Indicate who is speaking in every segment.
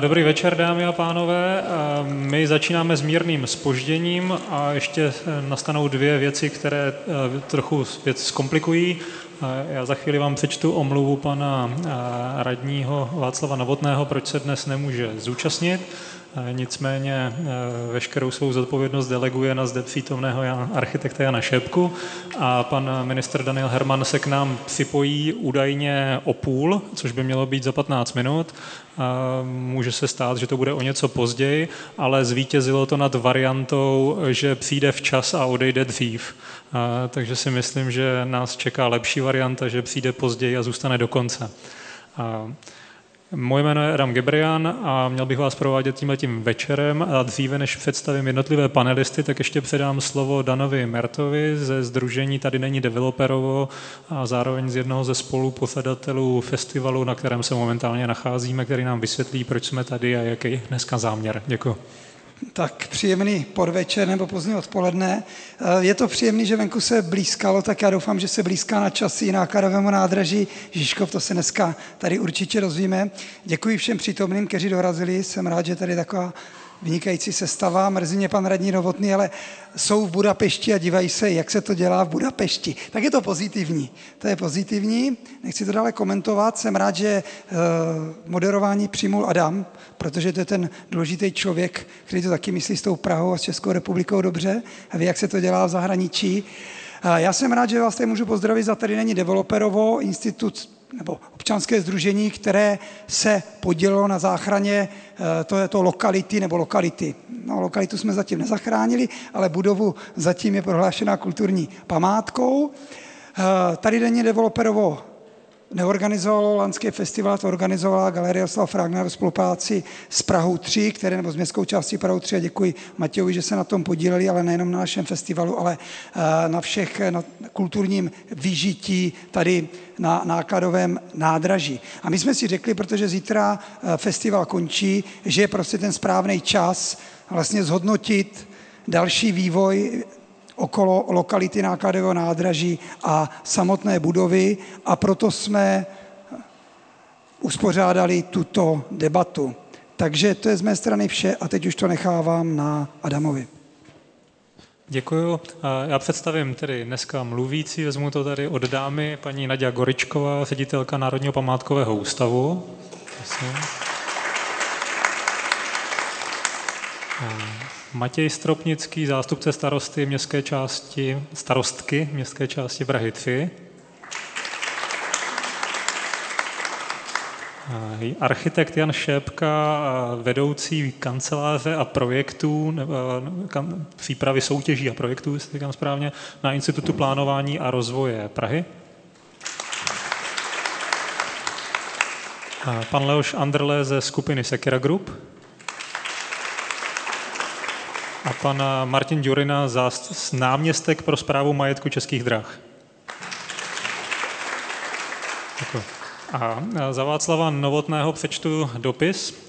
Speaker 1: Dobrý večer, dámy a pánové. My začínáme s mírným spožděním a ještě nastanou dvě věci, které trochu věc zkomplikují. Já za chvíli vám přečtu omluvu pana radního Václava Novotného, proč se dnes nemůže zúčastnit. Nicméně veškerou svou zodpovědnost deleguje na zde přítomného architekta Jana Šepku a pan ministr Daniel Herman se k nám připojí údajně o půl, což by mělo být za 15 minut. Může se stát, že to bude o něco později, ale zvítězilo to nad variantou, že přijde včas a odejde dřív. Takže si myslím, že nás čeká lepší varianta, že přijde později a zůstane do konce. Moje jméno je Adam Gebrian a měl bych vás provádět tímhletím večerem a dříve než představím jednotlivé panelisty, tak ještě předám slovo Danovi Mertovi ze Združení Tady není developerovo a zároveň z jednoho ze spoluposadatelů festivalu, na kterém se momentálně nacházíme, který nám vysvětlí, proč jsme tady a jaký je dneska záměr. Děkuji.
Speaker 2: Tak příjemný podvečer nebo pozdní odpoledne. Je to příjemný, že venku se blízkalo, tak já doufám, že se blízká na časy nákadovému nádraží Žižkov, to se dneska tady určitě rozvíme. Děkuji všem přítomným, kteří dorazili, jsem rád, že tady taková vynikající sestava. Mrzí mě pan radní Novotný, ale jsou v Budapešti a dívají se, jak se to dělá v Budapešti. Tak je to pozitivní. To je pozitivní. Nechci to dále komentovat. Jsem rád, že moderování přijmul Adam, protože to je ten důležitý člověk, který to taky myslí s tou Prahou a s Českou republikou dobře a ví, jak se to dělá v zahraničí. Já jsem rád, že vás tady můžu pozdravit za tady není developerovo, institut nebo občanské združení, které se podělilo na záchraně to lokality nebo lokality. No, lokalitu jsme zatím nezachránili, ale budovu zatím je prohlášená kulturní památkou. Tady není developerovo neorganizovalo Lanský festival, to organizovala Galerie Oslav Fragner v spolupráci s Prahou 3, které, nebo s městskou částí Prahou 3 a děkuji Matějovi, že se na tom podíleli, ale nejenom na našem festivalu, ale na všech na kulturním vyžití tady na nákladovém nádraží. A my jsme si řekli, protože zítra festival končí, že je prostě ten správný čas vlastně zhodnotit další vývoj okolo lokality nákladového nádraží a samotné budovy a proto jsme uspořádali tuto debatu. Takže to je z mé strany vše a teď už to nechávám na Adamovi.
Speaker 1: Děkuju. Já představím tedy dneska mluvící, vezmu to tady od dámy, paní Nadia Goričková, ředitelka Národního památkového ústavu. Prosím. Matěj Stropnický, zástupce starosty městské části, starostky městské části 3. Architekt Jan Šépka, vedoucí kanceláře a projektů, přípravy soutěží a projektů, jestli říkám správně, na Institutu plánování a rozvoje Prahy. Pan Leoš Anderle ze skupiny Sekira Group a pan Martin Ďurina, náměstek pro správu majetku Českých drah. Děkuji. A za Václava Novotného přečtu dopis.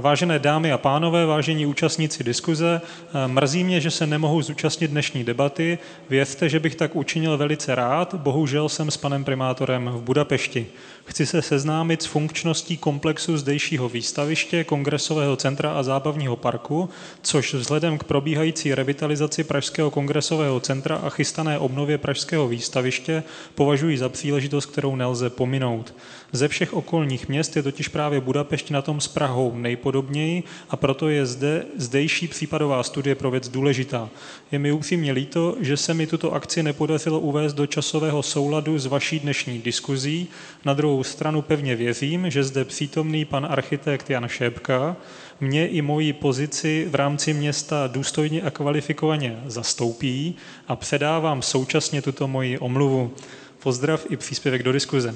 Speaker 1: Vážené dámy a pánové, vážení účastníci diskuze, mrzí mě, že se nemohu zúčastnit dnešní debaty. Věřte, že bych tak učinil velice rád, bohužel jsem s panem primátorem v Budapešti. Chci se seznámit s funkčností komplexu zdejšího výstaviště, kongresového centra a zábavního parku, což vzhledem k probíhající revitalizaci Pražského kongresového centra a chystané obnově Pražského výstaviště považuji za příležitost, kterou nelze pominout. Ze všech okolních měst je totiž právě Budapešť na tom s Prahou nejpodobněji a proto je zde zdejší případová studie pro věc důležitá. Je mi upřímně líto, že se mi tuto akci nepodařilo uvést do časového souladu s vaší dnešní diskuzí. Na druhou stranu pevně věřím, že zde přítomný pan architekt Jan Šépka mě i moji pozici v rámci města důstojně a kvalifikovaně zastoupí a předávám současně tuto moji omluvu. Pozdrav i příspěvek do diskuze.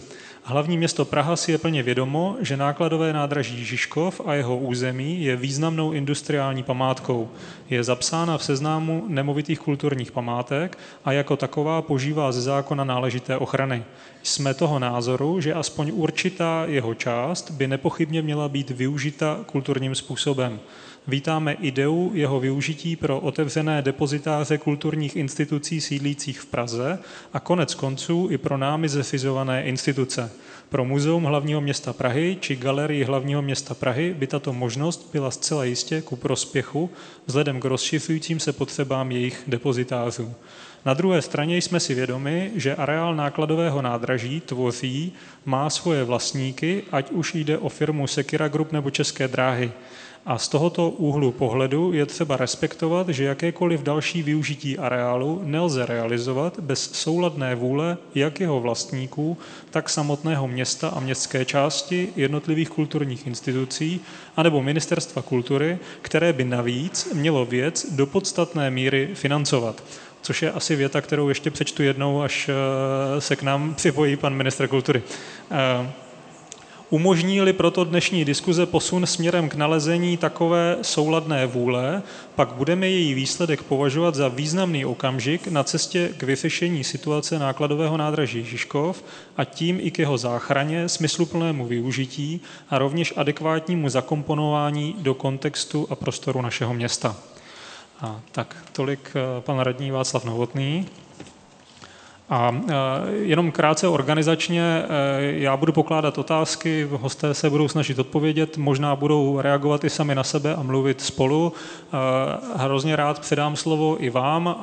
Speaker 1: Hlavní město Praha si je plně vědomo, že nákladové nádraží Žižkov a jeho území je významnou industriální památkou. Je zapsána v seznámu nemovitých kulturních památek a jako taková požívá ze zákona náležité ochrany. Jsme toho názoru, že aspoň určitá jeho část by nepochybně měla být využita kulturním způsobem. Vítáme ideu jeho využití pro otevřené depozitáře kulturních institucí sídlících v Praze a konec konců i pro námi zefizované instituce. Pro Muzeum hlavního města Prahy či Galerii hlavního města Prahy by tato možnost byla zcela jistě ku prospěchu vzhledem k rozšiřujícím se potřebám jejich depozitářů. Na druhé straně jsme si vědomi, že areál nákladového nádraží tvoří, má svoje vlastníky, ať už jde o firmu Sekira Group nebo České dráhy. A z tohoto úhlu pohledu je třeba respektovat, že jakékoliv další využití areálu nelze realizovat bez souladné vůle jak jeho vlastníků, tak samotného města a městské části, jednotlivých kulturních institucí, anebo Ministerstva kultury, které by navíc mělo věc do podstatné míry financovat což je asi věta, kterou ještě přečtu jednou, až eh, se k nám připojí pan ministr kultury. Umožní-li proto dnešní diskuze posun směrem k nalezení takové souladné vůle, pak budeme její výsledek považovat za významný okamžik na cestě k vyřešení situace nákladového nádraží Žižkov a tím i k jeho záchraně, smysluplnému využití a rovněž adekvátnímu zakomponování do kontextu a prostoru našeho města. A tak tolik eh, pan radní Václav Novotný. A eh, jenom krátce organizačně, eh, já budu pokládat otázky, hosté se budou snažit odpovědět, možná budou reagovat i sami na sebe a mluvit spolu. Hrozně rád předám slovo i vám.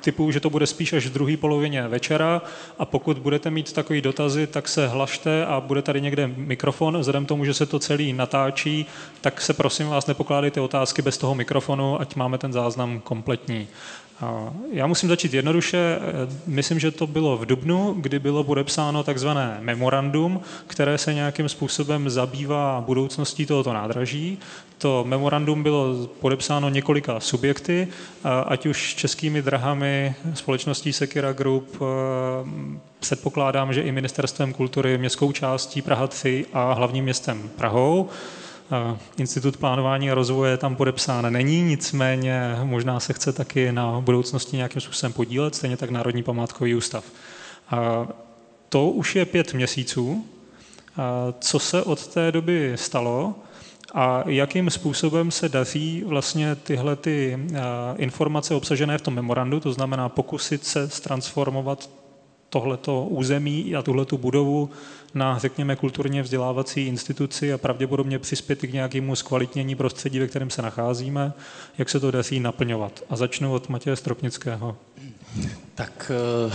Speaker 1: Typu, že to bude spíš až v druhé polovině večera a pokud budete mít takový dotazy, tak se hlašte a bude tady někde mikrofon. Vzhledem tomu, že se to celý natáčí, tak se prosím vás nepokládejte otázky bez toho mikrofonu, ať máme ten záznam kompletní. Já musím začít jednoduše. Myslím, že to bylo v Dubnu, kdy bylo podepsáno takzvané memorandum, které se nějakým způsobem zabývá budoucností tohoto nádraží. To memorandum bylo podepsáno několika subjekty, ať už českými drahami, společností Sekira Group, předpokládám, že i ministerstvem kultury, městskou částí Praha 3 a hlavním městem Prahou. Institut plánování a rozvoje tam podepsán není, nicméně možná se chce taky na budoucnosti nějakým způsobem podílet, stejně tak Národní památkový ústav. To už je pět měsíců. Co se od té doby stalo a jakým způsobem se daří vlastně tyhle ty informace obsažené v tom memorandu, to znamená pokusit se transformovat tohleto území a tuhletu budovu na, řekněme, kulturně vzdělávací instituci a pravděpodobně přispět k nějakému zkvalitnění prostředí, ve kterém se nacházíme, jak se to daří naplňovat. A začnu od Matěje Stropnického.
Speaker 3: Tak eh,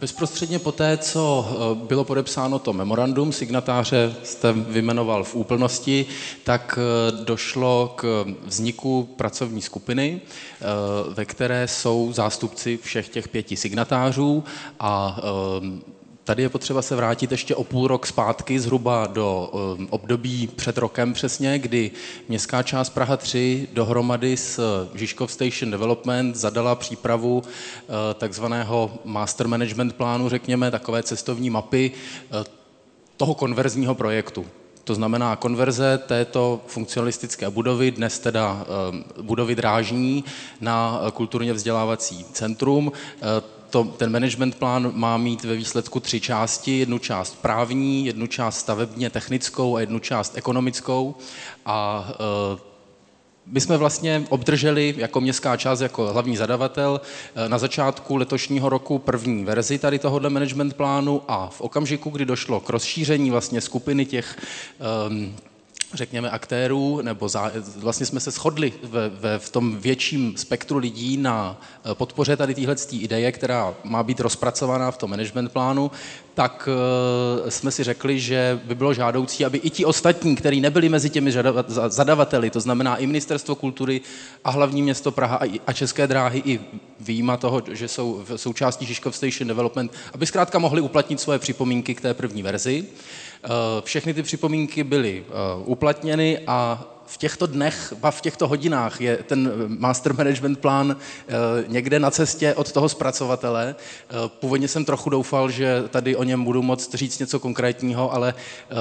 Speaker 3: Bezprostředně po té, co eh, bylo podepsáno to memorandum, signatáře jste vymenoval v úplnosti, tak eh, došlo k vzniku pracovní skupiny, ve které jsou zástupci všech těch pěti signatářů a Tady je potřeba se vrátit ještě o půl rok zpátky, zhruba do um, období před rokem přesně, kdy městská část Praha 3 dohromady s Žižkov Station Development zadala přípravu uh, takzvaného master management plánu, řekněme, takové cestovní mapy uh, toho konverzního projektu. To znamená konverze této funkcionalistické budovy, dnes teda um, budovy drážní, na kulturně vzdělávací centrum. To, ten management plán má mít ve výsledku tři části. Jednu část právní, jednu část stavebně technickou a jednu část ekonomickou. A e, my jsme vlastně obdrželi jako městská část, jako hlavní zadavatel e, na začátku letošního roku první verzi tady tohohle management plánu a v okamžiku, kdy došlo k rozšíření vlastně skupiny těch um, řekněme, aktérů, nebo za, vlastně jsme se shodli ve, ve, v tom větším spektru lidí na eh, podpoře tady téhle ideje, která má být rozpracovaná v tom management plánu, tak uh, jsme si řekli, že by bylo žádoucí, aby i ti ostatní, kteří nebyli mezi těmi zadavateli, to znamená i Ministerstvo kultury a hlavní město Praha a, a České dráhy, i výjima toho, že jsou v součástí Žižkov Station Development, aby zkrátka mohli uplatnit svoje připomínky k té první verzi. Uh, všechny ty připomínky byly uh, uplatněny a v těchto dnech a v těchto hodinách je ten master management plán eh, někde na cestě od toho zpracovatele. Eh, původně jsem trochu doufal, že tady o něm budu moct říct něco konkrétního, ale eh,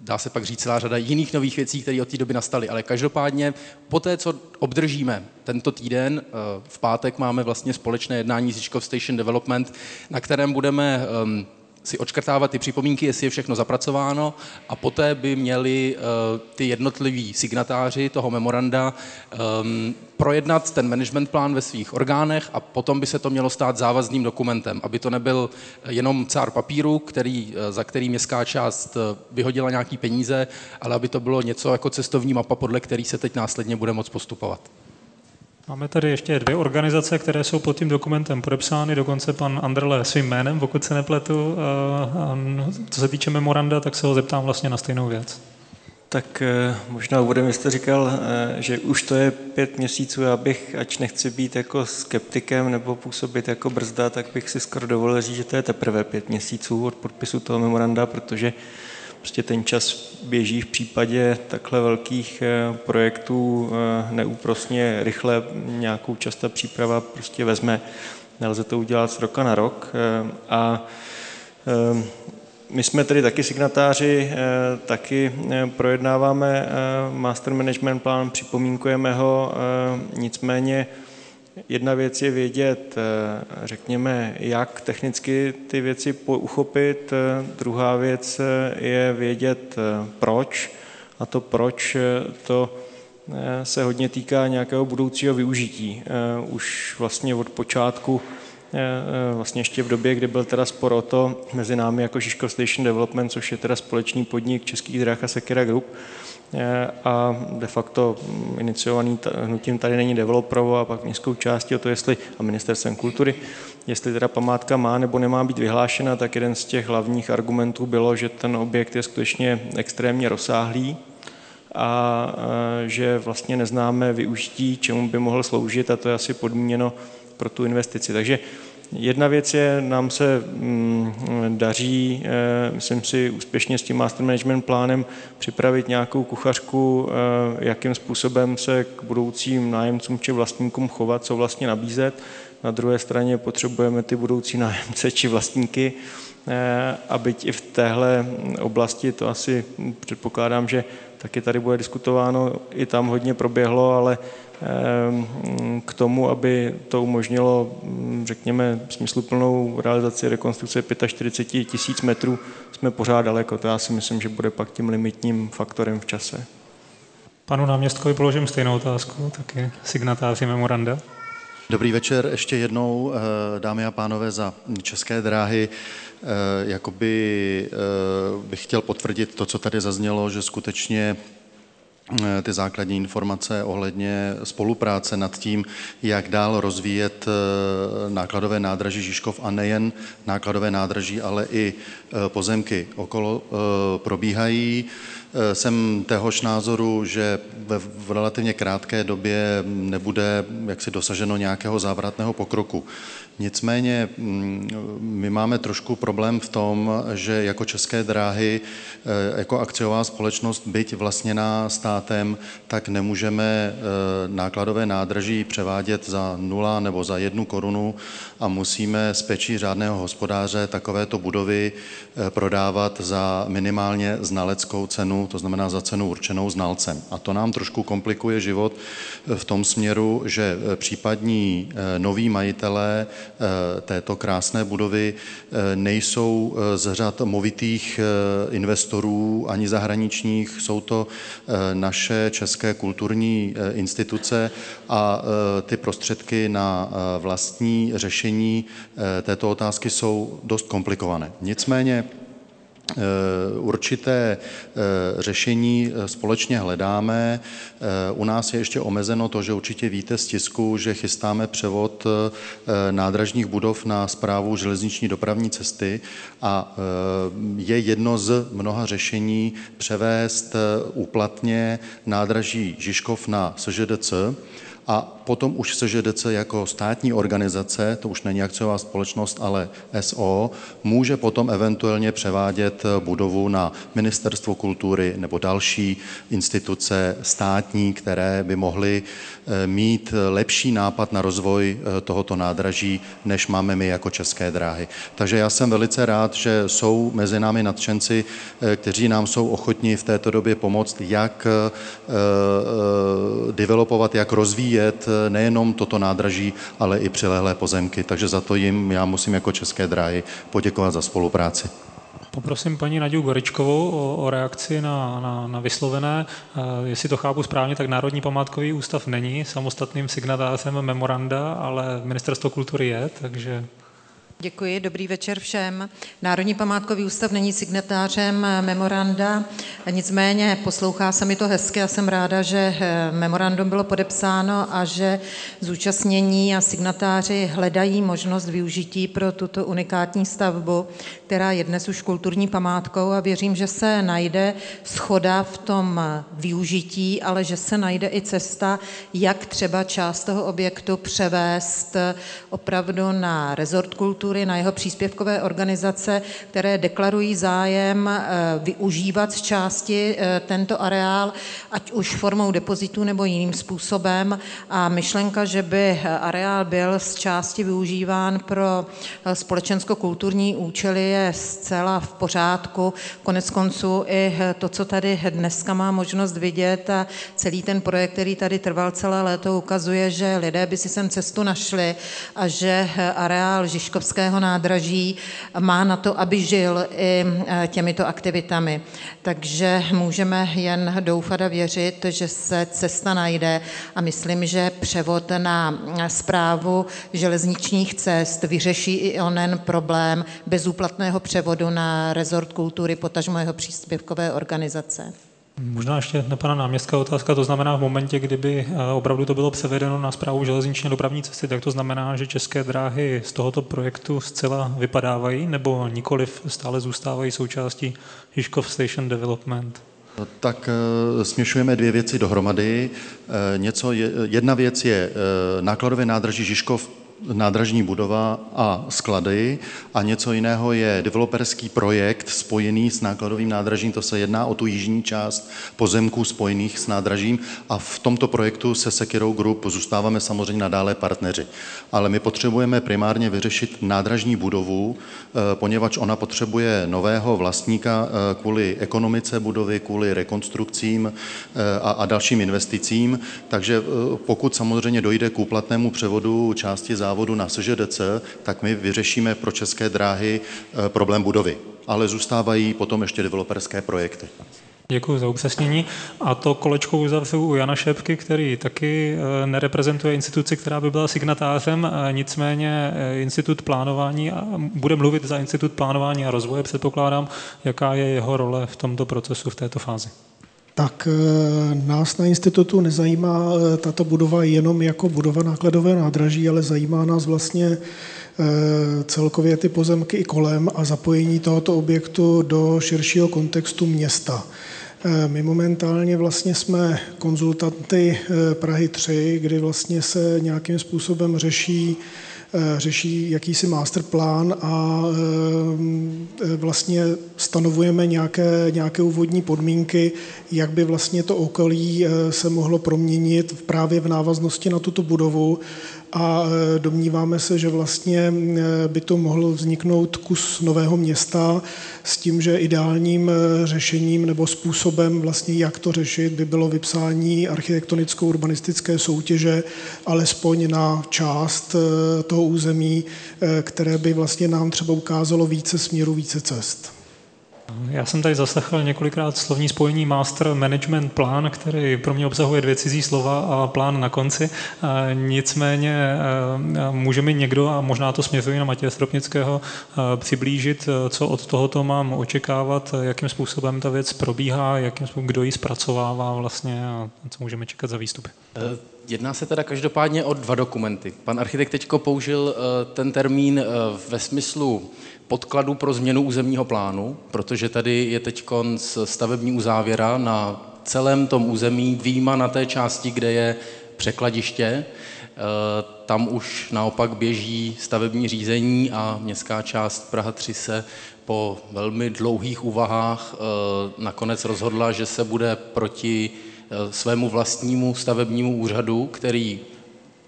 Speaker 3: dá se pak říct celá řada jiných nových věcí, které od té doby nastaly. Ale každopádně po té, co obdržíme tento týden, v pátek máme vlastně společné jednání s Station Development, na kterém budeme ehm, si očkrtávat ty připomínky, jestli je všechno zapracováno a poté by měli ty jednotliví signatáři toho memoranda um, projednat ten management plán ve svých orgánech a potom by se to mělo stát závazným dokumentem, aby to nebyl jenom cár papíru, který, za který městská část vyhodila nějaký peníze, ale aby to bylo něco jako cestovní mapa, podle který se teď následně bude moct postupovat.
Speaker 1: Máme tady ještě dvě organizace, které jsou pod tím dokumentem podepsány, dokonce pan Andrle svým jménem, pokud se nepletu. Co se týče memoranda, tak se ho zeptám vlastně na stejnou věc.
Speaker 4: Tak eh, možná úvodem jste říkal, eh, že už to je pět měsíců, já bych, ač nechci být jako skeptikem nebo působit jako brzda, tak bych si skoro dovolil říct, že to je teprve pět měsíců od podpisu toho memoranda, protože prostě ten čas běží v případě takhle velkých eh, projektů neúprosně rychle, nějakou často příprava prostě vezme, nelze to udělat z roka na rok a my jsme tedy taky signatáři, eh, taky eh, projednáváme eh, master management plán, připomínkujeme ho, nicméně jedna věc je vědět, řekněme, jak technicky ty věci uchopit, druhá věc je vědět proč, a to proč to se hodně týká nějakého budoucího využití. Už vlastně od počátku Eh, eh, vlastně ještě v době, kdy byl teda spor o to mezi námi jako Žižkov Station Development, což je teda společný podnik Českých dráh a Sekira Group, eh, a de facto iniciovaný hnutím tady není developerovo a pak městskou částí o to, jestli a ministerstvem kultury, jestli teda památka má nebo nemá být vyhlášena, tak jeden z těch hlavních argumentů bylo, že ten objekt je skutečně extrémně rozsáhlý a že vlastně neznáme využití, čemu by mohl sloužit a to je asi podmíněno pro tu investici. Takže jedna věc je, nám se mm, daří, eh, myslím si, úspěšně s tím master management plánem připravit nějakou kuchařku, eh, jakým způsobem se k budoucím nájemcům či vlastníkům chovat, co vlastně nabízet. Na druhé straně potřebujeme ty budoucí nájemce či vlastníky, eh, a byť i v téhle oblasti, to asi předpokládám, že taky tady bude diskutováno, i tam hodně proběhlo, ale Ehm, k tomu, aby to umožnilo, mm, řekněme, smysluplnou realizaci rekonstrukce 45 tisíc metrů, jsme pořád daleko. To já si myslím, že bude pak tím limitním faktorem v čase.
Speaker 1: Panu náměstkovi položím stejnou otázku, taky signatáři memoranda.
Speaker 5: Dobrý večer ještě jednou, eh, dámy a pánové, za České dráhy. Eh, jakoby eh, bych chtěl potvrdit to, co tady zaznělo, že skutečně Eh, ty základní informace ohledně spolupráce nad tím, jak dál rozvíjet nákladové nádraží Žižkov a nejen nákladové nádraží, ale i pozemky okolo probíhají. Jsem téhož názoru, že v relativně krátké době nebude jaksi dosaženo nějakého závratného pokroku. Nicméně mm, my máme trošku problém v tom, že jako České dráhy, eh, jako akciová společnost, byť vlastněná státem, tak nemůžeme eh, nákladové nádraží převádět za nula nebo za jednu korunu a musíme z pečí řádného hospodáře takovéto budovy eh, prodávat za minimálně znaleckou cenu, to znamená za cenu určenou znalcem. A to nám trošku komplikuje život v tom směru, že případní noví majitelé této krásné budovy eh, nejsou eh, z řad movitých investorů ani zahraničních, jsou to naše české kulturní instituce a ty prostředky na vlastní řešení této otázky jsou dost komplikované. Nicméně Eh, určité eh, řešení eh, společně hledáme. U nás je ještě omezeno to, že určitě víte z tisku, že chystáme převod nádražních budov na zprávu železniční dopravní cesty a je jedno z mnoha řešení převést úplatně nádraží Žižkov na SŽDC a potom už SŽDC jako státní organizace, to už není akciová společnost, ale SO, může potom eventuálně převádět budovu na Ministerstvo kultury nebo další instituce státní, které by mohly eh, mít lepší nápad na rozvoj eh, tohoto nádraží, než máme my jako České dráhy. Takže já jsem velice rád, že jsou mezi námi nadšenci, eh, kteří nám jsou ochotní v této době pomoct, jak developovat, jak rozvíjet rozvíjet nejenom toto nádraží, ale i přilehlé pozemky. Takže za to jim já musím jako České dráhy poděkovat za spolupráci.
Speaker 1: Poprosím paní Naděju Goričkovou o, o reakci na, na, na vyslovené. Jestli to chápu správně, tak Národní památkový ústav není samostatným signatářem memoranda, ale Ministerstvo kultury je, takže
Speaker 6: Děkuji, dobrý večer všem. Národní památkový ústav není signatářem memoranda, nicméně poslouchá se mi to hezky a jsem ráda, že eh, memorandum bylo podepsáno a že zúčastnění a signatáři hledají možnost využití pro tuto unikátní stavbu, která je dnes už kulturní památkou a věřím, že se najde schoda v tom využití, ale že se najde i cesta, jak třeba část toho objektu převést opravdu na rezort kultury, na jeho příspěvkové organizace, které deklarují zájem eh, využívat z části eh, tento areál, ať už formou depozitu nebo jiným způsobem. A myšlenka, že by areál byl z části využíván pro eh, společensko-kulturní účely, je zcela v pořádku. Konec konců i to, co tady dneska má možnost vidět a celý ten projekt, který tady trval celé léto, ukazuje, že lidé by si sem cestu našli a že areál Žižkovské Pražského nádraží má na to, aby žil i těmito aktivitami. Takže můžeme jen doufat a věřit, že se cesta najde a myslím, že převod na zprávu železničních cest vyřeší i onen problém bezúplatného převodu na rezort kultury, potažmo jeho příspěvkové organizace.
Speaker 1: Možná ještě na pana náměstka otázka, to znamená v momentě, kdyby eh, opravdu to bylo převedeno na zprávu železniční dopravní cesty, tak to znamená, že české dráhy z tohoto projektu zcela vypadávají nebo nikoliv stále zůstávají součástí Žižkov Station Development?
Speaker 5: Tak e, směšujeme dvě věci dohromady. E, něco je, jedna věc je nákladové nádraží Žižkov nádražní budova a sklady. A něco jiného je developerský projekt spojený s nákladovým nádražím, to se jedná o tu jižní část pozemků spojených s nádražím. A v tomto projektu se Sekirou Group zůstáváme samozřejmě nadále partneři. Ale my potřebujeme primárně vyřešit nádražní budovu, eh, poněvadž ona potřebuje nového vlastníka eh, kvůli ekonomice budovy, kvůli rekonstrukcím eh, a, dalším investicím, takže pokud samozřejmě dojde k úplatnému převodu části zá závodu na SŽDC, tak my vyřešíme pro české dráhy eh, problém budovy. Ale zůstávají potom ještě developerské projekty.
Speaker 1: Děkuji za upřesnění. A to kolečko uzavřu u Jana Šepky, který taky eh, nereprezentuje instituci, která by byla signatářem, eh, nicméně institut plánování a bude mluvit za institut plánování a rozvoje, předpokládám, jaká je jeho role v tomto procesu v této fázi
Speaker 7: tak eh, nás na institutu nezajímá eh, tato budova jenom jako budova nákladové nádraží, ale zajímá nás vlastně eh, celkově ty pozemky i kolem a zapojení tohoto objektu do širšího kontextu města. My momentálně vlastně jsme konzultanty Prahy 3, kdy vlastně se nějakým způsobem řeší řeší jakýsi masterplán a eh, vlastně stanovujeme nějaké, nějaké úvodní podmínky, jak by vlastně to okolí eh, se mohlo proměnit právě v návaznosti na tuto budovu a e, domníváme se, že vlastně e, by to mohlo vzniknout kus nového města s tím, že ideálním e, řešením nebo způsobem vlastně, jak to řešit, by bylo vypsání architektonicko-urbanistické soutěže alespoň na část toho území, které by vlastně nám třeba ukázalo více směrů, více cest.
Speaker 1: Já jsem tady zaslechl několikrát slovní spojení Master Management Plán, který pro mě obsahuje dvě cizí slova a plán na konci. Nicméně může mi někdo, a možná to směřuje na Matěje Stropnického, přiblížit, co od tohoto mám očekávat, jakým způsobem ta věc probíhá, jakým způsobem, kdo ji zpracovává vlastně a co můžeme čekat za výstupy.
Speaker 3: Jedná se teda každopádně o dva dokumenty. Pan architekt teď použil ten termín ve smyslu podkladu pro změnu územního plánu, protože tady je teď stavební uzávěra na celém tom území, výjima na té části, kde je překladiště. E, tam už naopak běží stavební řízení a městská část Praha 3 se po velmi dlouhých úvahách e, nakonec rozhodla, že se bude proti e, svému vlastnímu stavebnímu úřadu, který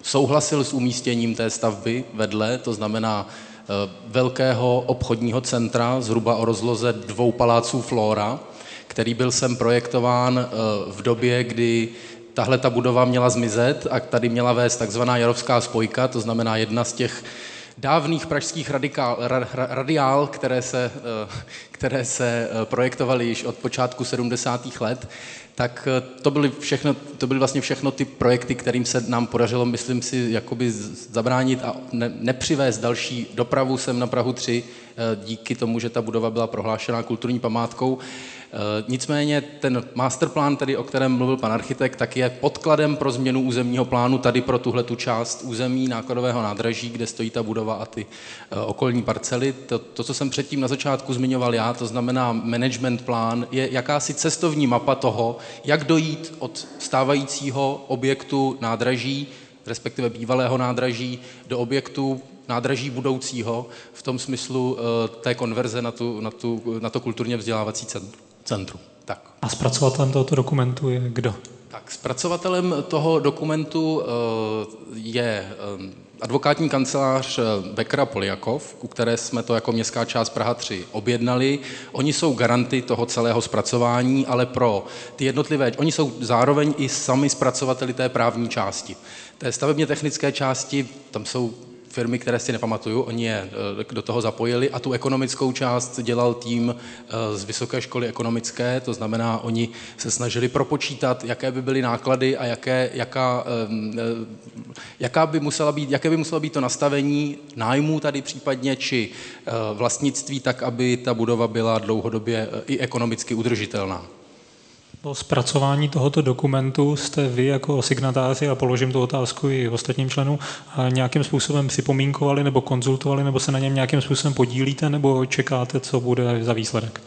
Speaker 3: souhlasil s umístěním té stavby vedle, to znamená Eh, velkého obchodního centra, zhruba o rozloze dvou paláců Flora, který byl sem projektován eh, v době, kdy tahle ta budova měla zmizet a tady měla vést takzvaná Jarovská spojka, to znamená jedna z těch dávných pražských radikál, ra, radiál, které se, eh, které se eh, projektovaly již od počátku 70. let, tak eh, to byly, všechno, to byly vlastně všechno ty projekty, kterým se nám podařilo, myslím si, jakoby zabránit a ne, nepřivést další dopravu sem na Prahu 3 díky tomu, že ta budova byla prohlášená kulturní památkou. Eh, nicméně ten masterplán, tedy o kterém mluvil pan architekt, tak je podkladem pro změnu územního plánu tady pro tuhle tu část území nákladového nádraží, kde stojí ta budova a ty eh, okolní parcely. To, to, co jsem předtím na začátku zmiňoval já, to znamená management plán, je jakási cestovní mapa toho, jak dojít od stávajícího objektu nádraží, respektive bývalého nádraží, do objektu nádraží budoucího v tom smyslu eh, té konverze na, tu, na, tu, na to kulturně vzdělávací centrum centru. Tak.
Speaker 1: A zpracovatelem tohoto dokumentu je kdo?
Speaker 3: Tak, zpracovatelem toho dokumentu eh, je eh, advokátní kancelář eh, Bekra Poliakov, u které jsme to jako městská část Praha 3 objednali. Oni jsou garanty toho celého zpracování, ale pro ty jednotlivé, oni jsou zároveň i sami zpracovateli té právní části. Té stavebně technické části, tam jsou firmy, které si nepamatuju, oni je eh, do toho zapojili a tu ekonomickou část dělal tým eh, z Vysoké školy ekonomické, to znamená, oni se snažili propočítat, jaké by byly náklady a jaké, jaká, eh, jaká by musela být, jaké by muselo být to nastavení nájmů tady případně, či vlastnictví, tak aby ta budova byla dlouhodobě i ekonomicky udržitelná.
Speaker 1: Po zpracování tohoto dokumentu jste vy jako signatáři, a položím tu otázku i ostatním členům, nějakým způsobem připomínkovali nebo konzultovali, nebo se na něm nějakým způsobem podílíte, nebo čekáte, co bude za výsledek?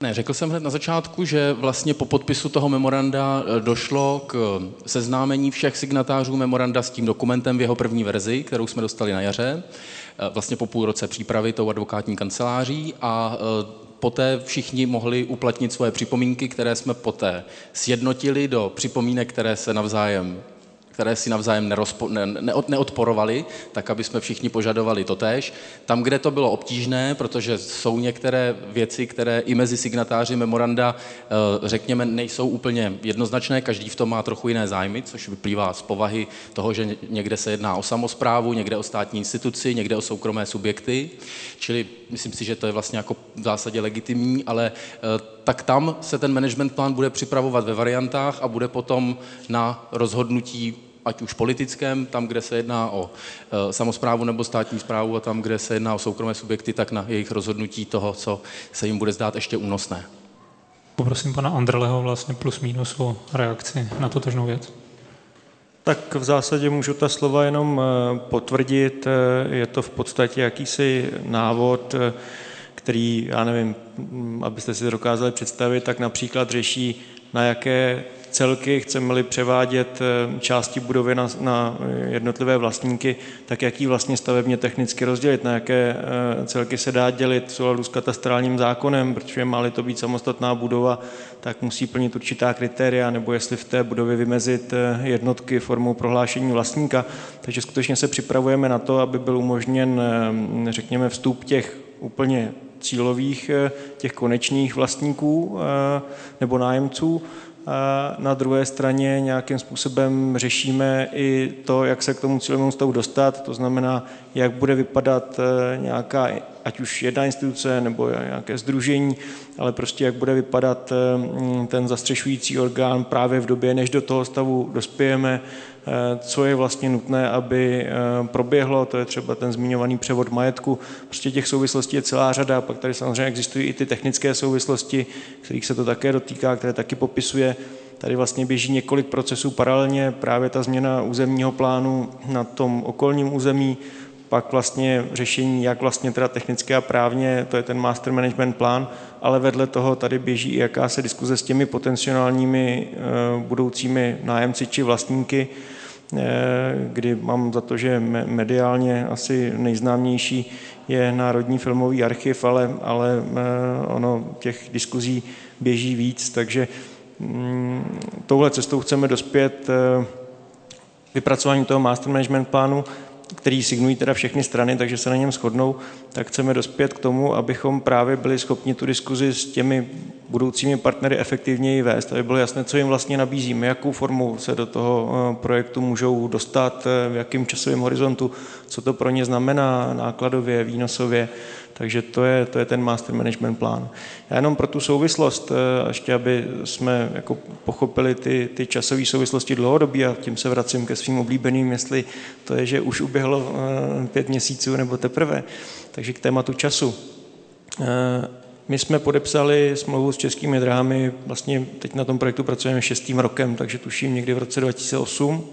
Speaker 3: Ne, řekl jsem hned na začátku, že vlastně po podpisu toho memoranda e, došlo k seznámení všech signatářů memoranda s tím dokumentem v jeho první verzi, kterou jsme dostali na jaře, e, vlastně po půl roce přípravy tou advokátní kanceláří a e, poté všichni mohli uplatnit svoje připomínky, které jsme poté sjednotili do připomínek, které se navzájem které si navzájem nerozpo, ne, ne, neodporovali, tak aby jsme všichni požadovali totéž. Tam, kde to bylo obtížné, protože jsou některé věci, které i mezi signatáři memoranda, eh, řekněme, nejsou úplně jednoznačné, každý v tom má trochu jiné zájmy, což vyplývá z povahy toho, že někde se jedná o samozprávu, někde o státní instituci, někde o soukromé subjekty, čili myslím si, že to je vlastně jako v zásadě legitimní, ale eh, tak tam se ten management plán bude připravovat ve variantách a bude potom na rozhodnutí ať už politickém, tam, kde se jedná o e, samozprávu nebo státní zprávu a tam, kde se jedná o soukromé subjekty, tak na jejich rozhodnutí toho, co se jim bude zdát ještě únosné.
Speaker 1: Poprosím pana Andrleho vlastně plus minus o reakci na totožnou věc.
Speaker 4: Tak v zásadě můžu ta slova jenom e, potvrdit. E, je to v podstatě jakýsi návod, který, já nevím, abyste si dokázali představit, tak například řeší, na jaké celky, chceme-li převádět eh, části budovy na, na jednotlivé vlastníky, tak jaký vlastně stavebně technicky rozdělit, na jaké eh, celky se dá dělit v souladu s katastrálním zákonem, protože má to být samostatná budova, tak musí plnit určitá kritéria, nebo jestli v té budově vymezit eh, jednotky formou prohlášení vlastníka. Takže skutečně se připravujeme na to, aby byl umožněn, řekněme, vstup těch úplně cílových, těch konečných vlastníků nebo nájemců, na druhé straně nějakým způsobem řešíme i to, jak se k tomu cílovému stavu dostat, to znamená, jak bude vypadat eh, nějaká, ať už jedna instituce nebo nějaké združení, ale prostě jak bude vypadat eh, ten zastřešující orgán právě v době, než do toho stavu dospějeme, co je vlastně nutné, aby eh, proběhlo, to je třeba ten zmiňovaný převod majetku. Prostě těch souvislostí je celá řada, pak tady samozřejmě existují i ty technické souvislosti, kterých se to také dotýká, které taky popisuje. Tady vlastně běží několik procesů paralelně, právě ta změna územního plánu na tom okolním území, pak vlastně řešení, jak vlastně teda technicky a právně, to je ten master management plán, ale vedle toho tady běží i jakási diskuze s těmi potenciálními eh, budoucími nájemci či vlastníky, Eh, kdy mám za to, že mediálně asi nejznámější je Národní filmový archiv, ale, ale eh, ono těch diskuzí běží víc, takže mm, touhle cestou chceme dospět eh, vypracování toho master management plánu. Který signují teda všechny strany, takže se na něm shodnou, tak chceme dospět k tomu, abychom právě byli schopni tu diskuzi s těmi budoucími partnery efektivněji vést, aby bylo jasné, co jim vlastně nabízíme, jakou formou se do toho eh, projektu můžou dostat, v jakém časovém horizontu, co to pro ně znamená nákladově, výnosově, takže to je, to je ten master management plán. Já jenom pro tu souvislost, eh, ještě aby jsme jako pochopili ty, ty časové souvislosti dlouhodobí a tím se vracím ke svým oblíbeným, jestli to je, že už uběhlo eh, pět měsíců nebo teprve. Takže k tématu času. Eh, my jsme podepsali smlouvu s českými drámy, vlastně teď na tom projektu pracujeme šestým rokem, takže tuším někdy v roce 2008.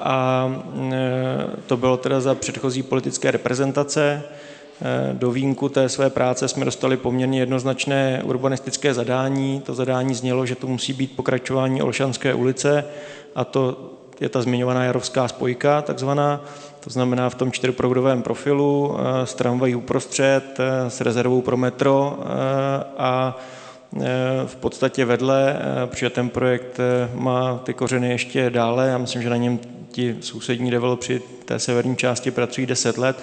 Speaker 4: A to bylo teda za předchozí politické reprezentace. Eh, do výjimku té své práce jsme dostali poměrně jednoznačné urbanistické zadání. To zadání znělo, že to musí být pokračování Olšanské ulice a to je ta zmiňovaná Jarovská spojka, takzvaná, to znamená v tom čtyřproudovém profilu eh, s tramvají uprostřed, eh, s rezervou pro metro a v podstatě vedle, protože ten projekt má ty kořeny ještě dále, já myslím, že na něm ti sousední developři té severní části pracují 10 let,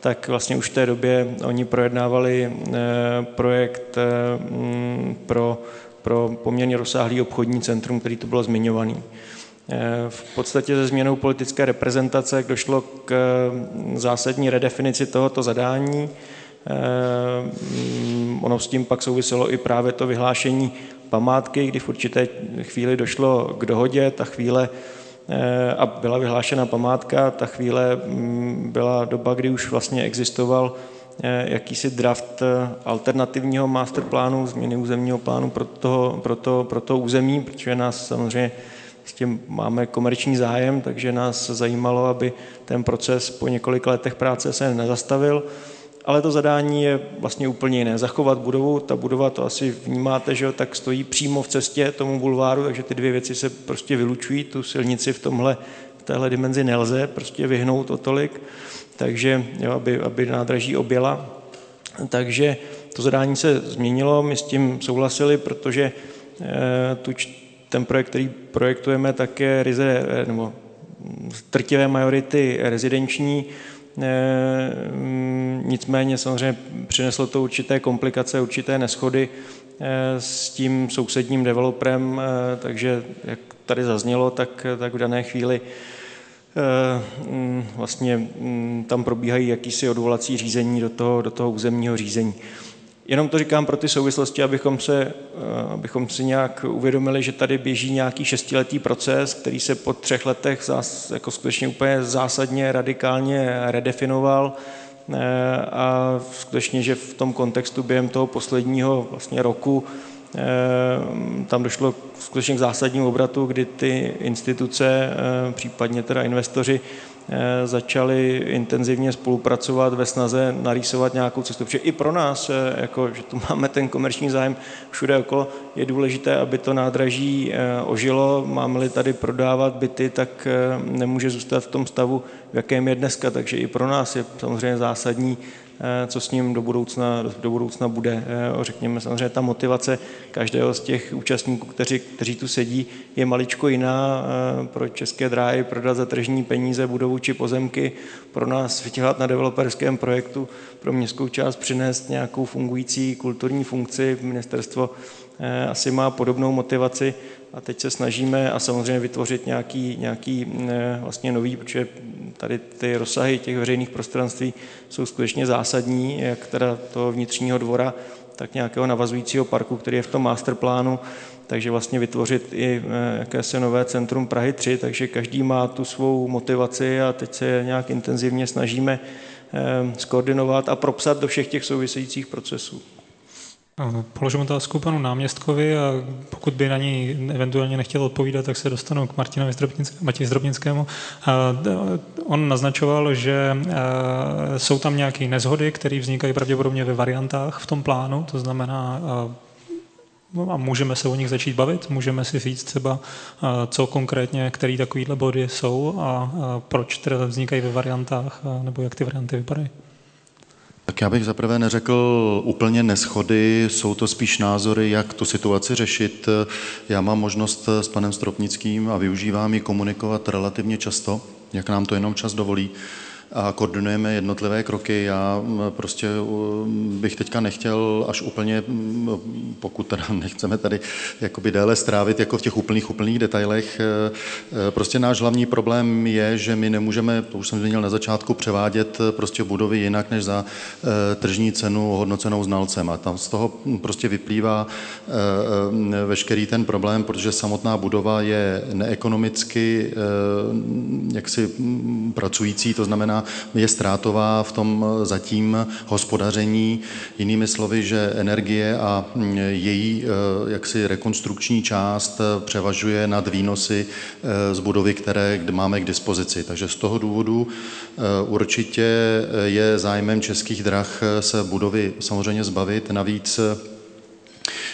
Speaker 4: tak vlastně už v té době oni projednávali eh, projekt eh, mm, pro, pro poměrně rozsáhlý obchodní centrum, který to bylo zmiňovaný. Eh, v podstatě ze změnou politické reprezentace došlo k zásadní redefinici tohoto zadání. Mm, ono s tím pak souviselo i právě to vyhlášení památky, kdy v určité chvíli došlo k dohodě. Ta chvíle a byla vyhlášena památka. Ta chvíle mm, byla doba, kdy už vlastně existoval eh, jakýsi draft eh, alternativního masterplánu, změny územního plánu pro to, pro to, pro to území, protože nás samozřejmě s tím máme komerční zájem, takže nás zajímalo, aby ten proces po několika letech práce se nezastavil ale to zadání je vlastně úplně jiné. Zachovat budovu, ta budova, to asi vnímáte, že jo, tak stojí přímo v cestě tomu bulváru, takže ty dvě věci se prostě vylučují, tu silnici v tomhle, v téhle dimenzi nelze prostě vyhnout o tolik, takže jo, aby, aby nádraží objela. Takže to zadání se změnilo, my s tím souhlasili, protože e, tu, ten projekt, který projektujeme, tak je ryze, eh, nebo trtivé majority rezidenční, nicméně samozřejmě přineslo to určité komplikace, určité neschody eh, s tím sousedním developerem, eh, takže jak tady zaznělo, tak, tak v dané chvíli mm, vlastně mm, tam probíhají jakýsi odvolací řízení do toho, do toho územního řízení. Jenom to říkám pro ty souvislosti, abychom, se, eh, abychom si nějak uvědomili, že tady běží nějaký šestiletý proces, který se po třech letech zás, jako skutečně úplně zásadně, radikálně redefinoval. Eh, a skutečně, že v tom kontextu během toho posledního vlastně roku eh, tam došlo skutečně k zásadnímu obratu, kdy ty instituce, případně teda investoři, začali intenzivně spolupracovat ve snaze narýsovat nějakou cestu. Protože i pro nás, eh, jako, že tu máme ten komerční zájem všude okolo, je důležité, aby to nádraží eh, ožilo. Máme-li tady prodávat byty, tak nemůže zůstat v tom stavu, v jakém je dneska. Takže i pro nás je samozřejmě zásadní Eh, co s ním do budoucna, do budoucna bude. Eh, řekněme samozřejmě ta motivace každého z těch účastníků, kteří, kteří tu sedí, je maličko jiná eh, pro české dráhy prodat za tržní peníze budovu či pozemky, pro nás vytěhat na developerském projektu, pro městskou část přinést nějakou fungující kulturní funkci. Ministerstvo asi má podobnou motivaci a teď se snažíme a samozřejmě vytvořit nějaký, nějaký vlastně nový, protože tady ty rozsahy těch veřejných prostranství jsou skutečně zásadní, jak teda toho vnitřního dvora, tak nějakého navazujícího parku, který je v tom masterplánu, takže vlastně vytvořit i eh, jakési nové centrum Prahy 3, takže každý má tu svou motivaci a teď se nějak intenzivně snažíme eh, skoordinovat a propsat do všech těch souvisejících procesů.
Speaker 1: Položím otázku panu náměstkovi a pokud by na ní eventuálně nechtěl odpovídat, tak se dostanu k Martinovi Zdrobninskému, Matěji Zdrobnickému. On naznačoval, že jsou tam nějaké nezhody, které vznikají pravděpodobně ve variantách v tom plánu, to znamená, a můžeme se o nich začít bavit, můžeme si říct třeba, co konkrétně, které takovéhle body jsou a proč teda vznikají ve variantách, nebo jak ty varianty vypadají.
Speaker 3: Tak
Speaker 5: já bych zaprvé neřekl úplně neschody, jsou to spíš názory, jak tu situaci řešit. Já mám možnost s panem Stropnickým a využívám ji komunikovat relativně často, jak nám to jenom čas dovolí a koordinujeme jednotlivé kroky. Já prostě bych teďka nechtěl až úplně, pokud teda nechceme tady jakoby déle strávit jako v těch úplných, úplných detailech, e, e, prostě náš hlavní problém je, že my nemůžeme, to už jsem zmínil na začátku, převádět prostě budovy jinak než za tržní cenu hodnocenou znalcem. A tam z toho prostě vyplývá veškerý ten problém, protože samotná budova je neekonomicky jaksi pracující, to znamená, je ztrátová v tom zatím hospodaření. Jinými slovy, že energie a mm, její eh, jaksi rekonstrukční část eh, převažuje nad výnosy eh, z budovy, které máme k dispozici. Takže z toho důvodu určitě je zájmem českých drah se budovy samozřejmě zbavit. Navíc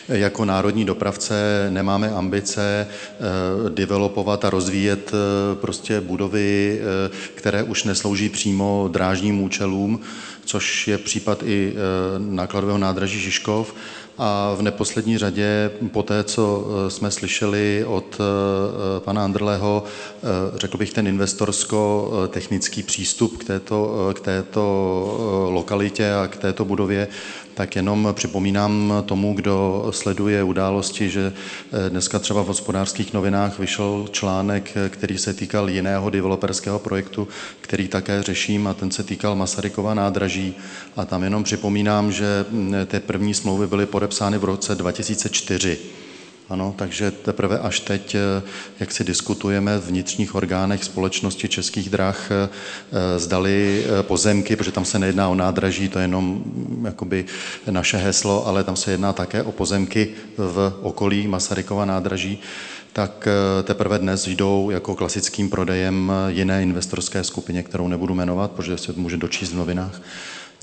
Speaker 5: jako národní dopravce nemáme ambice eh, developovat a rozvíjet eh, prostě budovy, eh, které už neslouží přímo drážním účelům, což je případ i nákladového nádraží Žižkov. A v neposlední řadě, po té, co jsme slyšeli od pana Andrleho, řekl bych ten investorsko-technický přístup k této, k této lokalitě a k této budově, tak jenom připomínám tomu, kdo sleduje události, že eh, dneska třeba v hospodářských novinách vyšel článek, eh, který se týkal jiného developerského projektu, který také řeším a ten se týkal Masarykova nádraží. A tam jenom připomínám, že mm, ty první smlouvy byly podepsány v roce 2004 ano, takže teprve až teď, eh, jak si diskutujeme v vnitřních orgánech společnosti českých drah, eh, zdali eh, pozemky, protože tam se nejedná o nádraží, to je jenom mm, jakoby naše heslo, ale tam se jedná také o pozemky v okolí Masarykova nádraží, tak teprve dnes jdou jako klasickým prodejem jiné investorské skupině, kterou nebudu jmenovat, protože se může dočíst v novinách.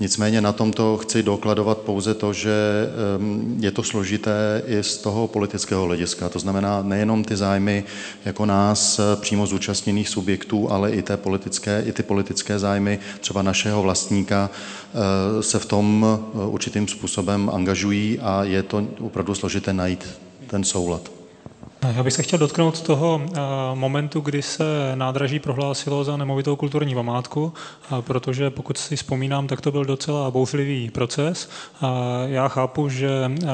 Speaker 5: Nicméně na tomto chci dokladovat pouze to, že je to složité i z toho politického hlediska. To znamená nejenom ty zájmy jako nás eh, přímo zúčastněných subjektů, ale i, té politické, i ty politické zájmy třeba našeho vlastníka eh, se v tom eh, určitým způsobem angažují a je to opravdu složité najít ten soulad.
Speaker 1: Já bych se chtěl dotknout toho eh, momentu, kdy se nádraží prohlásilo za nemovitou kulturní památku, protože pokud si vzpomínám, tak to byl docela bouřlivý proces. Já chápu, že eh,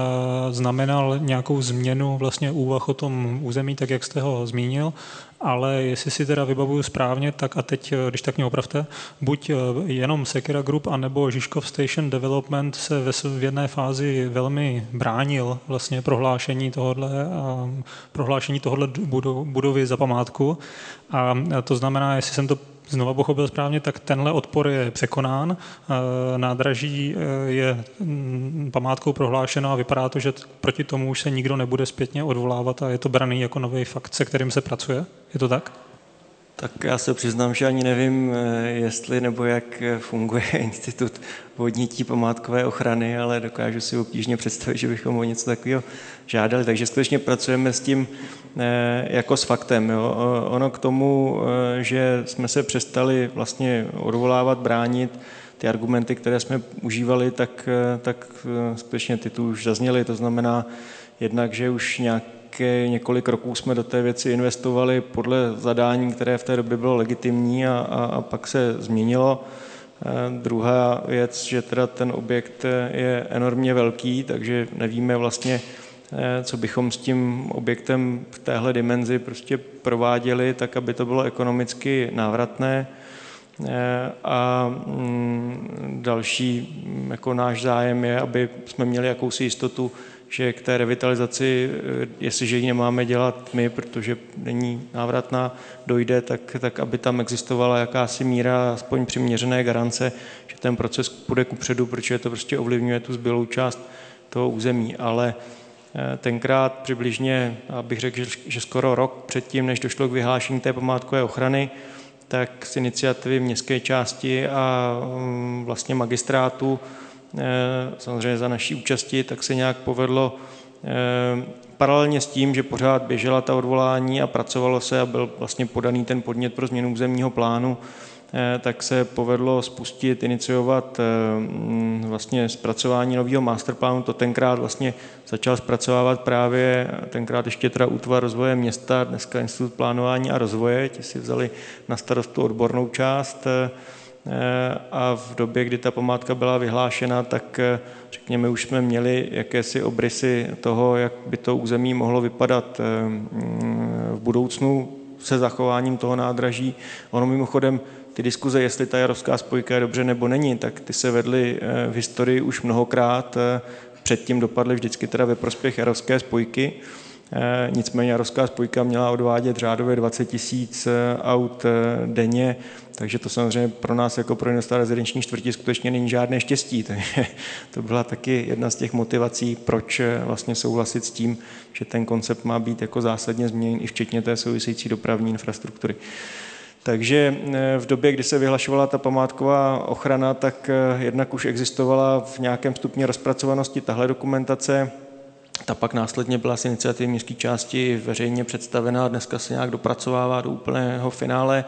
Speaker 1: znamenal nějakou změnu vlastně úvah o tom území, tak jak jste ho zmínil, ale jestli si teda vybavuju správně, tak a teď, eh, když tak mě opravte, buď eh, jenom Sekira Group, anebo Žižkov Station Development se v jedné fázi velmi bránil vlastně prohlášení tohohle, prohlášení tohohle budovy za památku. A to znamená, jestli jsem to znova pochopil správně, tak tenhle odpor je překonán. Eh, nádraží eh, je mm, památkou prohlášeno a vypadá to, že proti tomu už se nikdo nebude zpětně odvolávat a je to braný jako nový fakt, se kterým se pracuje. Je to tak?
Speaker 4: Tak já se přiznám, že ani nevím, eh, jestli nebo jak funguje institut vodnití památkové ochrany, ale dokážu si obtížně představit, že bychom o něco takového žádali. Takže skutečně pracujeme s tím jako s faktem. Jo. Ono k tomu, eh, že jsme se přestali vlastně odvolávat, bránit, ty argumenty, které jsme užívali, tak, tak skutečně ty tu už zazněly. To znamená jednak, že už nějak několik roků jsme do té věci investovali podle zadání, které v té době bylo legitimní a, a, a pak se změnilo. Druhá věc, že teda ten objekt je enormně velký, takže nevíme vlastně, co bychom s tím objektem v téhle dimenzi prostě prováděli, tak aby to bylo ekonomicky návratné. E, a mm, další jako náš zájem je, aby jsme měli jakousi jistotu, že k té revitalizaci, eh, jestliže ji nemáme dělat my, protože není návratná, dojde, tak, tak aby tam existovala jakási míra, aspoň přiměřené garance, že ten proces půjde kupředu, protože to prostě ovlivňuje tu zbylou část toho území. Ale eh, tenkrát přibližně, abych řekl, že skoro rok předtím, než došlo k vyhlášení té památkové ochrany, tak z iniciativy městské části a mm, vlastně magistrátu Eh, samozřejmě za naší účasti, tak se nějak povedlo eh, paralelně s tím, že pořád běžela ta odvolání a pracovalo se a byl vlastně podaný ten podnět pro změnu územního plánu, tak se povedlo spustit, iniciovat mm, vlastně zpracování nového masterplánu. To tenkrát vlastně začal zpracovávat právě tenkrát ještě teda útvar rozvoje města, dneska Institut plánování a rozvoje. Ti si vzali na starostu odbornou část a v době, kdy ta památka byla vyhlášena, tak řekněme, už jsme měli jakési obrysy toho, jak by to území mohlo vypadat mm, v budoucnu se zachováním toho nádraží. Ono mimochodem ty diskuze, jestli ta jarovská spojka je dobře nebo není, tak ty se vedly eh, v historii už mnohokrát. Eh, předtím dopadly vždycky teda ve prospěch jarovské spojky. Eh, nicméně jarovská spojka měla odvádět řádově 20 tisíc aut denně, takže to samozřejmě pro nás jako pro investora rezidenční čtvrtí skutečně není žádné štěstí. Takže to byla taky jedna z těch motivací, proč vlastně souhlasit s tím, že ten koncept má být jako zásadně změněn i včetně té související dopravní infrastruktury. Takže eh, v době, kdy se vyhlašovala ta památková ochrana, tak eh, jednak už existovala v nějakém stupni rozpracovanosti tahle dokumentace. Ta pak následně byla z iniciativy městské části veřejně představená, dneska se nějak dopracovává do úplného finále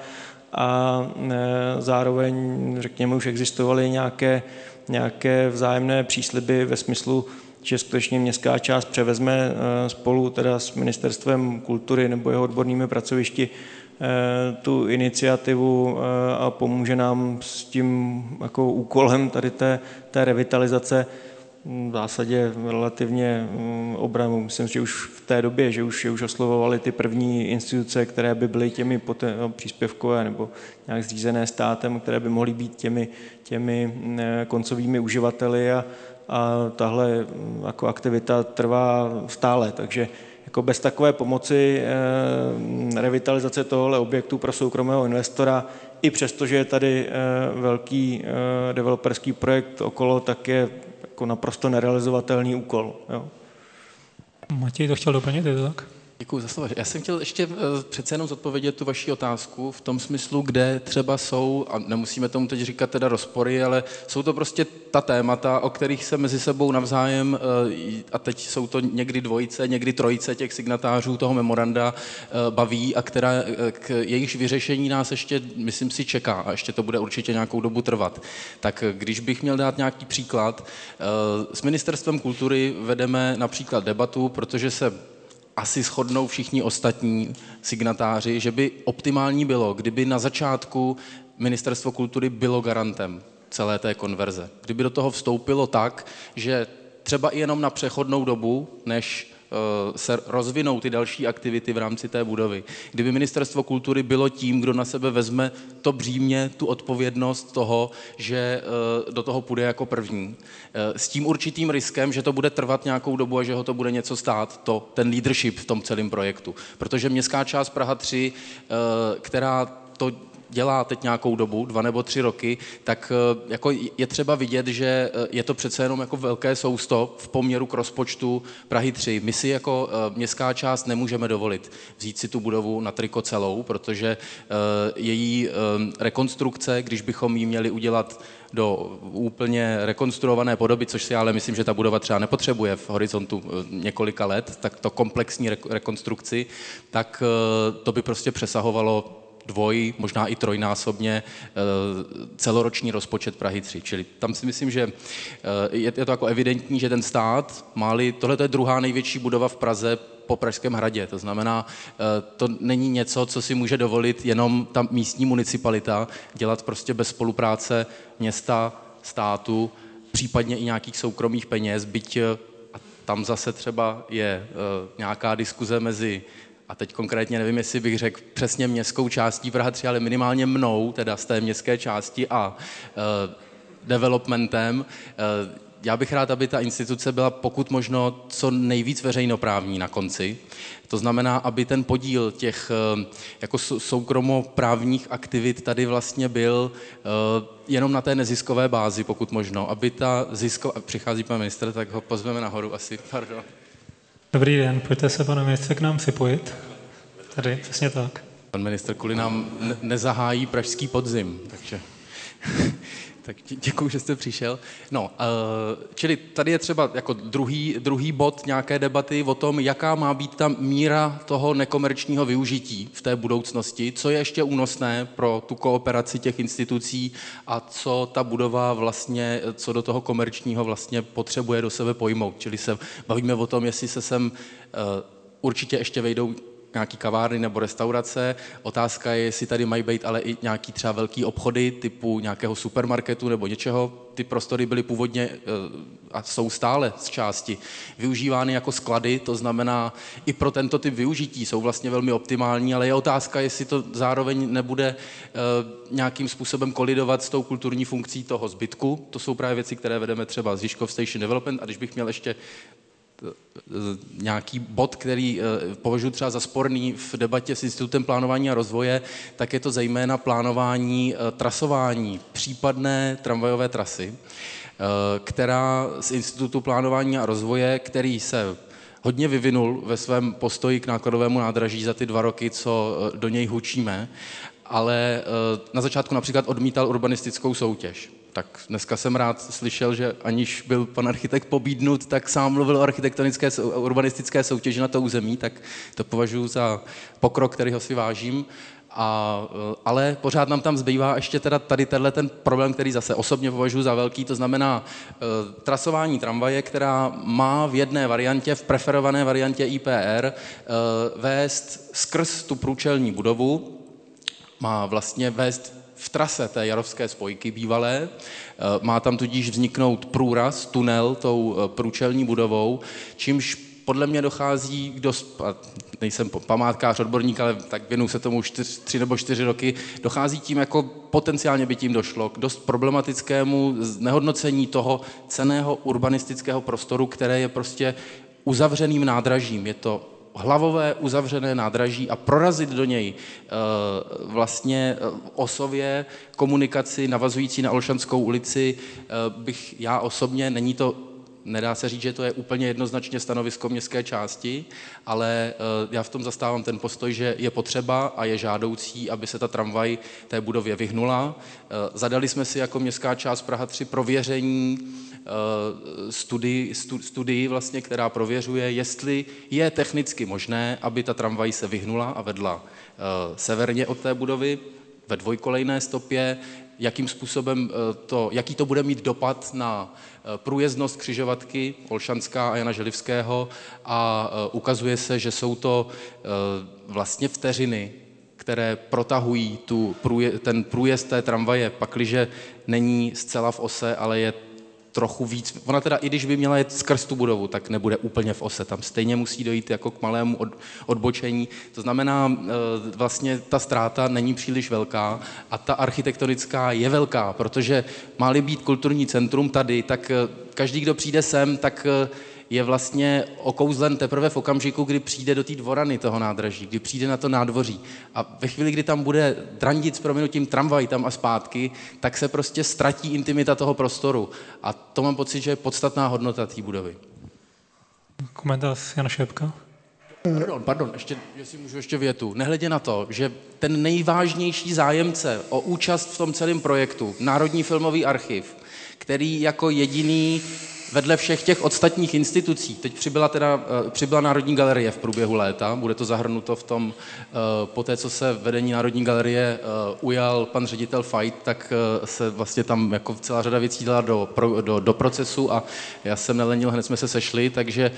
Speaker 4: a eh, zároveň, řekněme, už existovaly nějaké, nějaké vzájemné přísliby ve smyslu, že skutečně městská část převezme spolu teda s ministerstvem kultury nebo jeho odbornými pracovišti tu iniciativu eh, a pomůže nám s tím jako úkolem tady té, té revitalizace v zásadě relativně mm, obranu. Myslím, že už v té době, že už, už oslovovali ty první instituce, které by byly těmi no, příspěvkové nebo nějak zřízené státem, které by mohly být těmi, těmi eh, koncovými uživateli a, a tahle mm, jako aktivita trvá stále, takže jako bez takové pomoci eh, revitalizace tohohle objektu pro soukromého investora, i přesto, že je tady eh, velký eh, developerský projekt okolo, tak je jako naprosto nerealizovatelný úkol. Jo.
Speaker 1: Matěj to chtěl doplnit, je to tak?
Speaker 3: Děkuji za slovo. Já jsem chtěl ještě eh, přece jenom zodpovědět tu vaši otázku v tom smyslu, kde třeba jsou, a nemusíme tomu teď říkat teda rozpory, ale jsou to prostě ta témata, o kterých se mezi sebou navzájem, eh, a teď jsou to někdy dvojice, někdy trojice těch signatářů toho memoranda eh, baví a která k jejichž vyřešení nás ještě, myslím si, čeká a ještě to bude určitě nějakou dobu trvat. Tak když bych měl dát nějaký příklad, s Ministerstvem kultury vedeme například debatu, protože se asi shodnou všichni ostatní signatáři, že by optimální bylo, kdyby na začátku Ministerstvo kultury bylo garantem celé té konverze. Kdyby do toho vstoupilo tak, že třeba i jenom na přechodnou dobu, než se rozvinou ty další aktivity v rámci té budovy. Kdyby ministerstvo kultury bylo tím, kdo na sebe vezme to břímě, tu odpovědnost toho, že eh, do toho půjde jako první. Eh, s tím určitým riskem, že to bude trvat nějakou dobu a že ho to bude něco stát, to, ten leadership v tom celém projektu. Protože městská část Praha 3, která to dělá teď nějakou dobu, dva nebo tři roky, tak eh, jako je třeba vidět, že eh, je to přece jenom jako velké sousto v poměru k rozpočtu Prahy 3. My si jako eh, městská část nemůžeme dovolit vzít si tu budovu na triko celou, protože její rekonstrukce, když bychom ji měli udělat do úplně rekonstruované podoby, což si ale myslím, že ta budova třeba nepotřebuje v horizontu několika let, tak to komplexní rekonstrukci, tak to by prostě přesahovalo dvoj, možná i trojnásobně eh, celoroční rozpočet Prahy 3. Čili tam si myslím, že eh, je to jako evidentní, že ten stát máli, tohle je druhá největší budova v Praze po Pražském hradě. To znamená, eh, to není něco, co si může dovolit jenom ta místní municipalita dělat prostě bez spolupráce města, státu, případně i nějakých soukromých peněz, byť tam zase třeba je nějaká diskuze mezi a teď konkrétně nevím, jestli bych řekl přesně městskou částí Praha 3, ale minimálně mnou, teda z té městské části a uh, developmentem. Uh, já bych rád, aby ta instituce byla pokud možno co nejvíc veřejnoprávní na konci. To znamená, aby ten podíl těch uh, jako soukromoprávních aktivit tady vlastně byl jenom na té neziskové bázi, pokud možno. Aby ta zisková... Přichází pan minister, tak ho pozveme nahoru asi, pardon.
Speaker 1: Dobrý den, pojďte se, pane ministře, k nám připojit. Tady, přesně tak.
Speaker 3: Pan minister kvůli nám nezahájí pražský podzim, takže... tak děkuji, že jste přišel. No, eh, čili tady je třeba jako druhý, druhý bod nějaké debaty o tom, jaká má být ta míra toho nekomerčního využití v té budoucnosti, co je ještě únosné pro tu kooperaci těch institucí a co ta budova vlastně, co do toho komerčního vlastně potřebuje do sebe pojmout. Čili se bavíme o tom, jestli se sem eh, určitě ještě vejdou nějaký kavárny nebo restaurace. Otázka je, jestli tady mají být ale i nějaký třeba velký obchody typu nějakého supermarketu nebo něčeho. Ty prostory byly původně eh, a jsou stále z části využívány jako sklady, to znamená i pro tento typ využití jsou vlastně velmi optimální, ale je otázka, jestli to zároveň nebude eh, nějakým způsobem kolidovat s tou kulturní funkcí toho zbytku. To jsou právě věci, které vedeme třeba z Žižkov Station Development a když bych měl ještě nějaký bod, který eh, považuji třeba za sporný v debatě s Institutem plánování a rozvoje, tak je to zejména plánování eh, trasování případné tramvajové trasy, eh, která z Institutu plánování a rozvoje, který se hodně vyvinul ve svém postoji k nákladovému nádraží za ty dva roky, co do něj hučíme, ale na začátku například odmítal urbanistickou soutěž tak dneska jsem rád slyšel, že aniž byl pan architekt pobídnut, tak sám mluvil o architektonické, urbanistické soutěži na to území, tak to považuji za pokrok, který ho si vážím. A, eh, ale pořád nám tam zbývá ještě teda tady tenhle ten problém, který zase osobně považuji za velký, to znamená e, trasování tramvaje, která má v jedné variantě, v preferované variantě IPR, e, eh, vést skrz tu průčelní budovu, má vlastně vést v trase té jarovské spojky bývalé. Eh, má tam tudíž vzniknout průraz, tunel tou eh, průčelní budovou, čímž podle mě dochází k dost, nejsem památkář, odborník, ale tak věnu se tomu už tři nebo čtyři roky, dochází tím jako potenciálně by tím došlo k dost problematickému nehodnocení toho ceného urbanistického prostoru, které je prostě uzavřeným nádražím. Je to hlavové uzavřené nádraží a prorazit do něj eh, vlastně eh, osově komunikaci navazující na Olšanskou ulici eh, bych já osobně, není to nedá se říct, že to je úplně jednoznačně stanovisko městské části, ale já v tom zastávám ten postoj, že je potřeba a je žádoucí, aby se ta tramvaj té budově vyhnula. Zadali jsme si jako městská část Praha 3 prověření studii, studii vlastně, která prověřuje, jestli je technicky možné, aby ta tramvaj se vyhnula a vedla eh, severně od té budovy ve dvojkolejné stopě, jakým způsobem eh, to, jaký to bude mít dopad na průjezdnost křižovatky Olšanská a Jana Želivského a ukazuje se, že jsou to vlastně vteřiny, které protahují tu, ten průjezd té tramvaje, pakliže není zcela v ose, ale je trochu víc. Ona teda, i když by měla jet skrz tu budovu, tak nebude úplně v ose. Tam stejně musí dojít jako k malému od, odbočení. To znamená, e, vlastně ta ztráta není příliš velká a ta architektonická je velká, protože má-li být kulturní centrum tady, tak e, každý, kdo přijde sem, tak e, je vlastně okouzlen teprve v okamžiku, kdy přijde do té dvorany toho nádraží, kdy přijde na to nádvoří. A ve chvíli, kdy tam bude drandit s proměnutím tramvaj tam a zpátky, tak se prostě ztratí intimita toho prostoru. A to mám pocit, že je podstatná hodnota té budovy.
Speaker 1: Komentář Jana Šepka?
Speaker 3: Pardon, pardon, ještě, jestli můžu ještě větu. Nehledě na to, že ten nejvážnější zájemce o účast v tom celém projektu, Národní filmový archiv, který jako jediný vedle všech těch ostatních institucí, teď přibyla teda, eh, přibyla Národní galerie v průběhu léta, bude to zahrnuto v tom, eh, po té, co se vedení Národní galerie eh, ujal pan ředitel Fajt, tak se vlastně tam jako celá řada věcí dala do, do, do procesu a já jsem nelenil, hned jsme se sešli, takže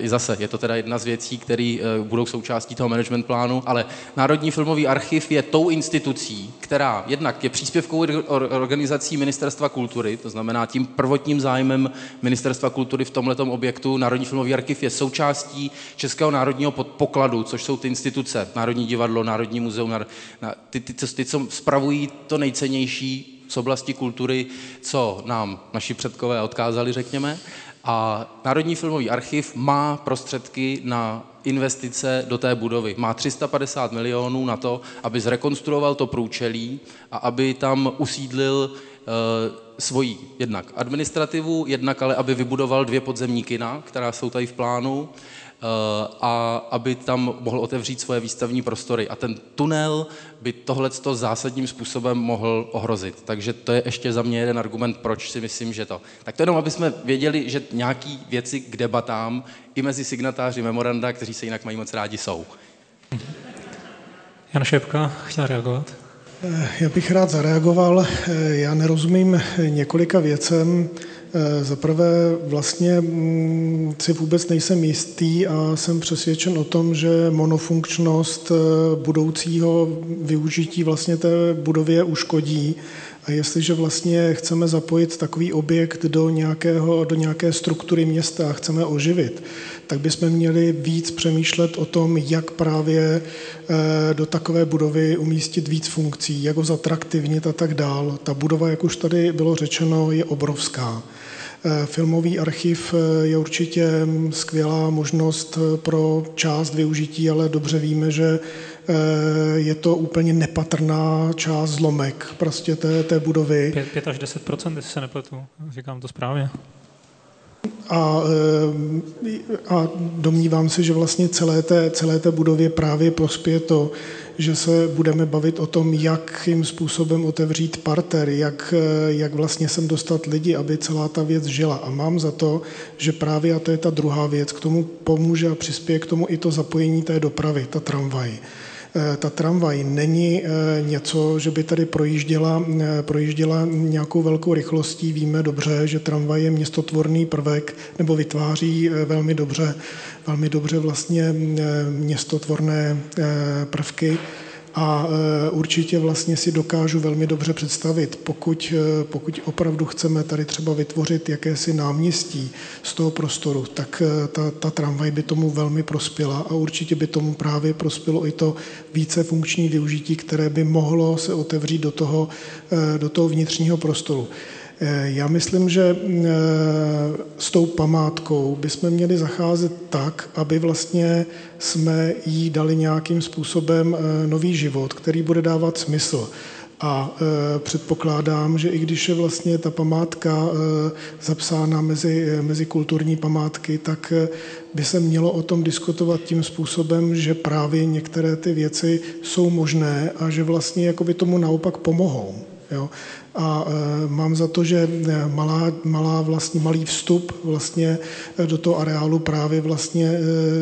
Speaker 3: i zase je to teda jedna z věcí, které budou součástí toho management plánu, ale Národní filmový archiv je tou institucí, která jednak je příspěvkovou organizací Ministerstva kultury, to znamená tím prvotním zájmem Ministerstva kultury v tomto objektu. Národní filmový archiv je součástí Českého národního pokladu, což jsou ty instituce, Národní divadlo, Národní muzeum, na, na, ty, ty, ty, ty, co spravují to nejcennější z oblasti kultury, co nám naši předkové odkázali, řekněme. A Národní filmový archiv má prostředky na investice do té budovy. Má 350 milionů na to, aby zrekonstruoval to průčelí a aby tam usídlil svoji jednak administrativu, jednak ale aby vybudoval dvě podzemní kina, která jsou tady v plánu, a aby tam mohl otevřít svoje výstavní prostory. A ten tunel by tohleto zásadním způsobem mohl ohrozit. Takže to je ještě za mě jeden argument, proč si myslím, že to. Tak to jenom, aby jsme věděli, že nějaký věci k debatám i mezi signatáři memoranda, kteří se jinak mají moc rádi, jsou.
Speaker 1: Jan Šepka chtěl reagovat.
Speaker 7: Já bych rád zareagoval. Já nerozumím několika věcem. Za prvé vlastně mm, si vůbec nejsem jistý a jsem přesvědčen o tom, že monofunkčnost budoucího využití vlastně té budově uškodí a jestliže vlastně chceme zapojit takový objekt do, nějakého, do nějaké struktury města a chceme oživit, tak bychom měli víc přemýšlet o tom, jak právě eh, do takové budovy umístit víc funkcí, jak ho zatraktivnit a tak dál. Ta budova, jak už tady bylo řečeno, je obrovská. Eh, filmový archiv eh, je určitě skvělá možnost pro část využití, ale dobře víme, že je to úplně nepatrná část zlomek prostě té, té budovy.
Speaker 1: 5, 5 až 10% jestli se nepletu, říkám to správně.
Speaker 7: A, eh, a domnívám se, že vlastně celé té, celé té budově právě prospěje to, že se budeme bavit o tom, jakým způsobem otevřít parter, jak, eh, jak vlastně sem dostat lidi, aby celá ta věc žila. A mám za to, že právě, a to je ta druhá věc, k tomu pomůže a přispěje k tomu i to zapojení té dopravy, ta tramvaj. Eh, ta tramvaj není eh, něco, že by tady projížděla, eh, projížděla nějakou velkou rychlostí. Víme dobře, že tramvaj je městotvorný prvek nebo vytváří velmi dobře, velmi dobře vlastně městotvorné prvky a e, určitě vlastně si dokážu velmi dobře představit, pokud, e, pokud opravdu chceme tady třeba vytvořit jakési náměstí z toho prostoru, tak e, ta, ta tramvaj by tomu velmi prospěla a určitě by tomu právě prospělo i to více funkční využití, které by mohlo se otevřít do toho, do toho vnitřního prostoru. Já myslím, že s tou památkou bychom měli zacházet tak, aby vlastně jsme jí dali nějakým způsobem nový život, který bude dávat smysl. A e, předpokládám, že i když je vlastně ta památka e, zapsána mezi, mezi kulturní památky, tak by se mělo o tom diskutovat tím způsobem, že právě některé ty věci jsou možné a že vlastně jakoby tomu naopak pomohou. Jo a e, mám za to, že e, malá, malá vlastně, malý vstup vlastně e, do toho areálu právě vlastně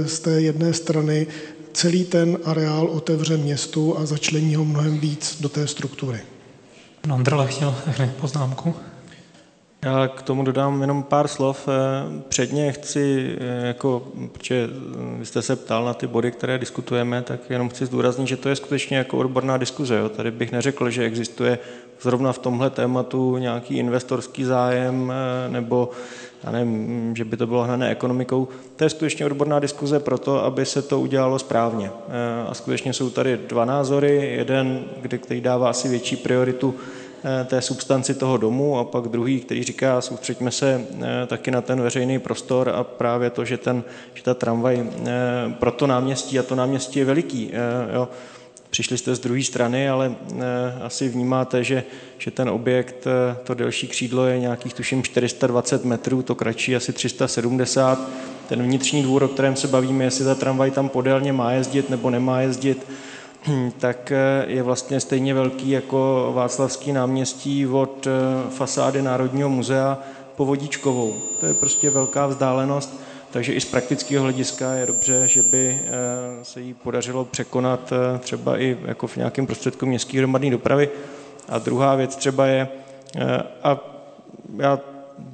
Speaker 7: z té jedné strany celý ten areál otevře městu a začlení ho mnohem víc do té struktury.
Speaker 1: No, Andrle chtěl poznámku.
Speaker 4: Já k tomu dodám jenom pár slov. Předně chci, jako, protože vy jste se ptal na ty body, které diskutujeme, tak jenom chci zdůraznit, že to je skutečně jako odborná diskuze. Jo. Tady bych neřekl, že existuje zrovna v tomhle tématu nějaký investorský zájem eh, nebo já nevím, že by to bylo hnané ekonomikou. To je skutečně odborná diskuze pro to, aby se to udělalo správně. Eh, a skutečně jsou tady dva názory. Jeden, který dává asi větší prioritu eh, té substanci toho domu a pak druhý, který říká, soustřeďme se taky na ten veřejný prostor a právě to, že, ten, že ta tramvaj pro to náměstí, a to náměstí je veliký, jo, Přišli jste z druhé strany, ale eh, asi vnímáte, že, že ten objekt, eh, to delší křídlo je nějakých tuším 420 metrů, to kratší asi 370. Ten vnitřní dvůr, o kterém se bavíme, jestli ta tramvaj tam podélně má jezdit nebo nemá jezdit, tak eh, je vlastně stejně velký jako Václavský náměstí od fasády Národního muzea po Vodičkovou. To je prostě velká vzdálenost takže i z praktického hlediska je dobře, že by eh, se jí podařilo překonat eh, třeba i jako v nějakém prostředku městské hromadné dopravy. A druhá věc třeba je, eh, a já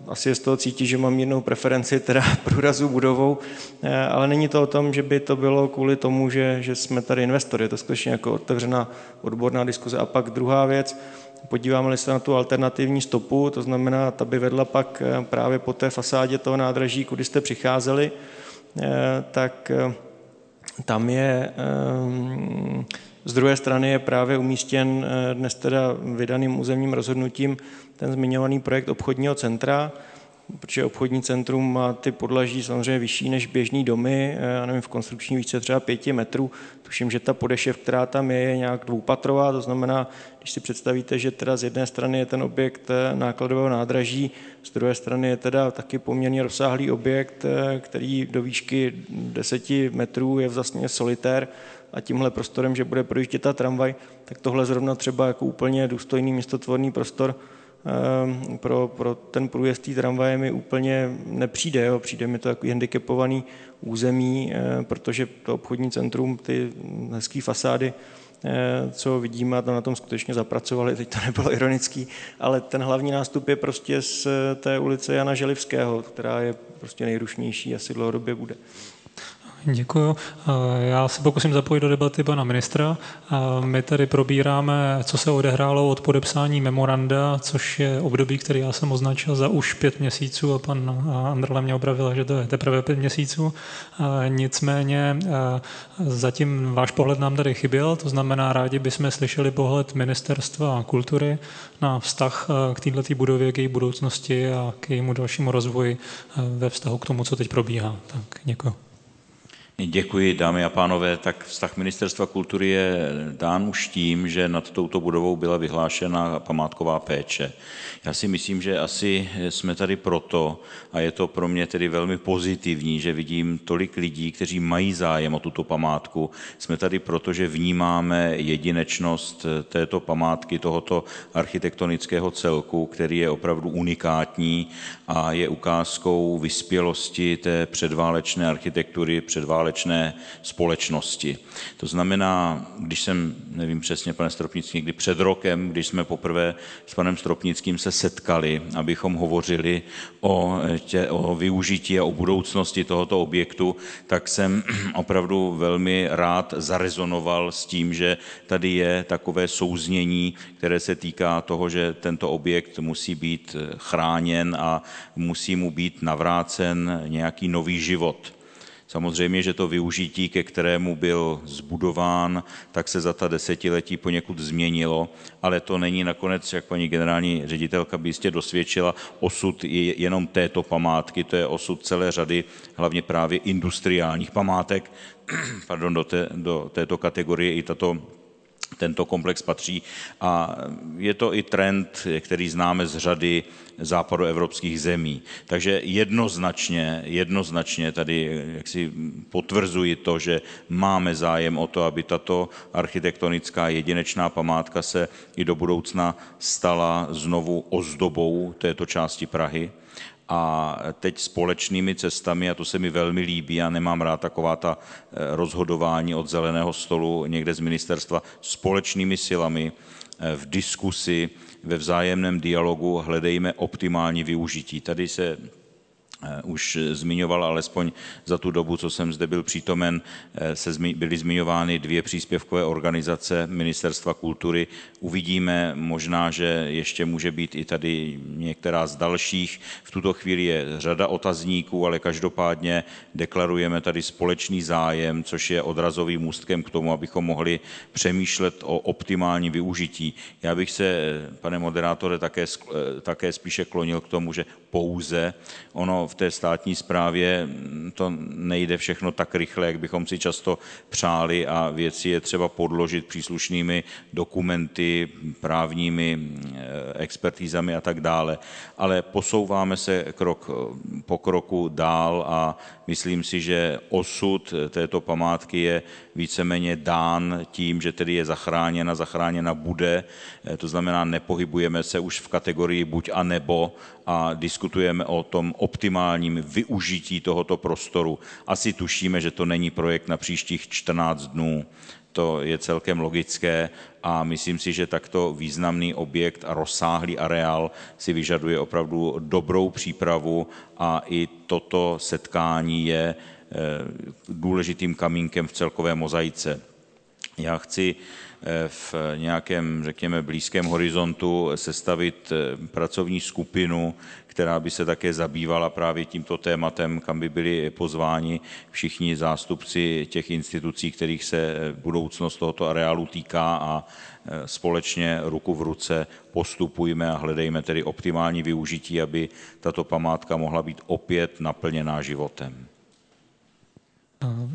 Speaker 4: asi z toho cítit, že mám jinou preferenci teda průrazu budovou, ale není to o tom, že by to bylo kvůli tomu, že, že jsme tady investory. Je to skutečně jako otevřená odborná diskuze. A pak druhá věc, Podíváme-li se na tu alternativní stopu, to znamená, ta by vedla pak eh, právě po té fasádě toho nádraží, kudy jste přicházeli, eh, tak eh, tam je z druhé strany je právě umístěn dnes teda vydaným územním rozhodnutím ten zmiňovaný projekt obchodního centra, protože obchodní centrum má ty podlaží samozřejmě vyšší než běžný domy, eh, já nevím, v konstrukční výšce třeba pěti metrů. Tuším, že ta podešev, která tam je, je nějak dvoupatrová, to znamená, když si představíte, že teda z jedné strany je ten objekt eh, nákladového nádraží, z druhé strany je teda taky poměrně rozsáhlý objekt, eh, který do výšky 10 metrů je vlastně solitér a tímhle prostorem, že bude projíždět ta tramvaj, tak tohle zrovna třeba jako úplně důstojný městotvorný prostor pro, pro ten průjezd té tramvaje mi úplně nepřijde. Jo. Přijde mi to jako handicapovaný území, eh, protože to obchodní centrum, ty hezké fasády, eh, co vidíme, to na tom skutečně zapracovali, teď to nebylo ironický, ale ten hlavní nástup je prostě z té ulice Jana Želivského, která je prostě nejrušnější, asi dlouhodobě bude.
Speaker 1: Děkuji. Já se pokusím zapojit do debaty pana ministra. My tady probíráme, co se odehrálo od podepsání memoranda, což je období, který já jsem označil za už pět měsíců a pan Andrle mě opravil, že to je teprve pět měsíců. Nicméně zatím váš pohled nám tady chyběl, to znamená, rádi bychom slyšeli pohled ministerstva kultury na vztah k této budově, k její budoucnosti a k jejímu dalšímu rozvoji ve vztahu k tomu, co teď probíhá. Tak děkuji.
Speaker 8: Děkuji, dámy a pánové. Tak vztah Ministerstva kultury je dán už tím, že nad touto budovou byla vyhlášena památková péče. Já si myslím, že asi jsme tady proto, a je to pro mě tedy velmi pozitivní, že vidím tolik lidí, kteří mají zájem o tuto památku. Jsme tady proto, že vnímáme jedinečnost této památky, tohoto architektonického celku, který je opravdu unikátní a je ukázkou vyspělosti té předválečné architektury, předválečné společnosti. To znamená, když jsem, nevím přesně, pane Stropnický, někdy před rokem, když jsme poprvé s panem Stropnickým se setkali, abychom hovořili o, tě, o využití a o budoucnosti tohoto objektu, tak jsem opravdu velmi rád zarezonoval s tím, že tady je takové souznění, které se týká toho, že tento objekt musí být chráněn a musí mu být navrácen nějaký nový život. Samozřejmě, že to využití, ke kterému byl zbudován, tak se za ta desetiletí poněkud změnilo, ale to není nakonec, jak paní generální ředitelka by jistě dosvědčila, osud jenom této památky, to je osud celé řady, hlavně právě industriálních památek, pardon, do, té, do této kategorie i tato tento komplex patří. A je to i trend, který známe z řady západoevropských zemí. Takže jednoznačně, jednoznačně tady jak si potvrzuji to, že máme zájem o to, aby tato architektonická jedinečná památka se i do budoucna stala znovu ozdobou této části Prahy a teď společnými cestami, a to se mi velmi líbí, já nemám rád taková ta eh, rozhodování od zeleného stolu někde z ministerstva, společnými silami eh, v diskusi, ve vzájemném dialogu hledejme optimální využití. Tady se už zmiňoval, alespoň za tu dobu, co jsem zde byl přítomen, eh, se byly zmiňovány dvě příspěvkové organizace Ministerstva kultury. Uvidíme, možná, že ještě může být i tady některá z dalších. V tuto chvíli je řada otazníků, ale každopádně deklarujeme tady společný zájem, což je odrazovým můstkem k tomu, abychom mohli přemýšlet o optimální využití. Já bych se, pane moderátore, také, eh, také spíše klonil k tomu, že pouze ono v té státní správě to nejde všechno tak rychle, jak bychom si často přáli a věci je třeba podložit příslušnými dokumenty, právními eh, expertízami a tak dále. Ale posouváme se krok po kroku dál a myslím si, že osud této památky je víceméně dán tím, že tedy je zachráněna, zachráněna bude, eh, to znamená, nepohybujeme se už v kategorii buď a nebo a diskutujeme o tom optimálním využití tohoto prostoru. Asi tušíme, že to není projekt na příštích 14 dnů, to je celkem logické a myslím si, že takto významný objekt a rozsáhlý areál si vyžaduje opravdu dobrou přípravu a i toto setkání je eh, důležitým kamínkem v celkové mozaice. Já chci eh, v nějakém, řekněme, blízkém horizontu sestavit eh, pracovní skupinu, která by se také zabývala právě tímto tématem, kam by byli pozváni všichni zástupci těch institucí, kterých se eh, budoucnost tohoto areálu týká a společně ruku v ruce postupujme a hledejme tedy optimální využití, aby tato památka mohla být opět naplněná životem.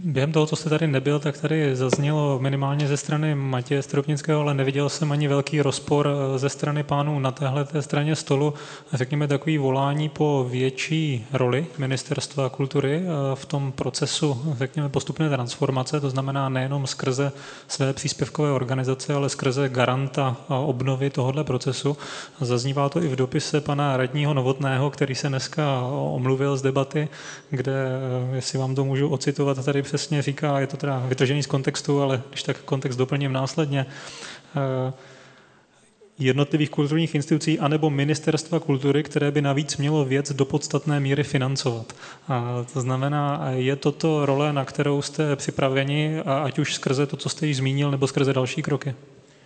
Speaker 1: Během toho, co jste tady nebyl, tak tady zaznělo minimálně ze strany Matěje Stropnického, ale neviděl jsem ani velký rozpor eh, ze strany pánů na téhle té straně stolu. Řekněme takový volání po větší roli Ministerstva kultury eh, v tom procesu, řekněme, postupné transformace, to znamená nejenom skrze své příspěvkové organizace, ale skrze garanta obnovy tohohle procesu. Zaznívá to i v dopise pana radního Novotného, který se dneska omluvil z debaty, kde, eh, jestli vám to můžu ocitovat, Pilát tady přesně říká, je to teda vytržený z kontextu, ale když tak kontext doplním následně, eh, jednotlivých kulturních institucí anebo ministerstva kultury, které by navíc mělo věc do podstatné míry financovat. A to znamená, je toto role, na kterou jste připraveni, ať už skrze to, co jste již zmínil, nebo skrze další kroky?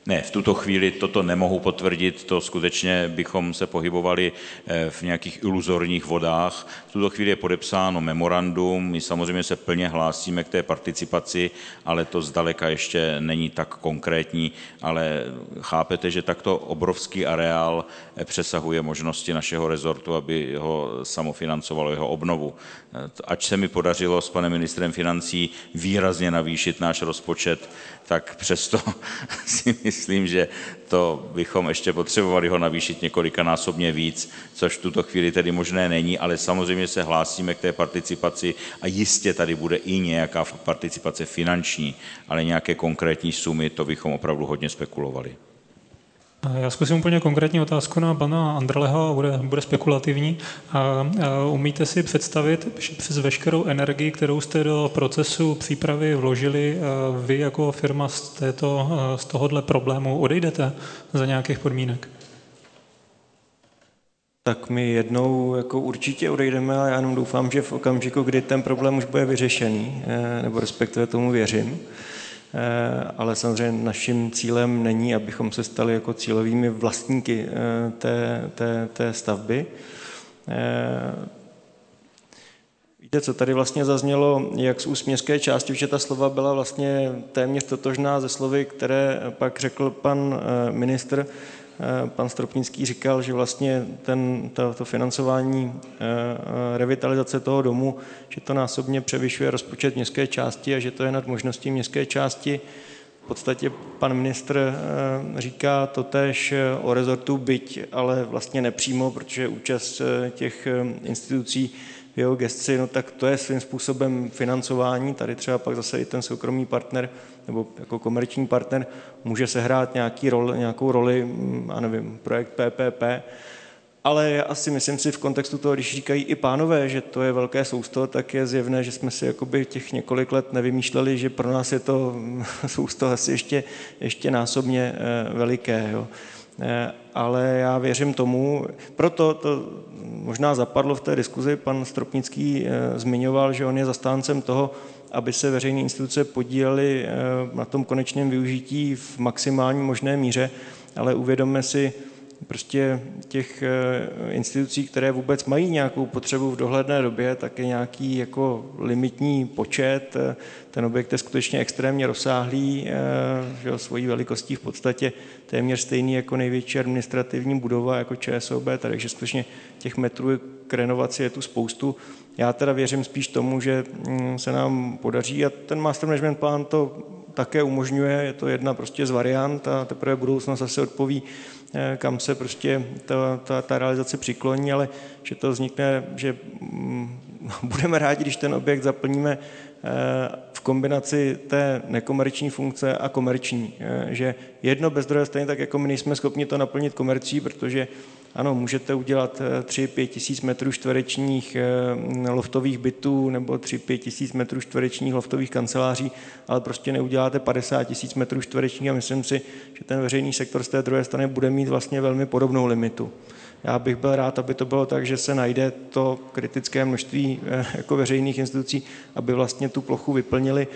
Speaker 8: Ne, v tuto chvíli toto nemohu potvrdit, to skutečně bychom se pohybovali eh, v nějakých iluzorních vodách. V tuto chvíli je podepsáno memorandum, my samozřejmě se plně hlásíme k té participaci, ale to zdaleka ještě není tak konkrétní, ale chápete, že takto obrovský areál eh, přesahuje možnosti našeho rezortu, aby ho samofinancovalo jeho obnovu. Eh, Ať se mi podařilo s panem ministrem financí výrazně navýšit náš rozpočet, tak přesto si myslím, že to bychom ještě potřebovali ho navýšit několikanásobně víc, což v tuto chvíli tedy možné není, ale samozřejmě se hlásíme k té participaci a jistě tady bude i nějaká participace finanční, ale nějaké konkrétní sumy, to bychom opravdu hodně spekulovali.
Speaker 1: Já zkusím úplně konkrétní otázku na pana Andrleho, bude, bude spekulativní. A, a umíte si představit, že přes veškerou energii, kterou jste do procesu přípravy vložili, vy jako firma z, této, z tohohle problému odejdete za nějakých podmínek?
Speaker 4: Tak my jednou jako určitě odejdeme a já jenom doufám, že v okamžiku, kdy ten problém už bude vyřešený, eh, nebo respektive tomu věřím, ale samozřejmě naším cílem není, abychom se stali jako cílovými vlastníky eh, té, té, té stavby. Eh, víte, co tady vlastně zaznělo, jak z úst městské části, že ta slova byla vlastně téměř totožná ze slovy, které pak řekl pan ministr, Eh, pan Stropnický říkal, že vlastně ten, to, to financování eh, eh, revitalizace toho domu, že to násobně převyšuje rozpočet městské části a že to je nad možností městské části. V podstatě pan ministr říká totéž o rezortu byť, ale vlastně nepřímo, protože účast těch institucí jeho gesci, no tak to je svým způsobem financování. Tady třeba pak zase i ten soukromý partner nebo jako komerční partner může sehrát nějaký rol, nějakou roli, mm, a nevím, projekt PPP, ale já asi myslím si v kontextu toho, když říkají i pánové, že to je velké sousto, tak je zjevné, že jsme si jakoby těch několik let nevymýšleli, že pro nás je to sousto asi ještě, ještě násobně eh, veliké. Jo. Ale já věřím tomu, proto to možná zapadlo v té diskuzi, pan Stropnický eh, zmiňoval, že on je zastáncem toho, aby se veřejné instituce podílely eh, na tom konečném využití v maximální možné míře, ale uvědomme si, prostě těch eh, institucí, které vůbec mají nějakou potřebu v dohledné době, tak je nějaký jako limitní počet. Ten objekt je skutečně extrémně rozsáhlý, eh, že svojí velikostí v podstatě téměř stejný jako největší administrativní budova jako ČSOB, takže skutečně těch metrů k renovaci je tu spoustu. Já teda věřím spíš tomu, že mm, se nám podaří a ten master management plán to také umožňuje, je to jedna prostě z variant a teprve budoucnost zase odpoví, eh, kam se prostě ta, ta, ta realizace přikloní, ale že to vznikne, že mm, budeme rádi, když ten objekt zaplníme eh, v kombinaci té nekomerční funkce a komerční. Eh, že jedno bez druhé stejně tak, jako my nejsme schopni to naplnit komercí, protože ano, můžete udělat 3-5 tisíc metrů čtverečních eh, loftových bytů nebo 3-5 tisíc metrů čtverečních loftových kanceláří, ale prostě neuděláte 50 tisíc metrů čtverečních a myslím si, že ten veřejný sektor z té druhé strany bude mít vlastně velmi podobnou limitu. Já bych byl rád, aby to bylo tak, že se najde to kritické množství eh, jako veřejných institucí, aby vlastně tu plochu vyplnili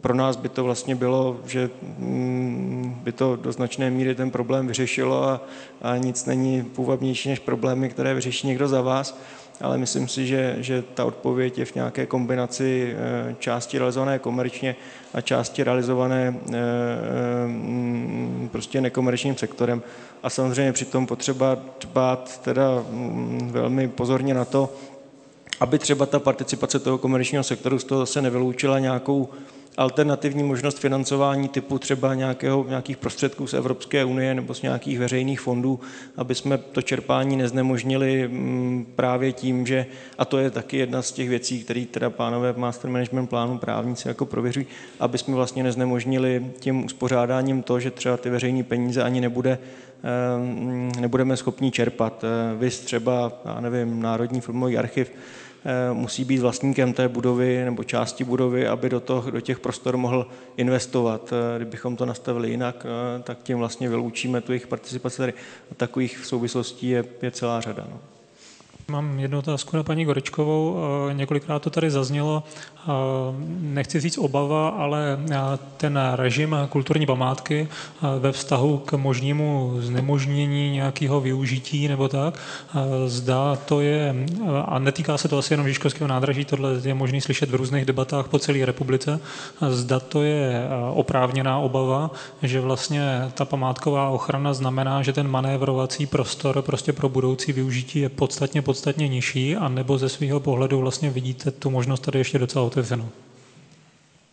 Speaker 4: pro nás by to vlastně bylo, že mm, by to do značné míry ten problém vyřešilo a, a nic není půvabnější než problémy, které vyřeší někdo za vás ale myslím si, že, že ta odpověď je v nějaké kombinaci eh, části realizované komerčně a části realizované eh, eh, prostě nekomerčním sektorem. A samozřejmě přitom potřeba dbát teda mm, velmi pozorně na to, aby třeba ta participace toho komerčního sektoru z toho zase nevyloučila nějakou alternativní možnost financování typu třeba nějakého, nějakých prostředků z Evropské unie nebo z nějakých veřejných fondů, aby jsme to čerpání neznemožnili mm, právě tím, že, a to je taky jedna z těch věcí, které teda pánové v Master Management plánu právníci jako prověřují, aby jsme vlastně neznemožnili tím uspořádáním to, že třeba ty veřejné peníze ani nebude eh, nebudeme schopni čerpat. Eh, vy třeba, já nevím, Národní filmový archiv musí být vlastníkem té budovy nebo části budovy, aby do, toho, do těch prostor mohl investovat. Eh, kdybychom to nastavili jinak, eh, tak tím vlastně vyloučíme tu jejich participaci tady. A takových souvislostí je, je celá řada. No.
Speaker 1: Mám jednu otázku na paní Goričkovou. Několikrát to tady zaznělo. Nechci říct obava, ale ten režim kulturní památky ve vztahu k možnému znemožnění nějakého využití nebo tak, zdá to je, a netýká se to asi jenom Žižkovského nádraží, tohle je možné slyšet v různých debatách po celé republice, zda to je oprávněná obava, že vlastně ta památková ochrana znamená, že ten manévrovací prostor prostě pro budoucí využití je podstatně, podstatně nižší, a nebo ze svého pohledu vlastně vidíte tu možnost tady ještě docela otevřenou.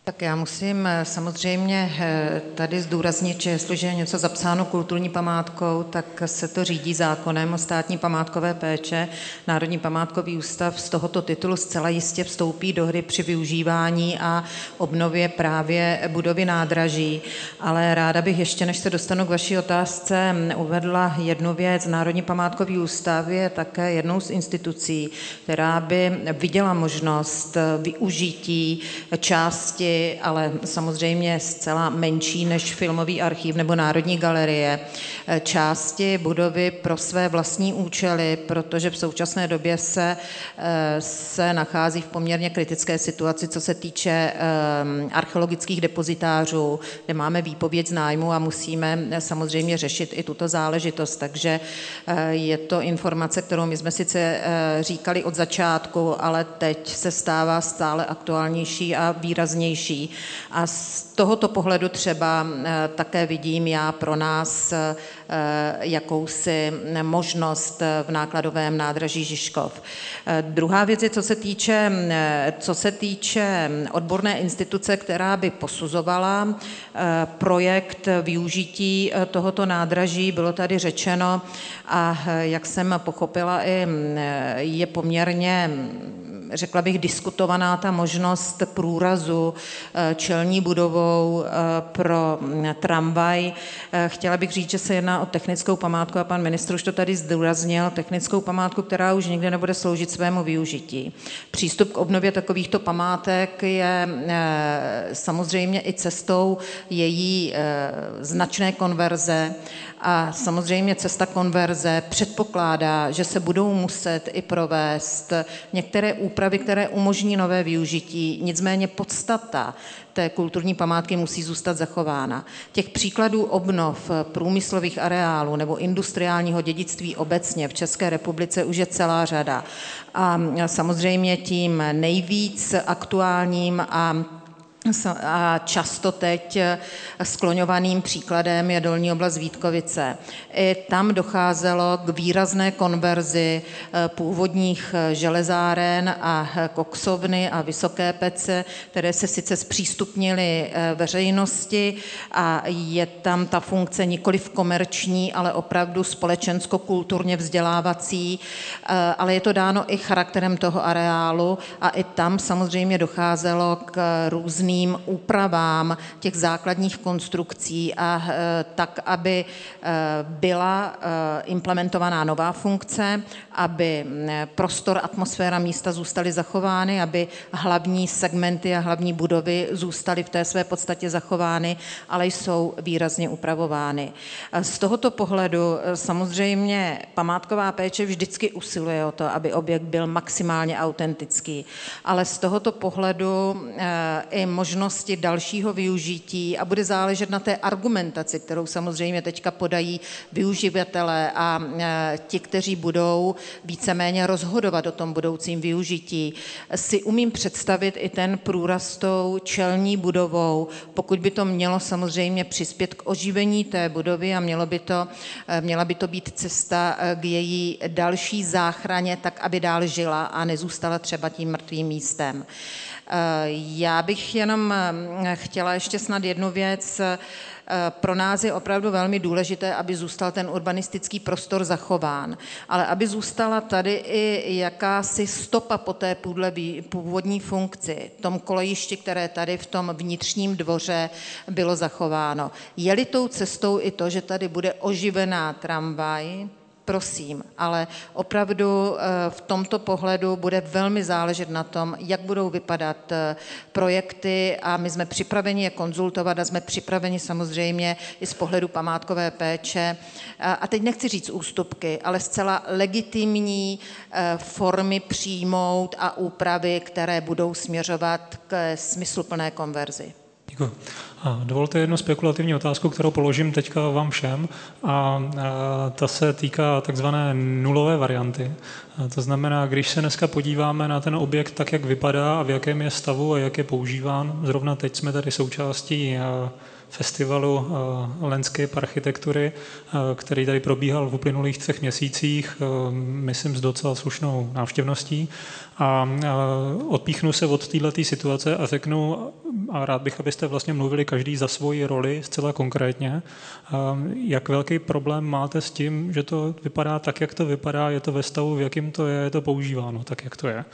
Speaker 6: Tak já musím eh, samozřejmě eh, tady zdůraznit, že jestliže je něco zapsáno kulturní památkou, tak se to řídí zákonem o státní památkové péče. Národní památkový ústav z tohoto titulu zcela jistě vstoupí do hry při využívání a obnově právě budovy nádraží. Ale ráda bych ještě, než se dostanu k vaší otázce, uvedla jednu věc. Národní památkový ústav je také jednou z institucí, která by viděla možnost využití části ale samozřejmě zcela menší než filmový archív nebo Národní galerie, eh, části budovy pro své vlastní účely, protože v současné době se, eh, se nachází v poměrně kritické situaci, co se týče eh, archeologických depozitářů, kde máme výpověď z nájmu a musíme samozřejmě řešit i tuto záležitost. Takže je to informace, kterou my jsme sice říkali od začátku, ale teď se stává stále aktuálnější a výraznější silnější. A z tohoto pohledu třeba eh, také vidím já pro nás eh, jakousi možnost v nákladovém nádraží Žižkov. Eh, druhá věc je, co se týče, co se týče odborné instituce, která by posuzovala projekt využití tohoto nádraží. Bylo tady řečeno, a jak jsem pochopila, je poměrně řekla bych, diskutovaná ta možnost průrazu eh, čelní budovou eh, pro mm, tramvaj. Eh, chtěla bych říct, že se jedná o technickou památku a pan ministr už to tady zdůraznil, technickou památku, která už nikdy nebude sloužit svému využití. Přístup k obnově takovýchto památek je samozřejmě i cestou její značné konverze a samozřejmě cesta konverze předpokládá, že se budou muset i provést některé úpravy, které umožní nové využití. Nicméně podstata té kulturní památky musí zůstat zachována. Těch příkladů obnov průmyslových areálů nebo industriálního dědictví obecně v České republice už je celá řada. A samozřejmě tím nejvíc aktuálním a a často teď eh, skloňovaným příkladem je dolní oblast Vítkovice. I tam docházelo k výrazné konverzi eh, původních eh, železáren a koksovny a vysoké pece, které se sice zpřístupnily veřejnosti a je tam ta funkce nikoli v komerční, ale opravdu společensko-kulturně vzdělávací, ale je to dáno i charakterem toho areálu a i tam samozřejmě docházelo k různým různým úpravám těch základních konstrukcí a eh, tak, aby eh, byla eh, implementovaná nová funkce, aby prostor, atmosféra místa zůstaly zachovány, aby hlavní segmenty a hlavní budovy zůstaly v té své podstatě zachovány, ale jsou výrazně upravovány. Z tohoto pohledu samozřejmě památková péče vždycky usiluje o to, aby objekt byl maximálně autentický, ale z tohoto pohledu i možnosti dalšího využití a bude záležet na té argumentaci, kterou samozřejmě teďka podají využivatelé a ti, kteří budou víceméně rozhodovat o tom budoucím využití. Si umím představit i ten průrastou čelní budovou, pokud by to mělo samozřejmě přispět k oživení té budovy a mělo by to, měla by to být cesta k její další záchraně, tak aby dál žila a nezůstala třeba tím mrtvým místem. Já bych jenom chtěla ještě snad jednu věc. Pro nás je opravdu velmi důležité, aby zůstal ten urbanistický prostor zachován, ale aby zůstala tady i jakási stopa po té původní funkci, tom kolejišti, které tady v tom vnitřním dvoře bylo zachováno. Je-li tou cestou i to, že tady bude oživená tramvaj, prosím, ale opravdu eh, v tomto pohledu bude velmi záležet na tom, jak budou vypadat eh, projekty a my jsme připraveni je konzultovat a jsme připraveni samozřejmě i z pohledu památkové péče. A teď nechci říct ústupky, ale zcela legitimní eh, formy přijmout a úpravy, které budou směřovat k smysluplné konverzi.
Speaker 1: Děkuji. A dovolte jednu spekulativní otázku, kterou položím teďka vám všem a ta se týká takzvané nulové varianty. A to znamená, když se dneska podíváme na ten objekt tak, jak vypadá a v jakém je stavu a jak je používán, zrovna teď jsme tady součástí festivalu Landscape architektury, který tady probíhal v uplynulých třech měsících, myslím s docela slušnou návštěvností. A odpíchnu se od této situace a řeknu, a rád bych, abyste vlastně mluvili každý za svoji roli zcela konkrétně, jak velký problém máte s tím, že to vypadá tak, jak to vypadá, je to ve stavu, v jakém to je, je to používáno tak, jak to je.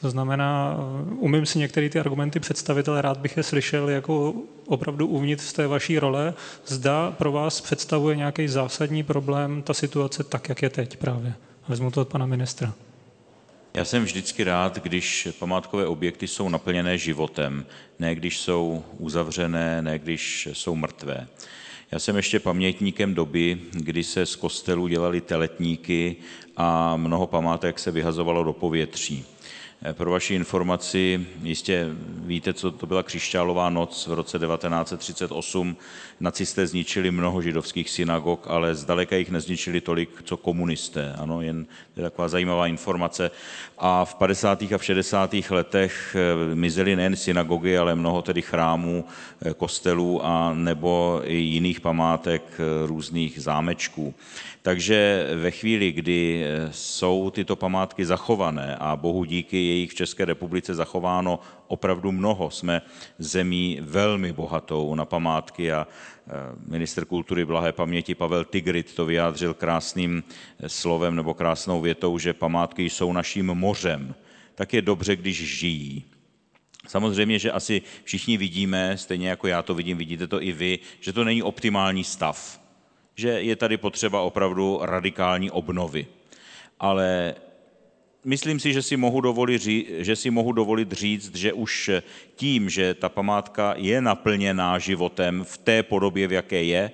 Speaker 1: To znamená, umím si některé ty argumenty představit, ale rád bych je slyšel jako opravdu uvnitř z té vaší role. Zda pro vás představuje nějaký zásadní problém ta situace tak, jak je teď právě. Vezmu to od pana ministra.
Speaker 8: Já jsem vždycky rád, když památkové objekty jsou naplněné životem, ne když jsou uzavřené, ne když jsou mrtvé. Já jsem ještě pamětníkem doby, kdy se z kostelů dělali teletníky a mnoho památek se vyhazovalo do povětří. Eh, pro vaši informaci, jistě víte, co to byla křišťálová noc v roce 1938. Nacisté zničili mnoho židovských synagog, ale zdaleka jich nezničili tolik, co komunisté. Ano, jen je taková zajímavá informace. A v 50. a v 60. letech eh, mizely nejen synagogy, ale mnoho tedy chrámů, eh, kostelů a nebo i jiných památek různých zámečků. Takže ve chvíli, kdy eh, jsou tyto památky zachované a bohu díky jejich v České republice zachováno opravdu mnoho, jsme zemí velmi bohatou na památky a eh, minister kultury blahé paměti Pavel Tigrit to vyjádřil krásným eh, slovem nebo krásnou větou, že památky jsou naším mořem. Tak je dobře, když žijí. Samozřejmě, že asi všichni vidíme, stejně jako já to vidím, vidíte to i vy, že to není optimální stav že je tady potřeba opravdu radikální obnovy. Ale myslím si, že si mohu dovolit, že si mohu dovolit říct, že už tím, že ta památka je naplněná životem v té podobě, v jaké je,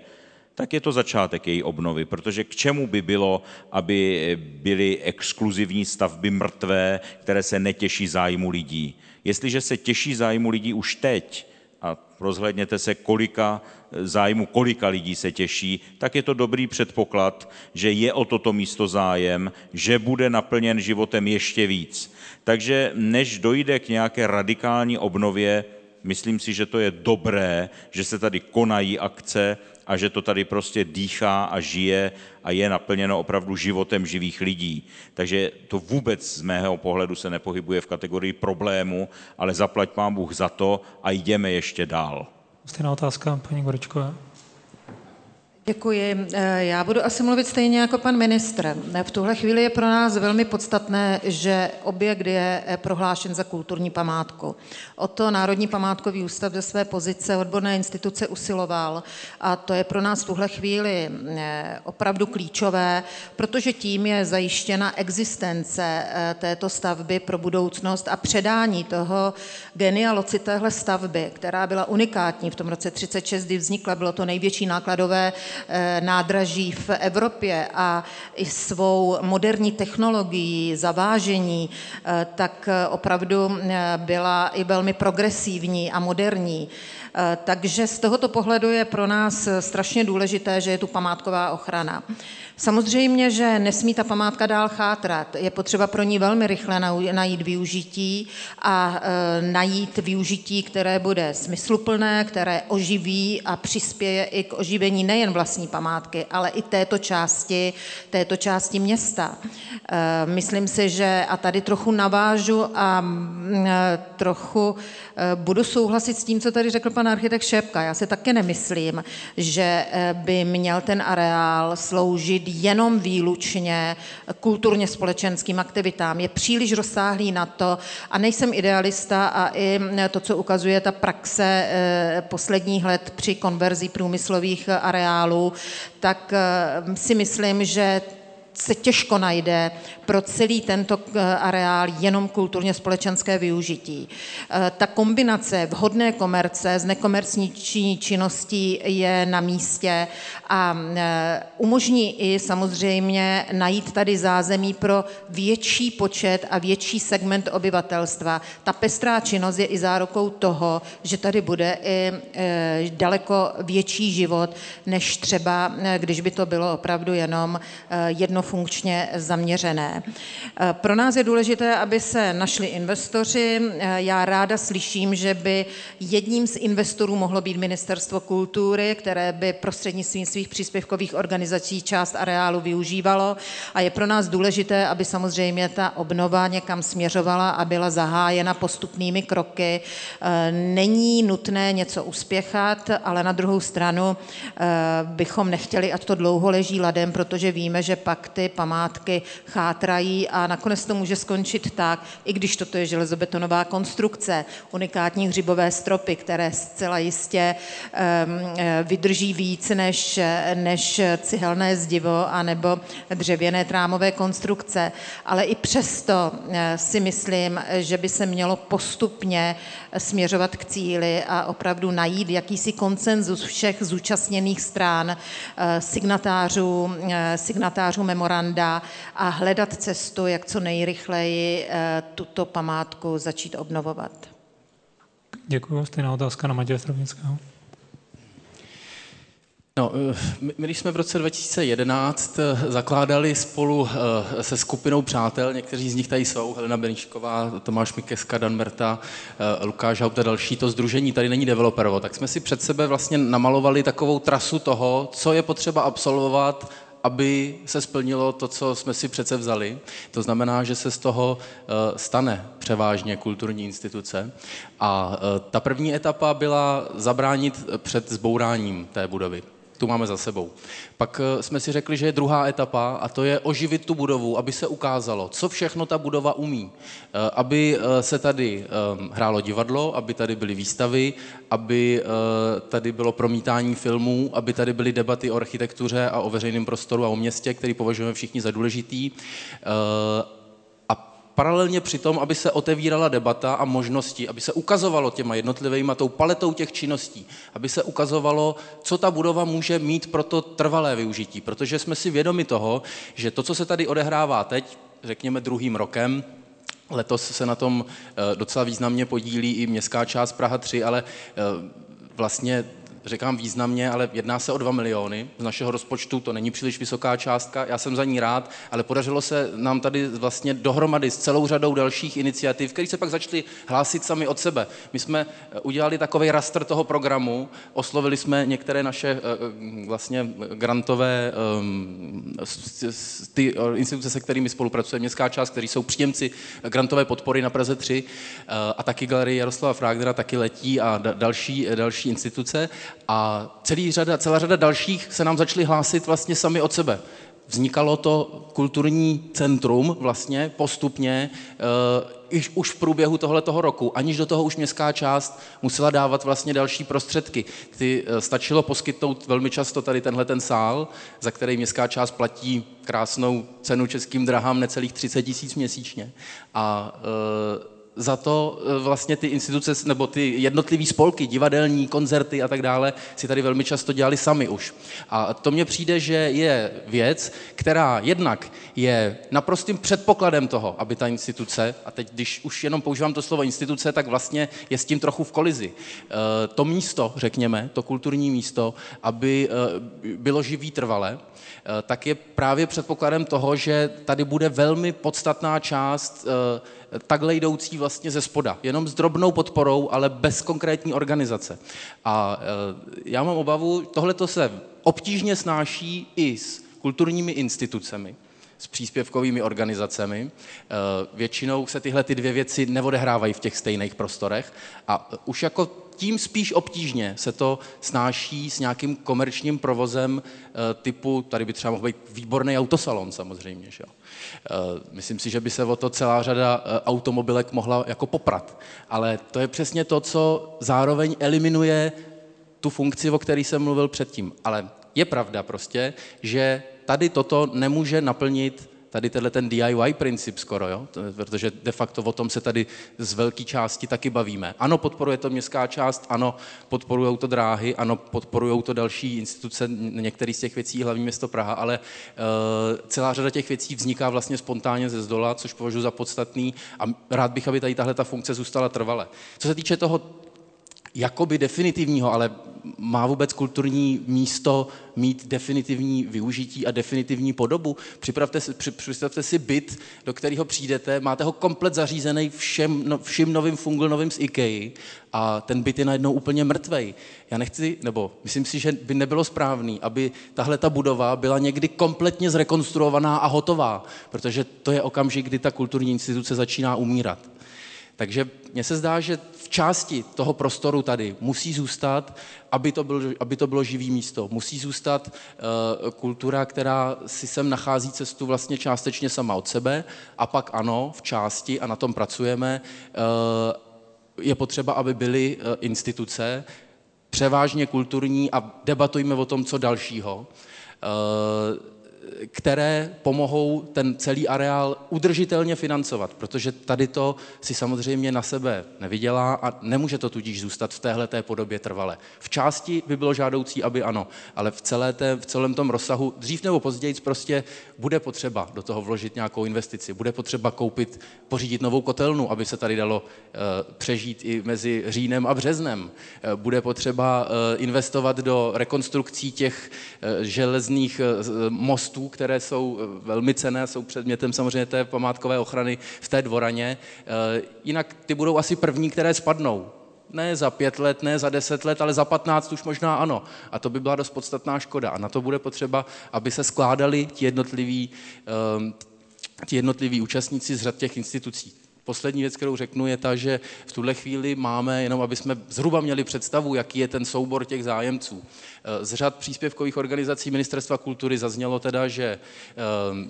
Speaker 8: tak je to začátek její obnovy, protože k čemu by bylo, aby byly exkluzivní stavby mrtvé, které se netěší zájmu lidí. Jestliže se těší zájmu lidí už teď, rozhledněte se, kolika zájmu, kolika lidí se těší, tak je to dobrý předpoklad, že je o toto místo zájem, že bude naplněn životem ještě víc. Takže než dojde k nějaké radikální obnově, myslím si, že to je dobré, že se tady konají akce a že to tady prostě dýchá a žije a je naplněno opravdu životem živých lidí. Takže to vůbec z mého pohledu se nepohybuje v kategorii problému, ale zaplať pán Bůh za to a jdeme ještě dál.
Speaker 1: Stejná otázka, paní Gorečková.
Speaker 6: Děkuji. Eh, já budu asi mluvit stejně jako pan ministr. V tuhle chvíli je pro nás velmi podstatné, že objekt je eh, prohlášen za kulturní památku. O to Národní památkový ústav ze své pozice odborné instituce usiloval a to je pro nás v tuhle chvíli eh, opravdu klíčové, protože tím je zajištěna existence této stavby pro budoucnost a předání toho genialoci téhle stavby, která byla unikátní v tom roce 36, kdy vznikla, bylo to největší nákladové nádraží v Evropě a i svou moderní technologií zavážení, tak opravdu byla i velmi progresivní a moderní. Takže z tohoto pohledu je pro nás strašně důležité, že je tu památková ochrana. Samozřejmě, že nesmí ta památka dál chátrat. Je potřeba pro ní velmi rychle najít využití a e, najít využití, které bude smysluplné, které oživí a přispěje i k oživení nejen vlastní památky, ale i této části, této části města. Myslím si, že a tady trochu navážu a e, trochu budu souhlasit s tím, co tady řekl pan architekt Šepka. Já si také nemyslím, že e, by měl ten areál sloužit jenom výlučně kulturně společenským aktivitám. Je příliš rozsáhlý na to a nejsem idealista a i to, co ukazuje ta praxe eh, posledních let při konverzi průmyslových areálů, tak eh, si myslím, že se těžko najde pro celý tento eh, areál jenom kulturně společenské využití. Eh, ta kombinace vhodné komerce s nekomerční činností je na místě a eh, umožní i samozřejmě najít tady zázemí pro větší počet a větší segment obyvatelstva. Ta pestrá činnost je i zárukou toho, že tady bude i daleko větší život, než třeba, když by to bylo opravdu jenom jednofunkčně zaměřené. Eh, pro nás je důležité, aby se našli investoři. Eh, já ráda slyším, že by jedním z investorů mohlo být Ministerstvo kultury, které by prostřednictvím svých příspěvkových organizací část areálu využívalo. A je pro nás důležité, aby samozřejmě ta obnova někam směřovala a byla zahájena postupnými kroky. Eh, není nutné něco uspěchat, ale na druhou stranu bychom nechtěli, ať to dlouho leží ladem, protože víme, že pak ty památky chátrají a nakonec to může skončit tak, i když toto je železobetonová konstrukce, unikátní hřibové stropy, které zcela jistě um, vydrží víc než, než cihelné zdivo anebo dřevěné trámové konstrukce. Ale i přesto eh, si myslím, že by se mělo postupně směřovat k cíli a opravdu najít jakýsi konsenzus všech zúčastněných strán, eh, signatářů, signatářů memoranda a hledat cestu, jak co nejrychleji eh, tuto památku začít obnovovat.
Speaker 1: Děkuji. Stejná otázka na Matěje Strovnického.
Speaker 3: No, eh, my, když jsme v roce 2011 eh, zakládali spolu se skupinou přátel, někteří z nich tady jsou, Helena Benčková, Tomáš Mikeska, Dan Merta, Lukáš Hauta, další, to združení tady není developerovo, tak jsme si před sebe vlastně namalovali takovou trasu toho, co je potřeba absolvovat aby se splnilo to, co jsme si přece vzali. To znamená, že se z toho eh, stane převážně kulturní instituce. A eh, ta první etapa byla zabránit před zbouráním té budovy tu máme za sebou. Pak eh, jsme si řekli, že je druhá etapa a to je oživit tu budovu, aby se ukázalo, co všechno ta budova umí. Eh, aby eh, se tady hrálo divadlo, aby tady byly výstavy, aby tady bylo promítání filmů, aby tady byly debaty o architektuře a o veřejném prostoru a o městě, který považujeme všichni za důležitý paralelně při tom, aby se otevírala debata a možnosti, aby se ukazovalo těma jednotlivými tou paletou těch činností, aby se ukazovalo, co ta budova může mít pro to trvalé využití, protože jsme si vědomi toho, že to, co se tady odehrává teď, řekněme druhým rokem, Letos se na tom eh, docela významně podílí i městská část Praha 3, ale eh, vlastně říkám významně, ale jedná se o 2 miliony z našeho rozpočtu, to není příliš vysoká částka, já jsem za ní rád, ale podařilo se nám tady vlastně dohromady s celou řadou dalších iniciativ, které se pak začaly hlásit sami od sebe. My jsme eh, udělali takový raster toho programu, oslovili jsme některé naše eh, eh, vlastně grantové ehm, ty instituce, se kterými spolupracuje městská část, které jsou příjemci grantové podpory na Praze 3 a taky galerie Jaroslava Frágdera taky letí a další, další instituce a celý řada, celá řada dalších se nám začaly hlásit vlastně sami od sebe. Vznikalo to kulturní centrum vlastně postupně uh, už v průběhu tohoto roku, aniž do toho už městská část musela dávat vlastně další prostředky. Ty, uh, stačilo poskytnout velmi často tady tenhle ten sál, za který městská část platí krásnou cenu českým drahám necelých 30 tisíc měsíčně. A uh, za to eh, vlastně ty instituce nebo ty jednotlivé spolky, divadelní, koncerty a tak dále si tady velmi často dělali sami už. A to mně přijde, že je věc, která jednak je naprostým předpokladem toho, aby ta instituce, a teď když už jenom používám to slovo instituce, tak vlastně je s tím trochu v kolizi. Eh, to místo, řekněme, to kulturní místo, aby eh, bylo živý trvale, tak je právě předpokladem toho, že tady bude velmi podstatná část takhle jdoucí vlastně ze spoda, jenom s drobnou podporou, ale bez konkrétní organizace. A e, já mám obavu, tohle to se obtížně snáší i s kulturními institucemi, s příspěvkovými organizacemi. E, většinou se tyhle ty dvě věci neodehrávají v těch stejných prostorech a už jako tím spíš obtížně se to snáší s nějakým komerčním provozem e, typu, tady by třeba mohl být výborný autosalon samozřejmě, že? Eh, myslím si, že by se o to celá řada eh, automobilek mohla jako poprat. Ale to je přesně to, co zároveň eliminuje tu funkci, o které jsem mluvil předtím. Ale je pravda prostě, že tady toto nemůže naplnit tady tenhle ten DIY princip skoro, jo? protože de facto o tom se tady z velké části taky bavíme. Ano, podporuje to městská část, ano, podporují to dráhy, ano, podporují to další instituce, některé z těch věcí hlavní město Praha, ale uh, celá řada těch věcí vzniká vlastně spontánně ze zdola, což považuji za podstatný a rád bych, aby tady tahle ta funkce zůstala trvale. Co se týče toho jakoby definitivního, ale má vůbec kulturní místo mít definitivní využití a definitivní podobu? Připravte si, při, představte si byt, do kterého přijdete, máte ho komplet zařízený všem, no, vším novým funglnovým z IKEA a ten byt je najednou úplně mrtvej. Já nechci, nebo myslím si, že by nebylo správný, aby tahle ta budova byla někdy kompletně zrekonstruovaná a hotová, protože to je okamžik, kdy ta kulturní instituce začíná umírat. Takže mně se zdá, že v části toho prostoru tady musí zůstat, aby to, bylo, aby to bylo živý místo. Musí zůstat uh, kultura, která si sem nachází cestu vlastně částečně sama od sebe a pak ano, v části, a na tom pracujeme, uh, je potřeba, aby byly uh, instituce, převážně kulturní a debatujme o tom, co dalšího. Uh, které pomohou ten celý areál udržitelně financovat, protože tady to si samozřejmě na sebe nevydělá a nemůže to tudíž zůstat v téhle té podobě trvale. V části by bylo žádoucí, aby ano, ale v, celé té, v celém tom rozsahu dřív nebo později prostě bude potřeba do toho vložit nějakou investici, bude potřeba koupit, pořídit novou kotelnu, aby se tady dalo uh, přežít i mezi říjnem a březnem. Uh, bude potřeba uh, investovat do rekonstrukcí těch železných mostů, které jsou eh, velmi cené, jsou předmětem samozřejmě té památkové ochrany v té dvoraně. Eh, jinak ty budou asi první, které spadnou. Ne za pět let, ne za deset let, ale za patnáct už možná ano. A to by byla dost podstatná škoda. A na to bude potřeba, aby se skládali ti jednotliví, eh, ti jednotliví účastníci z řad těch institucí. Poslední věc, kterou řeknu, je ta, že v tuhle chvíli máme, jenom aby jsme zhruba měli představu, jaký je ten soubor těch zájemců. Eh, z řad příspěvkových organizací Ministerstva kultury zaznělo teda, že eh,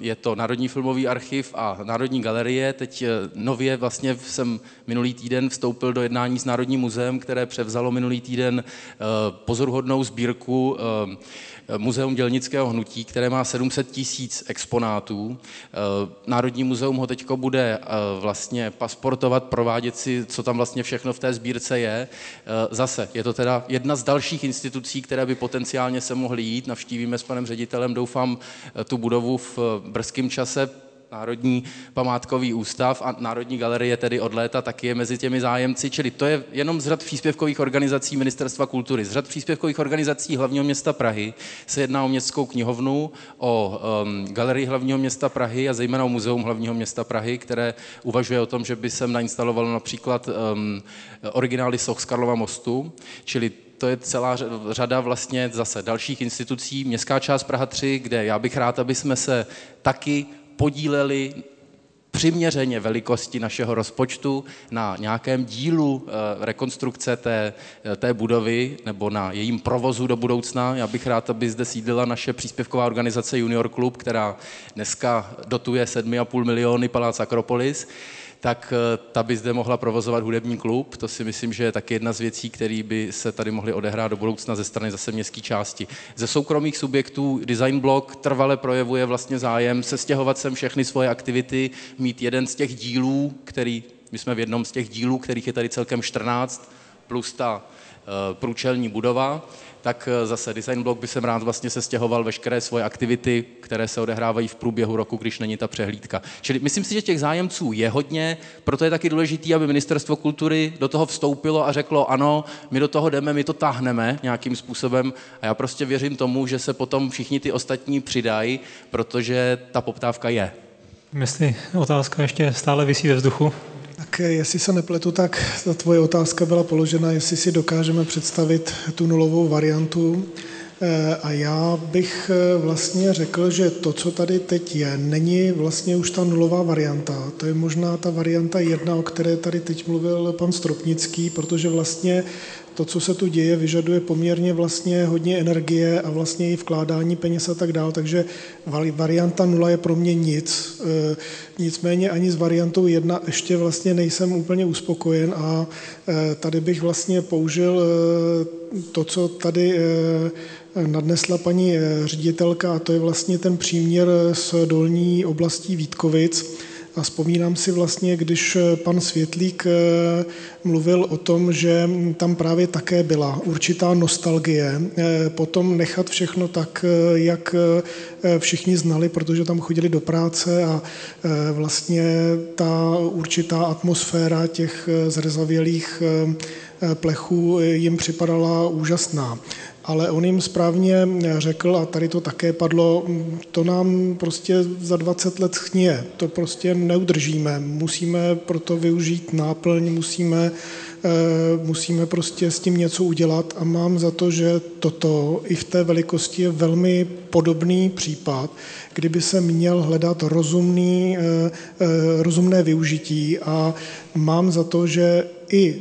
Speaker 3: je to Národní filmový archiv a Národní galerie. Teď eh, nově vlastně jsem minulý týden vstoupil do jednání s Národním muzeem, které převzalo minulý týden pozoruhodnou sbírku Muzeum dělnického hnutí, které má 700 tisíc exponátů. Národní muzeum ho teď bude vlastně pasportovat, provádět si, co tam vlastně všechno v té sbírce je. Zase, je to teda jedna z dalších institucí, které by potenciálně se mohli jít. Navštívíme s panem ředitelem, doufám, tu budovu v brzkém čase. Národní památkový ústav a Národní galerie tedy od léta taky je mezi těmi zájemci, čili to je jenom z řad příspěvkových organizací Ministerstva kultury. Z řad příspěvkových organizací hlavního města Prahy se jedná o městskou knihovnu, o um, galerii hlavního města Prahy a zejména o muzeum hlavního města Prahy, které uvažuje o tom, že by se nainstalovalo například um, originály soch z Karlova mostu, čili to je celá řada vlastně zase dalších institucí. Městská část Praha 3, kde já bych rád, aby jsme se taky podíleli přiměřeně velikosti našeho rozpočtu na nějakém dílu eh, rekonstrukce té, eh, té budovy nebo na jejím provozu do budoucna. Já bych rád, aby zde sídlila naše příspěvková organizace Junior Club, která dneska dotuje 7,5 miliony Palác Akropolis tak eh, ta by zde mohla provozovat hudební klub. To si myslím, že je taky jedna z věcí, které by se tady mohly odehrát do budoucna ze strany zase městské části. Ze soukromých subjektů Design Block trvale projevuje vlastně zájem se stěhovat sem všechny svoje aktivity, mít jeden z těch dílů, který My jsme v jednom z těch dílů, kterých je tady celkem 14, plus ta uh, průčelní budova, tak eh, zase Design Block by jsem rád vlastně se stěhoval veškeré svoje aktivity, které se odehrávají v průběhu roku, když není ta přehlídka. Čili myslím si, že těch zájemců je hodně, proto je taky důležité, aby Ministerstvo kultury do toho vstoupilo a řeklo, ano, my do toho jdeme, my to táhneme nějakým způsobem a já prostě věřím tomu, že se potom všichni ty ostatní přidají, protože ta poptávka je.
Speaker 1: Jestli otázka ještě stále vysí ve vzduchu.
Speaker 7: Tak jestli se nepletu, tak ta tvoje otázka byla položena, jestli si dokážeme představit tu nulovou variantu. Eh, a já bych eh, vlastně řekl, že to, co tady teď je, není vlastně už ta nulová varianta. To je možná ta varianta jedna, o které tady teď mluvil pan Stropnický, protože vlastně to, co se tu děje, vyžaduje poměrně vlastně hodně energie a vlastně i vkládání peněz a tak dále, takže varianta nula je pro mě nic. E, nicméně ani s variantou jedna ještě vlastně nejsem úplně uspokojen a e, tady bych vlastně použil e, to, co tady nadnesla paní ředitelka, a to je vlastně ten příměr s dolní oblastí Vítkovic, a vzpomínám si vlastně, když eh, pan Světlík eh, mluvil o tom, že tam právě také byla určitá nostalgie, eh, potom nechat všechno tak, jak všichni znali, protože tam chodili do práce a vlastně ta určitá atmosféra těch zrezavělých plechů jim připadala úžasná ale on jim správně řekl, a tady to také padlo, to nám prostě za 20 let chnie, to prostě neudržíme, musíme proto využít náplň, musíme, eh, musíme prostě s tím něco udělat a mám za to, že toto i v té velikosti je velmi podobný případ, kdyby se měl hledat rozumný, eh, eh, rozumné využití a mám za to, že i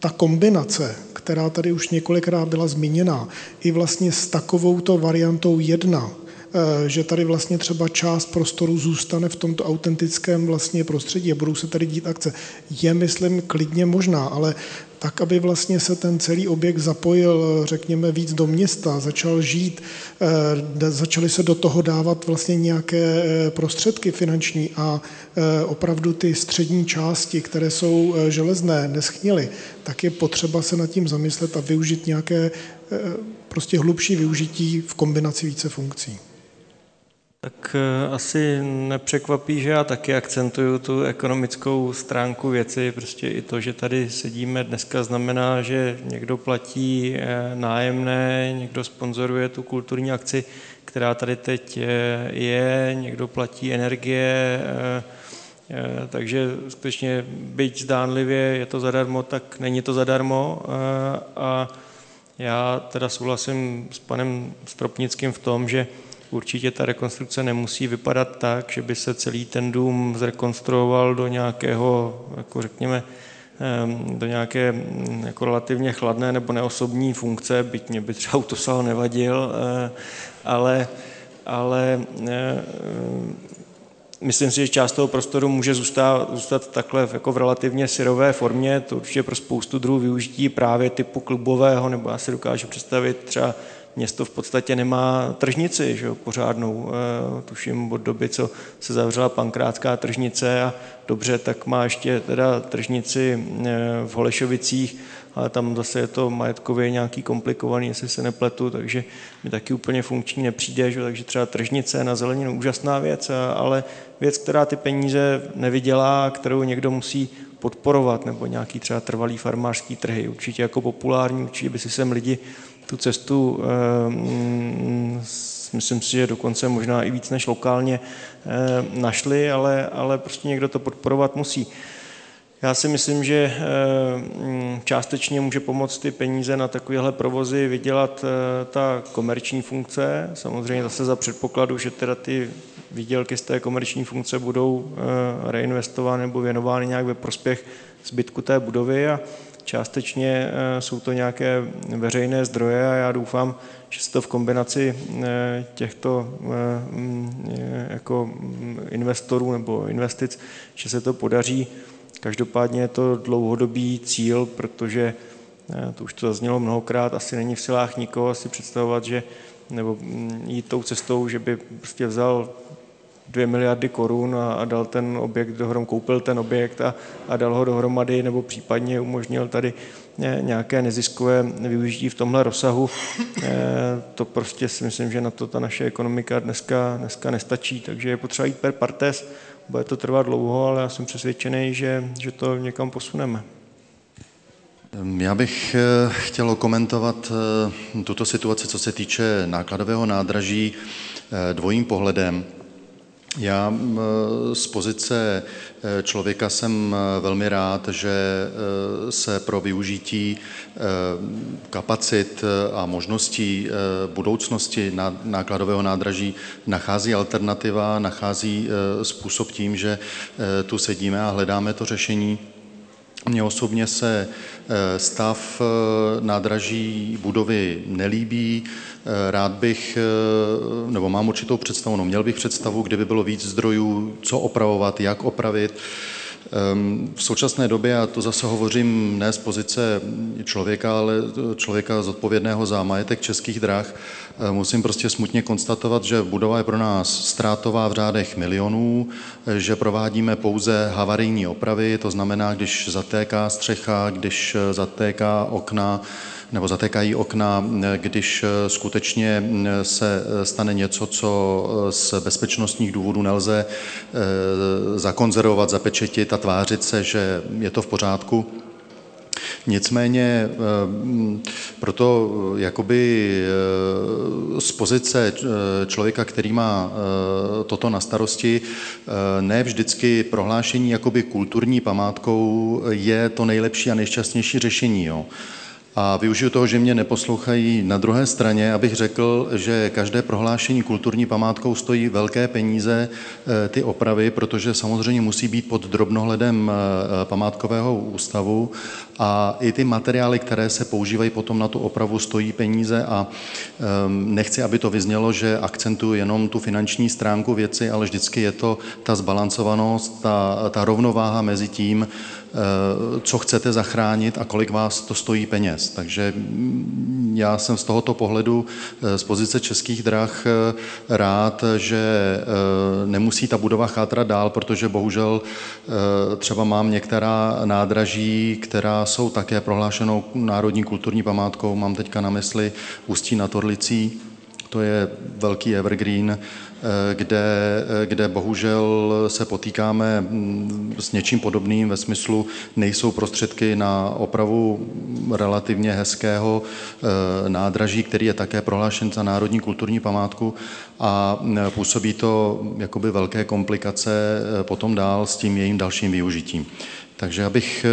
Speaker 7: ta kombinace která tady už několikrát byla zmíněna, i vlastně s takovouto variantou jedna, eh, že tady vlastně třeba část prostoru zůstane v tomto autentickém vlastně prostředí a budou se tady dít akce, je, myslím, klidně možná, ale tak, aby vlastně se ten celý objekt zapojil, řekněme, víc do města, začal žít, eh, začaly se do toho dávat vlastně nějaké eh, prostředky finanční a eh, opravdu ty střední části, které jsou železné, neschněly, tak je potřeba se nad tím zamyslet a využít nějaké prostě hlubší využití v kombinaci více funkcí.
Speaker 4: Tak eh, asi nepřekvapí, že já taky akcentuju tu ekonomickou stránku věci. Prostě i to, že tady sedíme dneska, znamená, že někdo platí eh, nájemné, někdo sponzoruje tu kulturní akci, která tady teď eh, je, někdo platí energie, takže skutečně byť zdánlivě je to zadarmo, tak není to zadarmo. A já teda souhlasím s panem Stropnickým v tom, že určitě ta rekonstrukce nemusí vypadat tak, že by se celý ten dům zrekonstruoval do nějakého, jako řekněme, do nějaké mm, jako relativně chladné nebo neosobní funkce, byť mě by třeba autosal nevadil, eh, ale, ale eh, myslím si, že část toho prostoru může zůstat, zůstat takhle jako v relativně syrové formě, to určitě pro spoustu druhů využití právě typu klubového, nebo já si dokážu představit třeba město v podstatě nemá tržnici, že jo, pořádnou, eh, tuším od doby, co se zavřela pankrátská tržnice a dobře, tak má ještě teda tržnici eh, v Holešovicích, ale tam zase je to majetkově nějaký komplikovaný, jestli se nepletu, takže mi taky úplně funkční nepřijde, že? takže třeba tržnice na zeleninu úžasná věc, ale věc, která ty peníze nevydělá, kterou někdo musí podporovat, nebo nějaký třeba trvalý farmářský trhy, určitě jako populární, určitě by si sem lidi tu cestu, eh, myslím si, že dokonce možná i víc než lokálně eh, našli, ale, ale prostě někdo to podporovat musí. Já si myslím, že eh, částečně může pomoct ty peníze na takovéhle provozy vydělat ta komerční funkce, samozřejmě zase za předpokladu, že teda ty výdělky z té komerční funkce budou reinvestovány nebo věnovány nějak ve prospěch zbytku té budovy a Částečně eh, jsou to nějaké veřejné zdroje a já doufám, že se to v kombinaci eh, těchto eh, mm, jako investorů nebo investic, že se to podaří. Každopádně je to dlouhodobý cíl, protože to už to zaznělo mnohokrát, asi není v silách nikoho si představovat, že nebo mm, jít tou cestou, že by prostě vzal dvě miliardy korun a, a dal ten objekt dohromady, koupil ten objekt a, a dal ho dohromady, nebo případně umožnil tady nějaké neziskové využití v tomhle rozsahu. To prostě si myslím, že na to ta naše ekonomika dneska, dneska nestačí, takže je potřeba jít per partes, bude to trvat dlouho, ale já jsem přesvědčený, že, že to někam posuneme.
Speaker 5: Já bych eh, chtěl komentovat eh, tuto situaci, co se týče nákladového nádraží eh, dvojím pohledem. Já z pozice člověka jsem velmi rád, že se pro využití kapacit a možností budoucnosti nákladového nádraží nachází alternativa, nachází způsob tím, že tu sedíme a hledáme to řešení. Mně osobně se eh, stav eh, nádraží budovy nelíbí. Eh, rád bych, nebo mám určitou představu, no měl bych představu, kdyby bylo víc zdrojů, co opravovat, jak opravit. Ehm, v současné době, a to zase hovořím ne z pozice člověka, ale člověka zodpovědného za majetek českých drah, eh, musím prostě smutně konstatovat, že budova je pro nás ztrátová v řádech milionů, že provádíme pouze havarijní opravy, to znamená, když zatéká střecha, když zatéká okna, nebo zatékají okna, když skutečně se stane něco, co z bezpečnostních důvodů nelze eh, zakonzervovat, zapečetit a tvářit se, že je to v pořádku. Nicméně eh, proto jakoby eh, z pozice člověka, který má toto na starosti, ne vždycky prohlášení jakoby kulturní památkou je to nejlepší a nejšťastnější řešení. Jo. A využiju toho, že mě neposlouchají na druhé straně, abych řekl, že každé prohlášení kulturní památkou stojí velké peníze eh, ty opravy, protože samozřejmě musí být pod drobnohledem eh, památkového ústavu a i ty materiály, které se používají potom na tu opravu, stojí peníze a ehm, nechci, aby to vyznělo, že akcentuju jenom tu finanční stránku věci, ale vždycky je to ta zbalancovanost, ta, ta rovnováha mezi tím, Eh, co chcete zachránit a kolik vás to stojí peněz. Takže mm, já jsem z tohoto pohledu eh, z pozice českých drah eh, rád, že nemusí ta budova chátrat dál, protože bohužel třeba mám některá nádraží, která jsou také prohlášenou národní kulturní památkou, mám teďka na mysli Ústí nad Orlicí, to je velký evergreen, Eh, kde, eh, kde bohužel se potýkáme mm, s něčím podobným ve smyslu, nejsou prostředky na opravu relativně hezkého eh, nádraží, který je také prohlášen za národní kulturní památku a působí to jakoby velké komplikace potom dál s tím jejím dalším využitím. Takže abych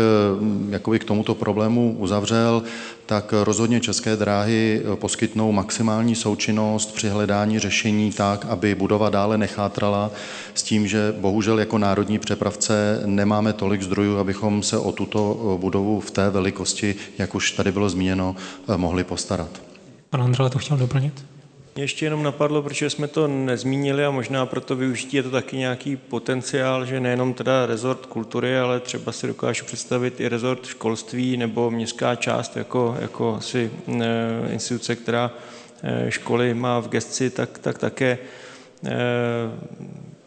Speaker 5: jakoby k tomuto problému uzavřel, tak rozhodně České dráhy poskytnou maximální součinnost při hledání řešení tak, aby budova dále nechátrala s tím, že bohužel jako národní přepravce nemáme tolik zdrojů, abychom se o tuto budovu v té velikosti, jak už tady bylo zmíněno, mohli postarat.
Speaker 1: Pan Andrele to chtěl doplnit?
Speaker 4: Ještě jenom napadlo, protože jsme to nezmínili a možná proto využití je to taky nějaký potenciál, že nejenom teda rezort kultury, ale třeba si dokážu představit i rezort školství nebo městská část jako, jako si e, instituce, která e, školy má v gesci, tak, tak také e,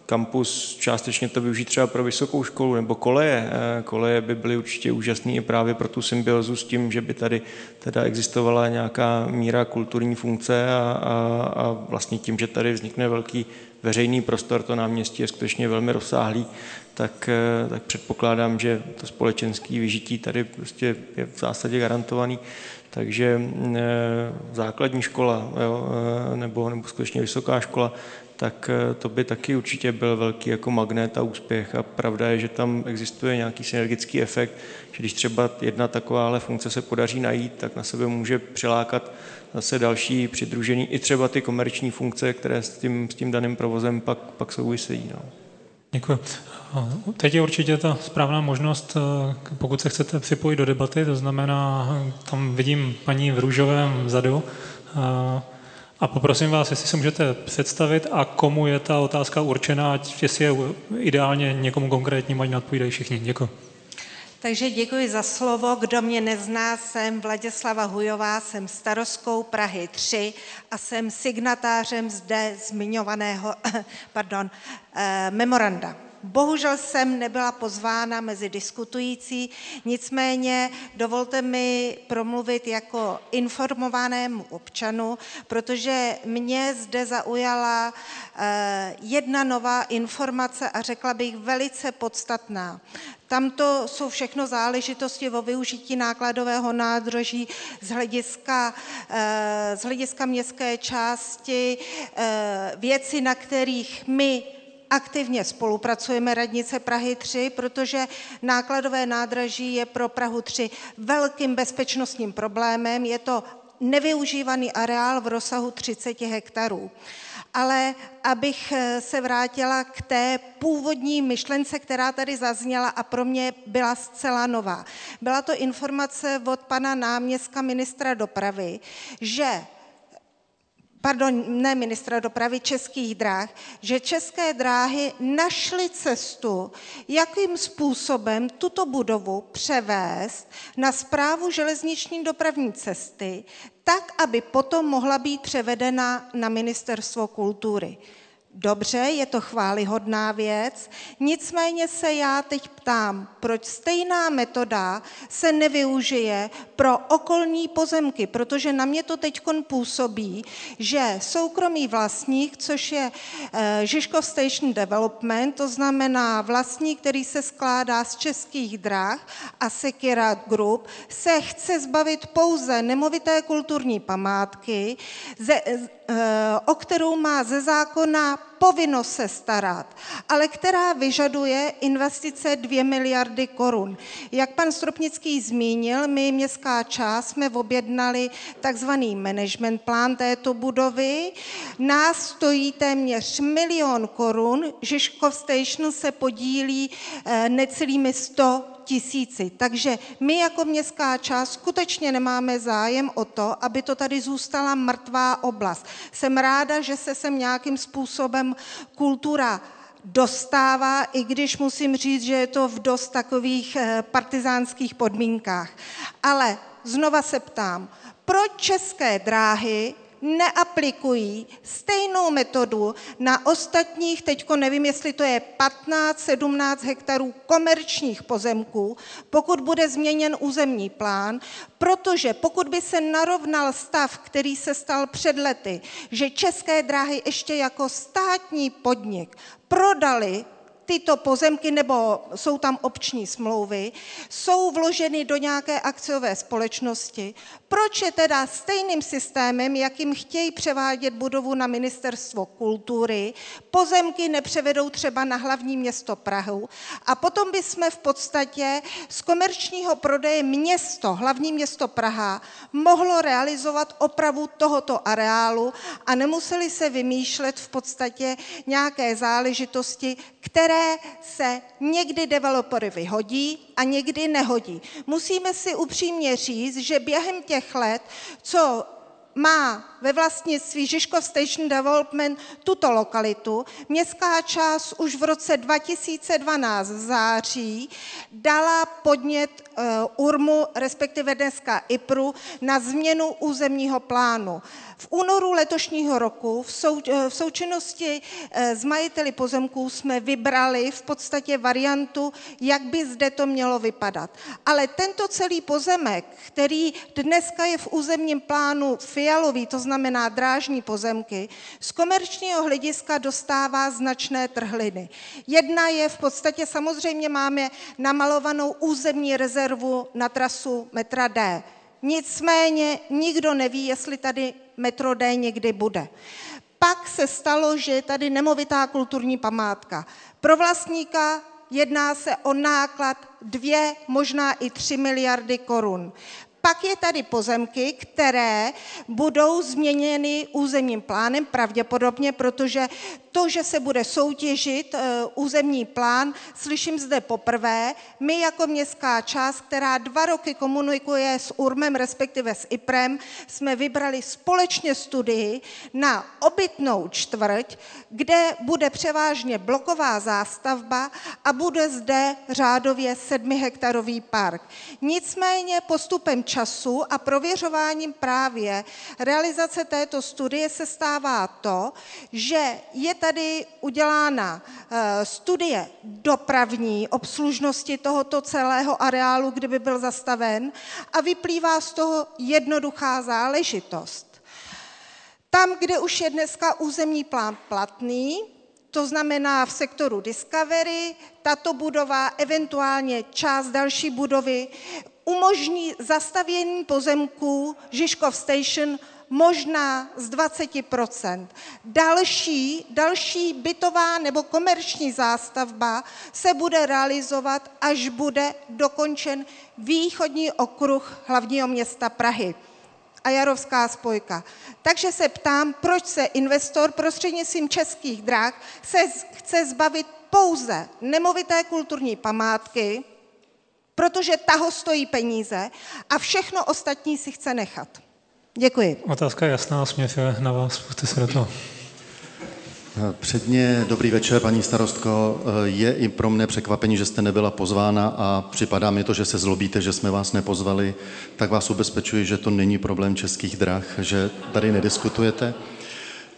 Speaker 4: kampus částečně to využít třeba pro vysokou školu nebo koleje. Eh, koleje by byly určitě úžasné i právě pro tu symbiozu s tím, že by tady teda existovala nějaká míra kulturní funkce a, a, a vlastně tím, že tady vznikne velký veřejný prostor, to náměstí je skutečně velmi rozsáhlý, tak, eh, tak předpokládám, že to společenské vyžití tady prostě je v zásadě garantovaný. Takže eh, základní škola jo, nebo, nebo skutečně vysoká škola tak eh, to by taky určitě byl velký jako magnet a úspěch. A pravda je, že tam existuje nějaký synergický efekt, že když třeba jedna takováhle funkce se podaří najít, tak na sebe může přilákat zase další přidružení, i třeba ty komerční funkce, které s tím, s tím daným provozem pak, pak souvisejí. No.
Speaker 1: Děkuji. Teď je určitě ta správná možnost, eh, pokud se chcete připojit do debaty, to znamená, tam vidím paní v růžovém vzadu, eh, a poprosím vás, jestli se můžete představit a komu je ta otázka určená, jestli je ideálně někomu konkrétnímu, ať nadpovídají všichni. Děkuji.
Speaker 9: Takže děkuji za slovo. Kdo mě nezná, jsem Vladislava Hujová, jsem starostkou Prahy 3 a jsem signatářem zde zmiňovaného pardon, eh, memoranda. Bohužel jsem nebyla pozvána mezi diskutující, nicméně dovolte mi promluvit jako informovanému občanu, protože mě zde zaujala eh, jedna nová informace a řekla bych velice podstatná. Tamto jsou všechno záležitosti o využití nákladového nádraží z hlediska, eh, z hlediska městské části, eh, věci, na kterých my aktivně spolupracujeme radnice Prahy 3, protože nákladové nádraží je pro Prahu 3 velkým bezpečnostním problémem. Je to nevyužívaný areál v rozsahu 30 hektarů. Ale abych eh, se vrátila k té původní myšlence, která tady zazněla a pro mě byla zcela nová. Byla to informace od pana náměstka ministra dopravy, že pardon, ne ministra dopravy, českých dráh, že české dráhy našly cestu, jakým způsobem tuto budovu převést na zprávu železniční dopravní cesty, tak, aby potom mohla být převedena na ministerstvo kultury. Dobře, je to chválihodná věc, nicméně se já teď ptám, proč stejná metoda se nevyužije pro okolní pozemky, protože na mě to teď působí, že soukromý vlastník, což je eh, Žižkov Station Development, to znamená vlastník, který se skládá z českých drah a Sekira Group, se chce zbavit pouze nemovité kulturní památky, Eh, o kterou má ze zákona povinnost se starat, ale která vyžaduje investice 2 miliardy korun. Jak pan Stropnický zmínil, my městská část jsme objednali takzvaný management plán této budovy. Nás stojí téměř milion korun, Žižkov Station se podílí eh, necelými 100 tisíci. Takže my jako městská část skutečně nemáme zájem o to, aby to tady zůstala mrtvá oblast. Jsem ráda, že se sem nějakým způsobem kultura dostává, i když musím říct, že je to v dost takových eh, partizánských podmínkách. Ale znova se ptám, proč české dráhy neaplikují stejnou metodu na ostatních, teďko nevím, jestli to je 15, 17 hektarů komerčních pozemků, pokud bude změněn územní plán, protože pokud by se narovnal stav, který se stal před lety, že české dráhy ještě jako státní podnik prodali tyto pozemky, nebo jsou tam obční smlouvy, jsou vloženy do nějaké akciové společnosti, proč je teda stejným systémem, jakým chtějí převádět budovu na ministerstvo kultury, pozemky nepřevedou třeba na hlavní město Prahu. A potom bychom v podstatě z komerčního prodeje město, hlavní město Praha, mohlo realizovat opravu tohoto areálu a nemuseli se vymýšlet v podstatě nějaké záležitosti, které se někdy developery vyhodí a někdy nehodí. Musíme si upřímně říct, že během těch let, co má ve vlastnictví Žižkov Station Development tuto lokalitu. Městská část už v roce 2012 v září dala podnět uh, URMu, respektive dneska IPRu, na změnu územního plánu. V únoru letošního roku v, eh, součinnosti eh, s majiteli pozemků jsme vybrali v podstatě variantu, jak by zde to mělo vypadat. Ale tento celý pozemek, který dneska je v územním plánu fialový, to znamená drážní pozemky, z komerčního hlediska dostává značné trhliny. Jedna je v podstatě, samozřejmě máme namalovanou územní rezervu na trasu metra D. Nicméně nikdo neví, jestli tady metro D někdy bude. Pak se stalo, že je tady nemovitá kulturní památka. Pro vlastníka jedná se o náklad dvě, možná i tři miliardy korun. Pak je tady pozemky, které budou změněny územním plánem pravděpodobně, protože to, že se bude soutěžit eh, územní plán, slyším zde poprvé. My jako městská část, která dva roky komunikuje s URMem, respektive s IPRem, jsme vybrali společně studii na obytnou čtvrť, kde bude převážně bloková zástavba a bude zde řádově sedmihektarový park. Nicméně postupem času a prověřováním právě realizace této studie se stává to, že je tady udělána eh, studie dopravní obslužnosti tohoto celého areálu, kdyby byl zastaven a vyplývá z toho jednoduchá záležitost. Tam, kde už je dneska územní plán platný, to znamená v sektoru Discovery, tato budova, eventuálně část další budovy, umožní zastavění pozemků Žižkov Station možná z 20% další, další bytová nebo komerční zástavba se bude realizovat, až bude dokončen východní okruh hlavního města Prahy a Jarovská spojka. Takže se ptám, proč se investor prostřednictvím českých drah se chce zbavit pouze nemovité kulturní památky, protože ta ho stojí peníze a všechno ostatní si chce nechat. Děkuji.
Speaker 1: Otázka je jasná, směř je na vás, pojďte se do toho.
Speaker 5: Předně dobrý večer, paní starostko. Je i pro mne překvapení, že jste nebyla pozvána a připadá mi to, že se zlobíte, že jsme vás nepozvali. Tak vás ubezpečuji, že to není problém českých drah, že tady nediskutujete.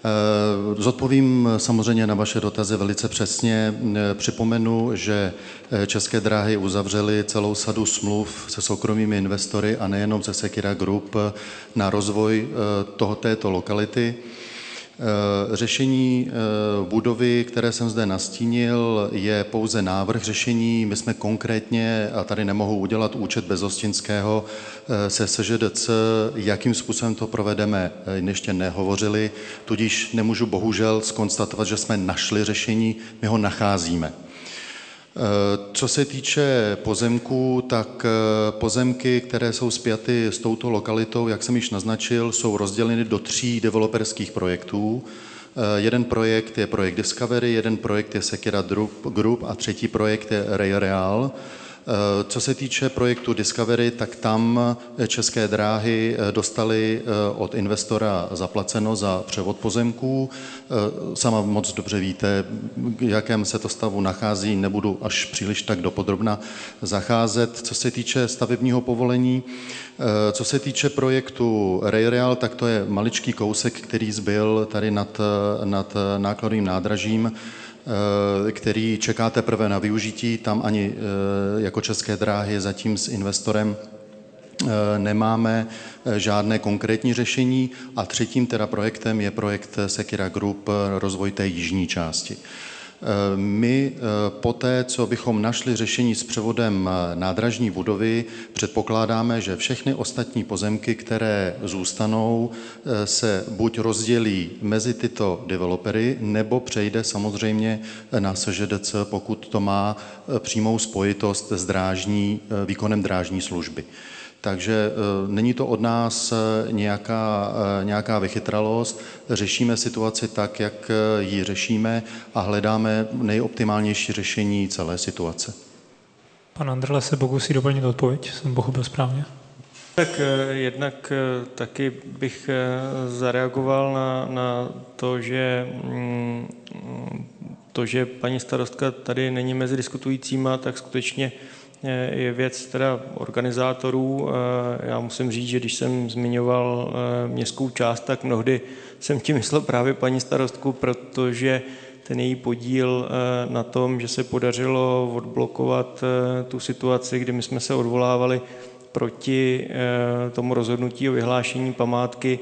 Speaker 5: Eh, zodpovím samozřejmě na vaše dotazy velice přesně. Eh, připomenu, že eh, České dráhy uzavřely celou sadu smluv se soukromými investory a nejenom se Sekira Group na rozvoj toho, této lokality. Eh, řešení eh, budovy, které jsem zde nastínil, je pouze návrh řešení. My jsme konkrétně, a tady nemohu udělat účet Bezostinského, eh, se SŽDC, jakým způsobem to provedeme, ještě nehovořili, tudíž nemůžu bohužel skonstatovat, že jsme našli řešení, my ho nacházíme. Co se týče pozemků, tak eh, pozemky, které jsou spjaty s touto lokalitou, jak jsem již naznačil, jsou rozděleny do tří developerských projektů. Eh, jeden projekt je projekt Discovery, jeden projekt je Sekira Group a třetí projekt je Ray Real. Eh, co se týče projektu Discovery, tak tam eh, české dráhy eh, dostali od investora zaplaceno za převod pozemků. Sama moc dobře víte, v jakém se to stavu nachází, nebudu až příliš tak dopodrobna zacházet. Co se týče stavebního povolení, co se týče projektu Rayreal, tak to je maličký kousek, který zbyl tady nad, nad nákladovým nádražím. Eh, který čeká teprve na využití. Tam ani eh, jako české dráhy zatím s investorem eh, nemáme žádné konkrétní řešení a třetím teda projektem je projekt Sekira Group rozvoj té jižní části. My eh, poté, co bychom našli řešení s převodem eh, nádražní budovy, předpokládáme, že všechny ostatní pozemky, které zůstanou, eh, se buď rozdělí mezi tyto developery, nebo přejde samozřejmě na SŽDC, pokud to má přímou spojitost s drážní, výkonem drážní služby. Takže eh, není to od nás eh, nějaká, eh, nějaká vychytralost, řešíme situaci tak, jak ji řešíme a hledáme nejoptimálnější řešení celé situace.
Speaker 1: Pan Andrle se pokusí doplnit odpověď, jsem pochopil správně.
Speaker 4: Tak jednak taky bych zareagoval na, na to, že mm, to, že paní starostka tady není mezi diskutujícíma, tak skutečně je věc teda organizátorů. Eh, já musím říct, že když jsem zmiňoval eh, městskou část, tak mnohdy jsem tím myslel právě paní starostku, protože ten její podíl eh, na tom, že se podařilo odblokovat tu situaci, kdy my jsme se odvolávali proti tomu rozhodnutí o vyhlášení památky,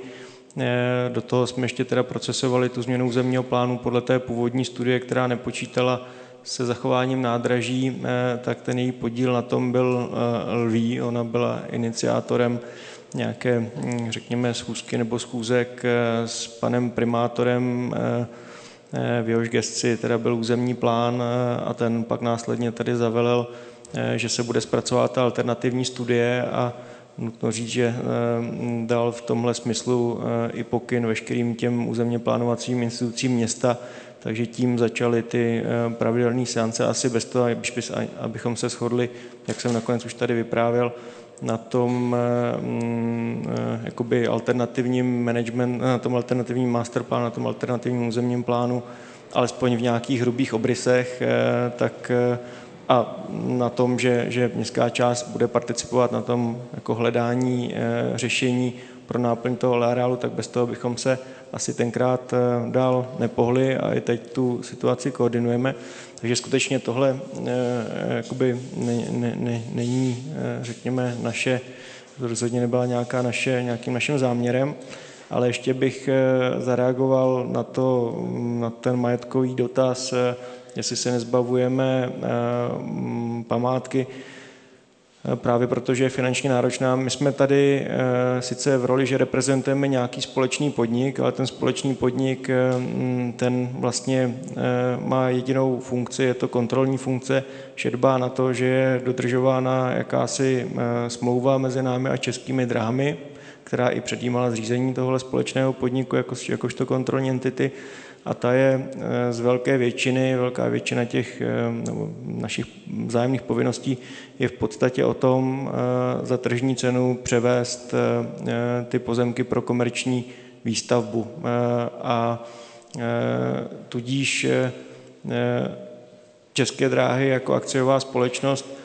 Speaker 4: do toho jsme ještě teda procesovali tu změnu územního plánu podle té původní studie, která nepočítala se zachováním nádraží, eh, tak ten její podíl na tom byl eh, lví. Ona byla iniciátorem nějaké, hm, řekněme, schůzky nebo schůzek eh, s panem primátorem, v jehož gesci teda byl územní plán a ten pak následně tady zavelel, že se bude zpracovat alternativní studie a nutno říct, že dal v tomhle smyslu i pokyn veškerým těm územně plánovacím institucím města, takže tím začaly ty pravidelné seance. Asi bez toho, abychom se shodli, jak jsem nakonec už tady vyprávěl, na tom mm, jakoby alternativním management, na tom alternativním masterplánu, na tom alternativním územním plánu, alespoň v nějakých hrubých obrysech, tak a na tom, že, že městská část bude participovat na tom jako hledání řešení pro náplň toho areálu, tak bez toho bychom se asi tenkrát e, dál nepohli a i teď tu situaci koordinujeme. Takže skutečně tohle e, jakoby ne, ne, ne, není, e, řekněme, naše, rozhodně nebyla nějaká naše, nějakým naším záměrem, ale ještě bych zareagoval na, to, na ten majetkový dotaz, jestli se nezbavujeme eh, památky, eh, právě protože je finančně náročná. My jsme tady eh, sice v roli, že reprezentujeme nějaký společný podnik, ale ten společný podnik, ten vlastně má jedinou funkci, je to kontrolní funkce, že dbá na to, že je dodržována jakási smlouva mezi námi a českými dráhami, která i předjímala zřízení tohohle společného podniku jako, jakožto kontrolní entity a ta je eh, z velké většiny, velká většina těch eh, našich vzájemných povinností je v podstatě o tom eh, za tržní cenu převést ty pozemky pro komerční výstavbu. A tudíž České dráhy jako akciová společnost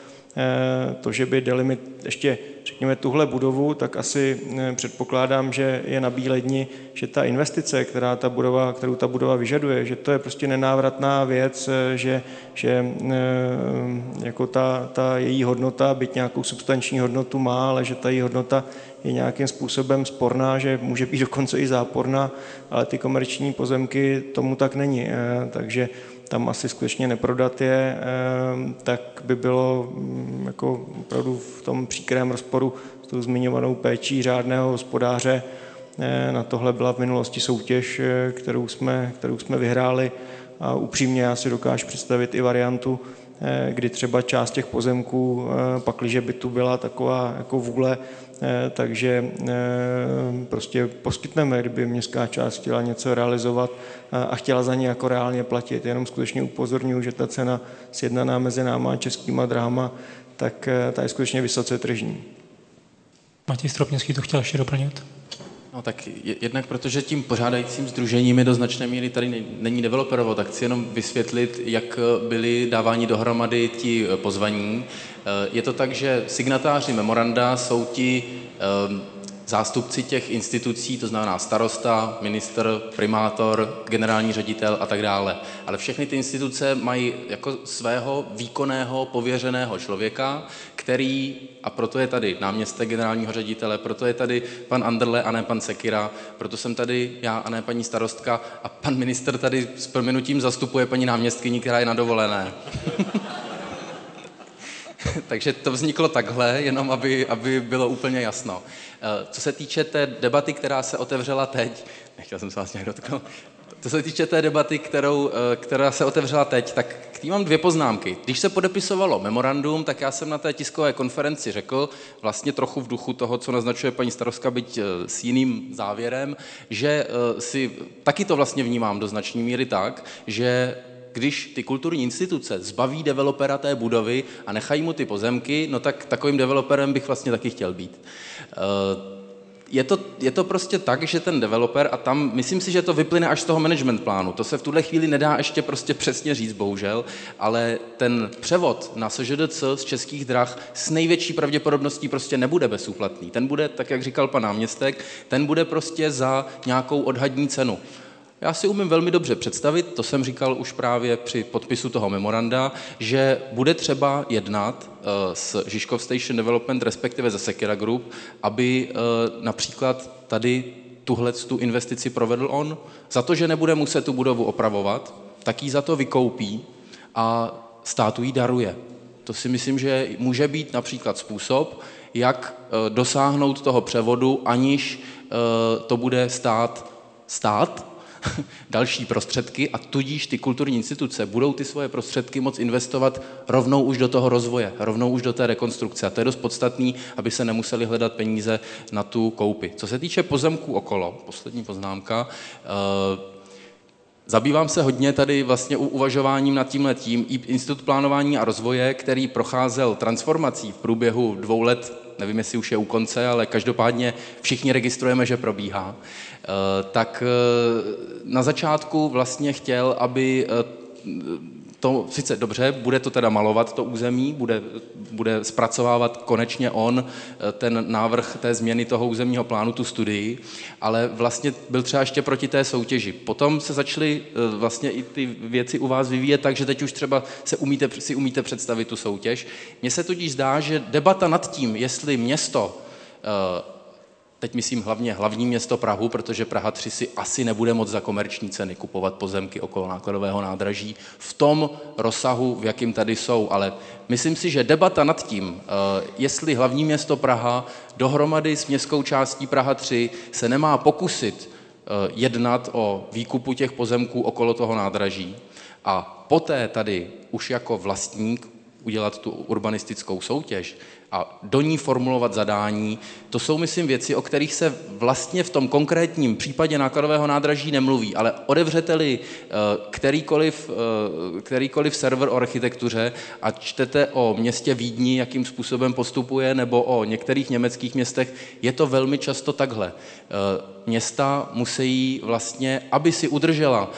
Speaker 4: to, že by delimit ještě řekněme, tuhle budovu, tak asi eh, předpokládám, že je na bíledni, že ta investice, která ta budova, kterou ta budova vyžaduje, že to je prostě nenávratná věc, eh, že, že eh, jako ta, ta její hodnota, byť nějakou substanční hodnotu má, ale že ta její hodnota je nějakým způsobem sporná, že může být dokonce i záporná, ale ty komerční pozemky tomu tak není. Takže tam asi skutečně neprodat je, ehm, tak by bylo mm, jako opravdu v tom příkrém rozporu s tou zmiňovanou péčí řádného hospodáře. Eh, na tohle byla v minulosti soutěž, eh, kterou jsme, kterou jsme vyhráli a upřímně já si dokážu představit i variantu, kdy třeba část těch pozemků, pakliže by tu byla taková jako vůle, Eh, takže eh, prostě poskytneme, kdyby městská část chtěla něco realizovat a chtěla za ně jako reálně platit. Jenom skutečně upozorňuji, že ta cena sjednaná mezi náma a českýma dráma, tak eh, ta je skutečně vysoce tržní.
Speaker 1: Matěj Stropnický to chtěl ještě doplnit?
Speaker 3: No tak jednak protože tím pořádajícím združením je do značné míry tady není developerovo, tak chci jenom vysvětlit, jak byly dáváni dohromady ti pozvaní. Eh, je to tak, že signatáři memoranda jsou ti eh, zástupci těch institucí, to znamená starosta, minister, primátor, generální ředitel a tak dále. Ale všechny ty instituce mají jako svého výkonného, pověřeného člověka, který, a proto je tady náměstek generálního ředitele, proto je tady pan Anderle a ne pan Sekira, proto jsem tady já a ne paní starostka a pan minister tady s proměnutím zastupuje paní náměstkyni, která je na dovolené. Takže to vzniklo takhle, jenom aby, aby bylo úplně jasno. Eh, co se týče té debaty, která se otevřela teď, nechtěl jsem se vás nějak dotknout, co se týče té debaty, kterou, eh, která se otevřela teď, tak k tým mám dvě poznámky. Když se podepisovalo memorandum, tak já jsem na té tiskové konferenci řekl, vlastně trochu v duchu toho, co naznačuje paní starostka, byť eh, s jiným závěrem, že si taky to vlastně vnímám do značné míry tak, že když ty kulturní instituce zbaví developera té budovy a nechají mu ty pozemky, no tak takovým developerem bych vlastně taky chtěl být. Eh, je to, je to prostě tak, že ten developer, a tam myslím si, že to vyplyne až z toho management plánu, to se v tuhle chvíli nedá ještě prostě přesně říct, bohužel, ale ten převod na SŽDC z českých drah s největší pravděpodobností prostě nebude bezúplatný. Ten bude, tak jak říkal pan náměstek, ten bude prostě za nějakou odhadní cenu. Já si umím velmi dobře představit, to jsem říkal už právě při podpisu toho memoranda, že bude třeba jednat uh, s Žižkov Station Development, respektive ze Sekira Group, aby uh, například tady tuhle tu investici provedl on. Za to, že nebude muset tu budovu opravovat, tak ji za to vykoupí a státu ji daruje. To si myslím, že může být například způsob, jak uh, dosáhnout toho převodu, aniž to bude stát stát, další prostředky a tudíž ty kulturní instituce budou ty svoje prostředky moc investovat rovnou už do toho rozvoje, rovnou už do té rekonstrukce. A to je dost podstatný, aby se nemuseli hledat peníze na tu koupi. Co se týče pozemků okolo, poslední poznámka, eh, Zabývám se hodně tady vlastně uvažováním nad tím letím. I Institut plánování a rozvoje, který procházel transformací v průběhu dvou let, nevím, jestli už je u konce, ale každopádně všichni registrujeme, že probíhá, tak eh, na začátku vlastně chtěl, aby eh, to sice dobře, bude to teda malovat to území, bude, bude zpracovávat konečně on eh, ten návrh té změny toho územního plánu, tu studii, ale vlastně byl třeba ještě proti té soutěži. Potom se začaly eh, vlastně i ty věci u vás vyvíjet tak, že teď už třeba se umíte, si umíte představit tu soutěž. Mně se tudíž zdá, že debata nad tím, jestli město eh, teď myslím hlavně hlavní město Prahu, protože Praha 3 si asi nebude moc za komerční ceny kupovat pozemky okolo nákladového nádraží v tom rozsahu, v jakým tady jsou. Ale myslím si, že debata nad tím, eh, jestli hlavní město Praha dohromady s městskou částí Praha 3 se nemá pokusit eh, jednat o výkupu těch pozemků okolo toho nádraží a poté tady už jako vlastník udělat tu urbanistickou soutěž, a do ní formulovat zadání. To jsou, myslím, věci, o kterých se vlastně v tom konkrétním případě nákladového nádraží nemluví, ale odevřete-li eh, kterýkoliv, eh, kterýkoliv server o architektuře a čtete o městě Vídni, jakým způsobem postupuje, nebo o některých německých městech, je to velmi často takhle. Eh, města musí vlastně, aby si udržela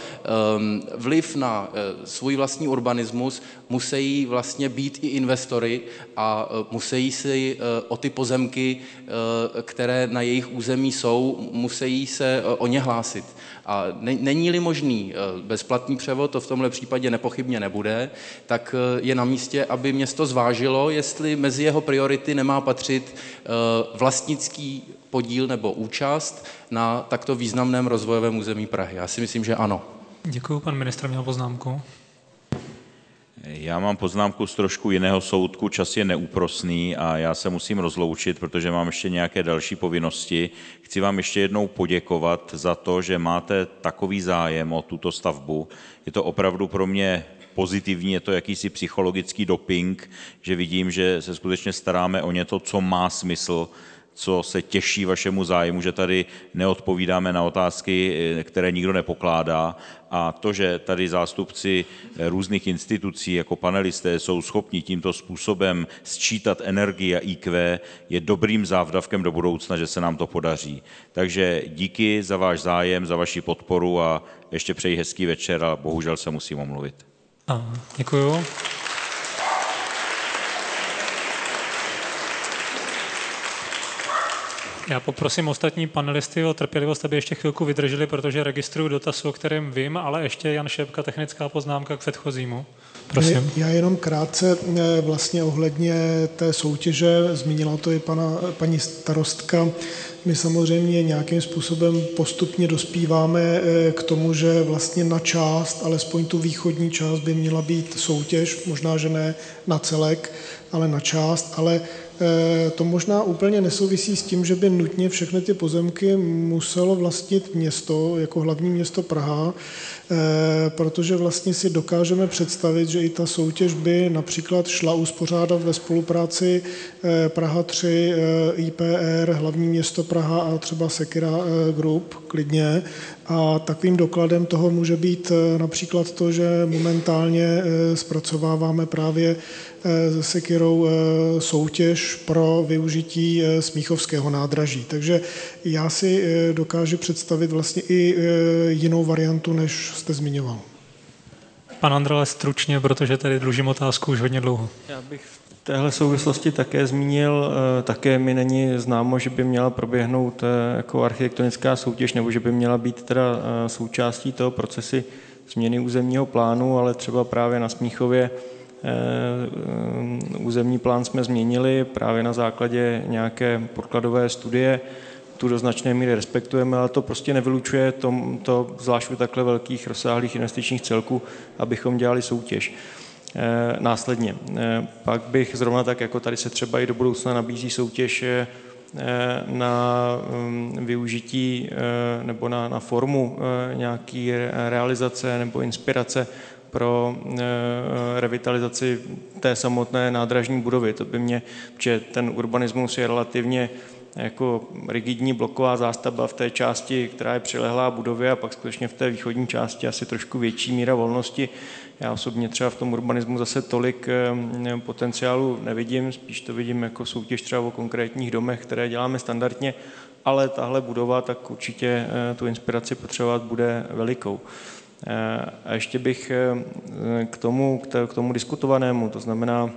Speaker 3: vliv na svůj vlastní urbanismus, musí vlastně být i investory a musí musí si eh, o ty pozemky, eh, které na jejich území jsou, musí se eh, o ně hlásit. A není-li možný bezplatný převod, to v tomhle případě nepochybně nebude, tak je na místě, aby město zvážilo, jestli mezi jeho priority nemá patřit vlastnický podíl nebo účast na takto významném rozvojovém území Prahy. Já si myslím, že ano.
Speaker 1: Děkuji, pan ministr měl poznámku.
Speaker 8: Já mám poznámku z trošku jiného soudku, čas je neúprosný a já se musím rozloučit, protože mám ještě nějaké další povinnosti. Chci vám ještě jednou poděkovat za to, že máte takový zájem o tuto stavbu. Je to opravdu pro mě pozitivní, je to jakýsi psychologický doping, že vidím, že se skutečně staráme o něco, co má smysl co se těší vašemu zájmu, že tady neodpovídáme na otázky, eh, které nikdo nepokládá a to, že tady zástupci eh, různých institucí jako panelisté jsou schopni tímto způsobem sčítat energii a IQ, je dobrým závdavkem do budoucna, že se nám to podaří. Takže díky za váš zájem, za vaši podporu a ještě přeji hezký večer a bohužel se musím omluvit.
Speaker 1: děkuju. Já poprosím ostatní panelisty o trpělivost, aby ještě chvilku vydrželi, protože registruju dotaz, o kterém vím, ale ještě Jan Šepka, technická poznámka k předchozímu. Prosím.
Speaker 7: Já jenom krátce eh, vlastně ohledně té soutěže, zmínila to i pana, paní starostka, my samozřejmě nějakým způsobem postupně dospíváme eh, k tomu, že vlastně na část, alespoň tu východní část by měla být soutěž, možná, že ne na celek, ale na část, ale to možná úplně nesouvisí s tím, že by nutně všechny ty pozemky muselo vlastnit město, jako hlavní město Praha, eh, protože vlastně si dokážeme představit, že i ta soutěž by například šla uspořádat ve spolupráci eh, Praha 3, IPR, hlavní město Praha a třeba Sekira Group klidně. A takovým dokladem toho může být například to, že momentálně zpracováváme právě se Sekirou soutěž pro využití eh, Smíchovského nádraží. Takže já si eh, dokážu představit vlastně i eh, jinou variantu, než jste zmiňoval.
Speaker 1: Pan Andrle, stručně, protože tady dlužím otázku už hodně dlouho.
Speaker 4: Já bych v téhle souvislosti také zmínil, také mi není známo, že by měla proběhnout jako architektonická soutěž, nebo že by měla být teda součástí toho procesy změny územního plánu, ale třeba právě na Smíchově Eh, územní plán jsme změnili právě na základě nějaké podkladové studie, tu do značné míry respektujeme, ale to prostě nevylučuje tom, to zvlášť u takhle velkých rozsáhlých investičních celků, abychom dělali soutěž. E, následně. E, pak bych zrovna tak, jako tady se třeba i do budoucna nabízí soutěž na mm, využití nebo na, na formu nějaký realizace nebo inspirace pro revitalizaci té samotné nádražní budovy. To by mě, že ten urbanismus je relativně jako rigidní bloková zástavba v té části, která je přilehlá budově a pak skutečně v té východní části asi trošku větší míra volnosti. Já osobně třeba v tom urbanismu zase tolik eh, potenciálu nevidím, spíš to vidím jako soutěž třeba o konkrétních domech, které děláme standardně, ale tahle budova tak určitě eh, tu inspiraci potřebovat bude velikou. Eh, a ještě bych k tomu, k tomu diskutovanému, to znamená,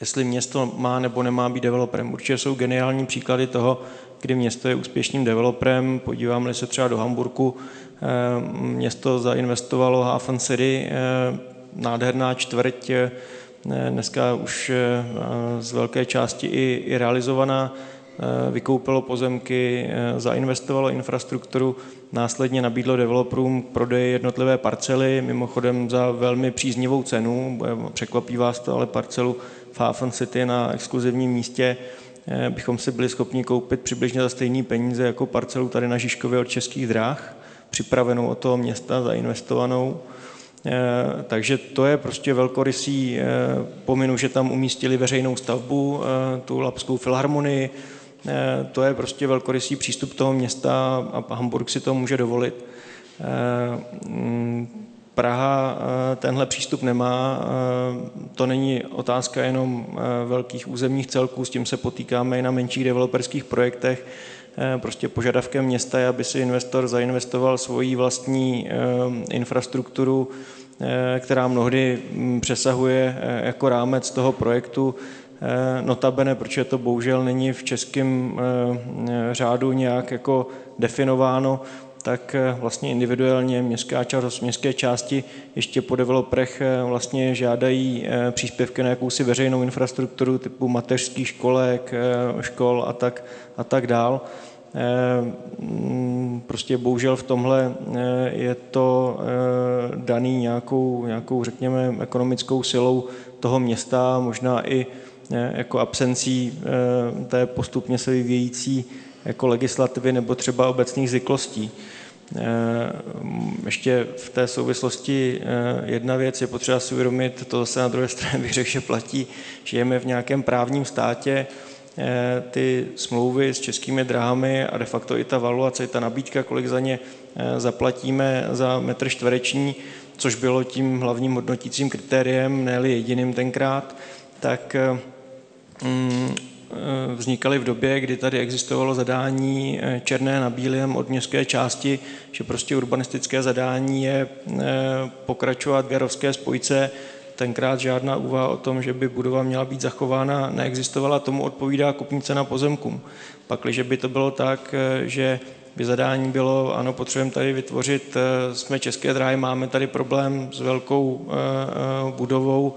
Speaker 4: jestli město má nebo nemá být developerem. Určitě jsou geniální příklady toho, kdy město je úspěšným developerem. Podíváme se třeba do Hamburku, eh, město zainvestovalo Hafen City, eh, nádherná čtvrť, eh, dneska už z velké části i, i realizovaná, vykoupilo pozemky, zainvestovalo infrastrukturu, následně nabídlo developerům k prodeji jednotlivé parcely, mimochodem za velmi příznivou cenu, překvapí vás to, ale parcelu v City na exkluzivním místě eh, bychom si byli schopni koupit přibližně za stejné peníze jako parcelu tady na Žižkově od Českých dráh, připravenou od toho města, zainvestovanou. Eh, takže to je prostě velkorysý, eh, pominu, že tam umístili veřejnou stavbu, tu Lapskou filharmonii, to je prostě velkorysý přístup toho města a Hamburg si to může dovolit. Praha eh, tenhle přístup nemá. Eh, to není otázka jenom eh, velkých územních celků, s tím se potýkáme i na menších developerských projektech. Prostě požadavkem města je, aby si investor zainvestoval svoji vlastní infrastrukturu, která mnohdy hm, přesahuje jako rámec toho projektu. Notabene, protože to bohužel není v českém řádu nějak jako definováno, tak eh, vlastně individuálně městská část, městské části ještě po developerech eh, vlastně žádají eh, příspěvky na jakousi veřejnou infrastrukturu typu mateřských školek, škol a tak, a tak dál. Mm, prostě bohužel v tomhle je to daný nějakou, nějakou, řekněme, ekonomickou silou toho města, možná i jako absencí té postupně se vyvíjející jako legislativy nebo třeba obecných zvyklostí. Eh, ještě v té souvislosti eh, jedna věc je potřeba si uvědomit, to zase na druhé straně bych řekl, že platí, žijeme v nějakém právním státě, eh, ty smlouvy s českými dráhami a de facto i ta valuace, i ta nabídka, kolik za ně zaplatíme za metr čtvereční, což bylo tím hlavním hodnotícím kritériem, ne jediným tenkrát, tak Eh, vznikaly v době, kdy tady existovalo zadání eh, černé na bílém od městské části, že prostě urbanistické zadání je eh, pokračovat v Jarovské spojce. Tenkrát žádná úvaha o tom, že by budova měla být zachována, neexistovala, tomu odpovídá kupní cena pozemkům. Pakliže by to bylo tak, že by zadání bylo, ano, potřebujeme tady vytvořit, jsme české dráhy, máme tady problém s velkou budovou,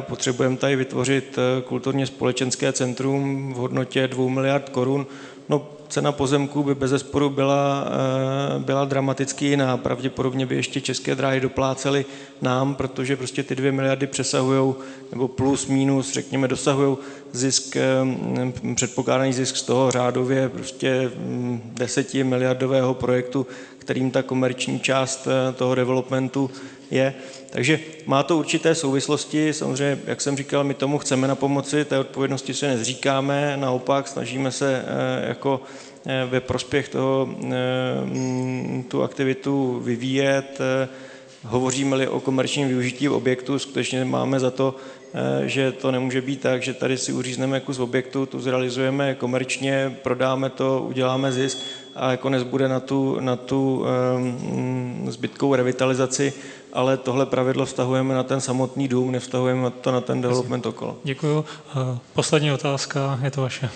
Speaker 4: potřebujeme tady vytvořit eh, kulturně společenské centrum v hodnotě 2 miliard korun. No, cena pozemků by bez zesporu byla, eh, byla dramaticky jiná. Pravděpodobně by ještě české dráhy doplácely nám, protože prostě ty dvě miliardy přesahují, nebo plus, minus, řekněme, dosahují zisk, předpokládaný zisk z toho řádově prostě mm, deseti miliardového projektu, kterým ta komerční část toho developmentu je. Takže má to určité souvislosti. Samozřejmě, jak jsem říkal, my tomu chceme na pomoci, té odpovědnosti se nezříkáme, naopak snažíme se eh, jako eh, ve prospěch toho mm, tu aktivitu vyvíjet. Eh, hovoříme-li o komerčním využití objektu, skutečně máme za to, že to nemůže být tak, že tady si uřízneme kus objektu, tu zrealizujeme komerčně, prodáme to, uděláme zisk a jako bude na tu, na tu um, zbytkovou revitalizaci ale tohle pravidlo vztahujeme na ten samotný dům, nevztahujeme to na ten development okolo.
Speaker 1: Děkuji. Poslední otázka, je to vaše.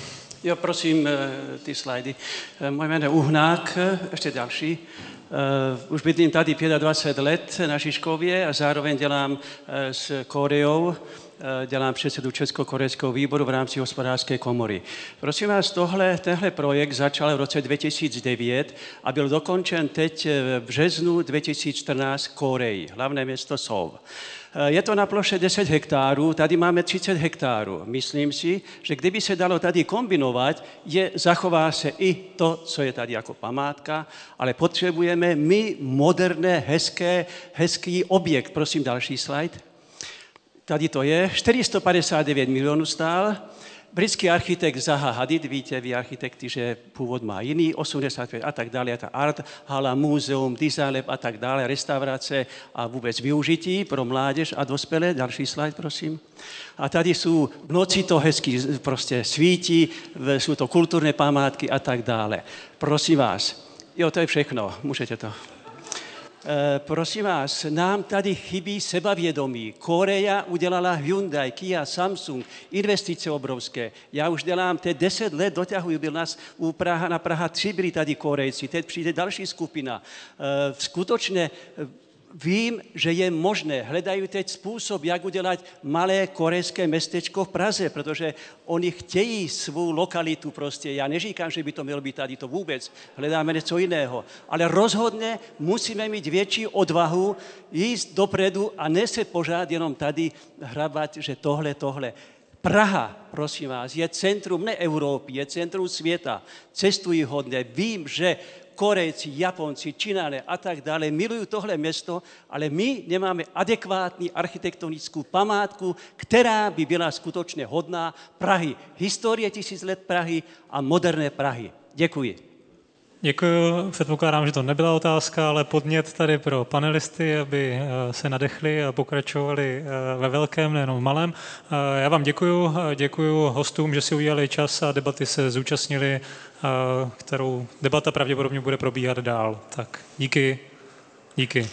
Speaker 10: Jo, prosím, eh, ty slajdy. Eh, Moje jméno je Uhnák, eh, ještě další. Už bydlím tady 25 let na Žižkově a zároveň dělám s Koreou dělám předsedu Česko-korejského výboru v rámci hospodářské komory. Prosím vás, tohle, tenhle projekt začal v roce 2009 a byl dokončen teď v březnu 2014 v Koreji, hlavné město Seoul. Eh, je to na ploše 10 hektárů, tady máme 30 hektárů. Myslím si, že kdyby se dalo tady kombinovat, je, zachová se i to, co je tady jako památka, ale potřebujeme my moderné, hezké, hezký objekt. Prosím, další slide. Tady to je, 459 milionů stál, Britský architekt Zaha Hadid, víte vy architekty, že původ má jiný, 85 a tak dále, ta art, hala, muzeum, design a tak dále, restaurace a vůbec využití pro mládež a dospělé. Další slide, prosím. A tady jsou, v noci to hezky prostě svítí, jsou to kulturní památky a tak dále. Prosím vás, jo, to je všechno, můžete to. Eh, prosím vás, nám tady chybí sebavědomí. Korea udělala Hyundai, Kia, Samsung, investice obrovské. Já už dělám teď deset let, doťahuji, byl nás u Praha, na Praha tři byli tady Korejci, teď přijde další skupina. Eh, skutečně Vím, že je možné, hledají teď způsob, jak udělat malé korejské městečko v Praze, protože oni chtějí svou lokalitu prostě. Já neříkám, že by to mělo být tady to vůbec, hledáme něco jiného. Ale rozhodně musíme mít větší odvahu jít dopredu a ne se pořád jenom tady hrabat, že tohle, tohle. Praha, prosím vás, je centrum ne Evropy, je centrum světa. Cestují hodně. Vím, že Korejci, Japonci, Číňané a tak dále milují tohle město, ale my nemáme adekvátní architektonickou památku, která by byla skutečně hodná Prahy. Historie tisíc let Prahy a moderné Prahy. Děkuji.
Speaker 1: Děkuji. Předpokládám, že to nebyla otázka, ale podnět tady pro panelisty, aby eh, se nadechli a pokračovali eh, ve velkém, nejenom v malém. Eh, já vám děkuji. Děkuji hostům, že si udělali čas a debaty se zúčastnili, kterou debata pravděpodobně bude probíhat dál. Tak díky. Díky.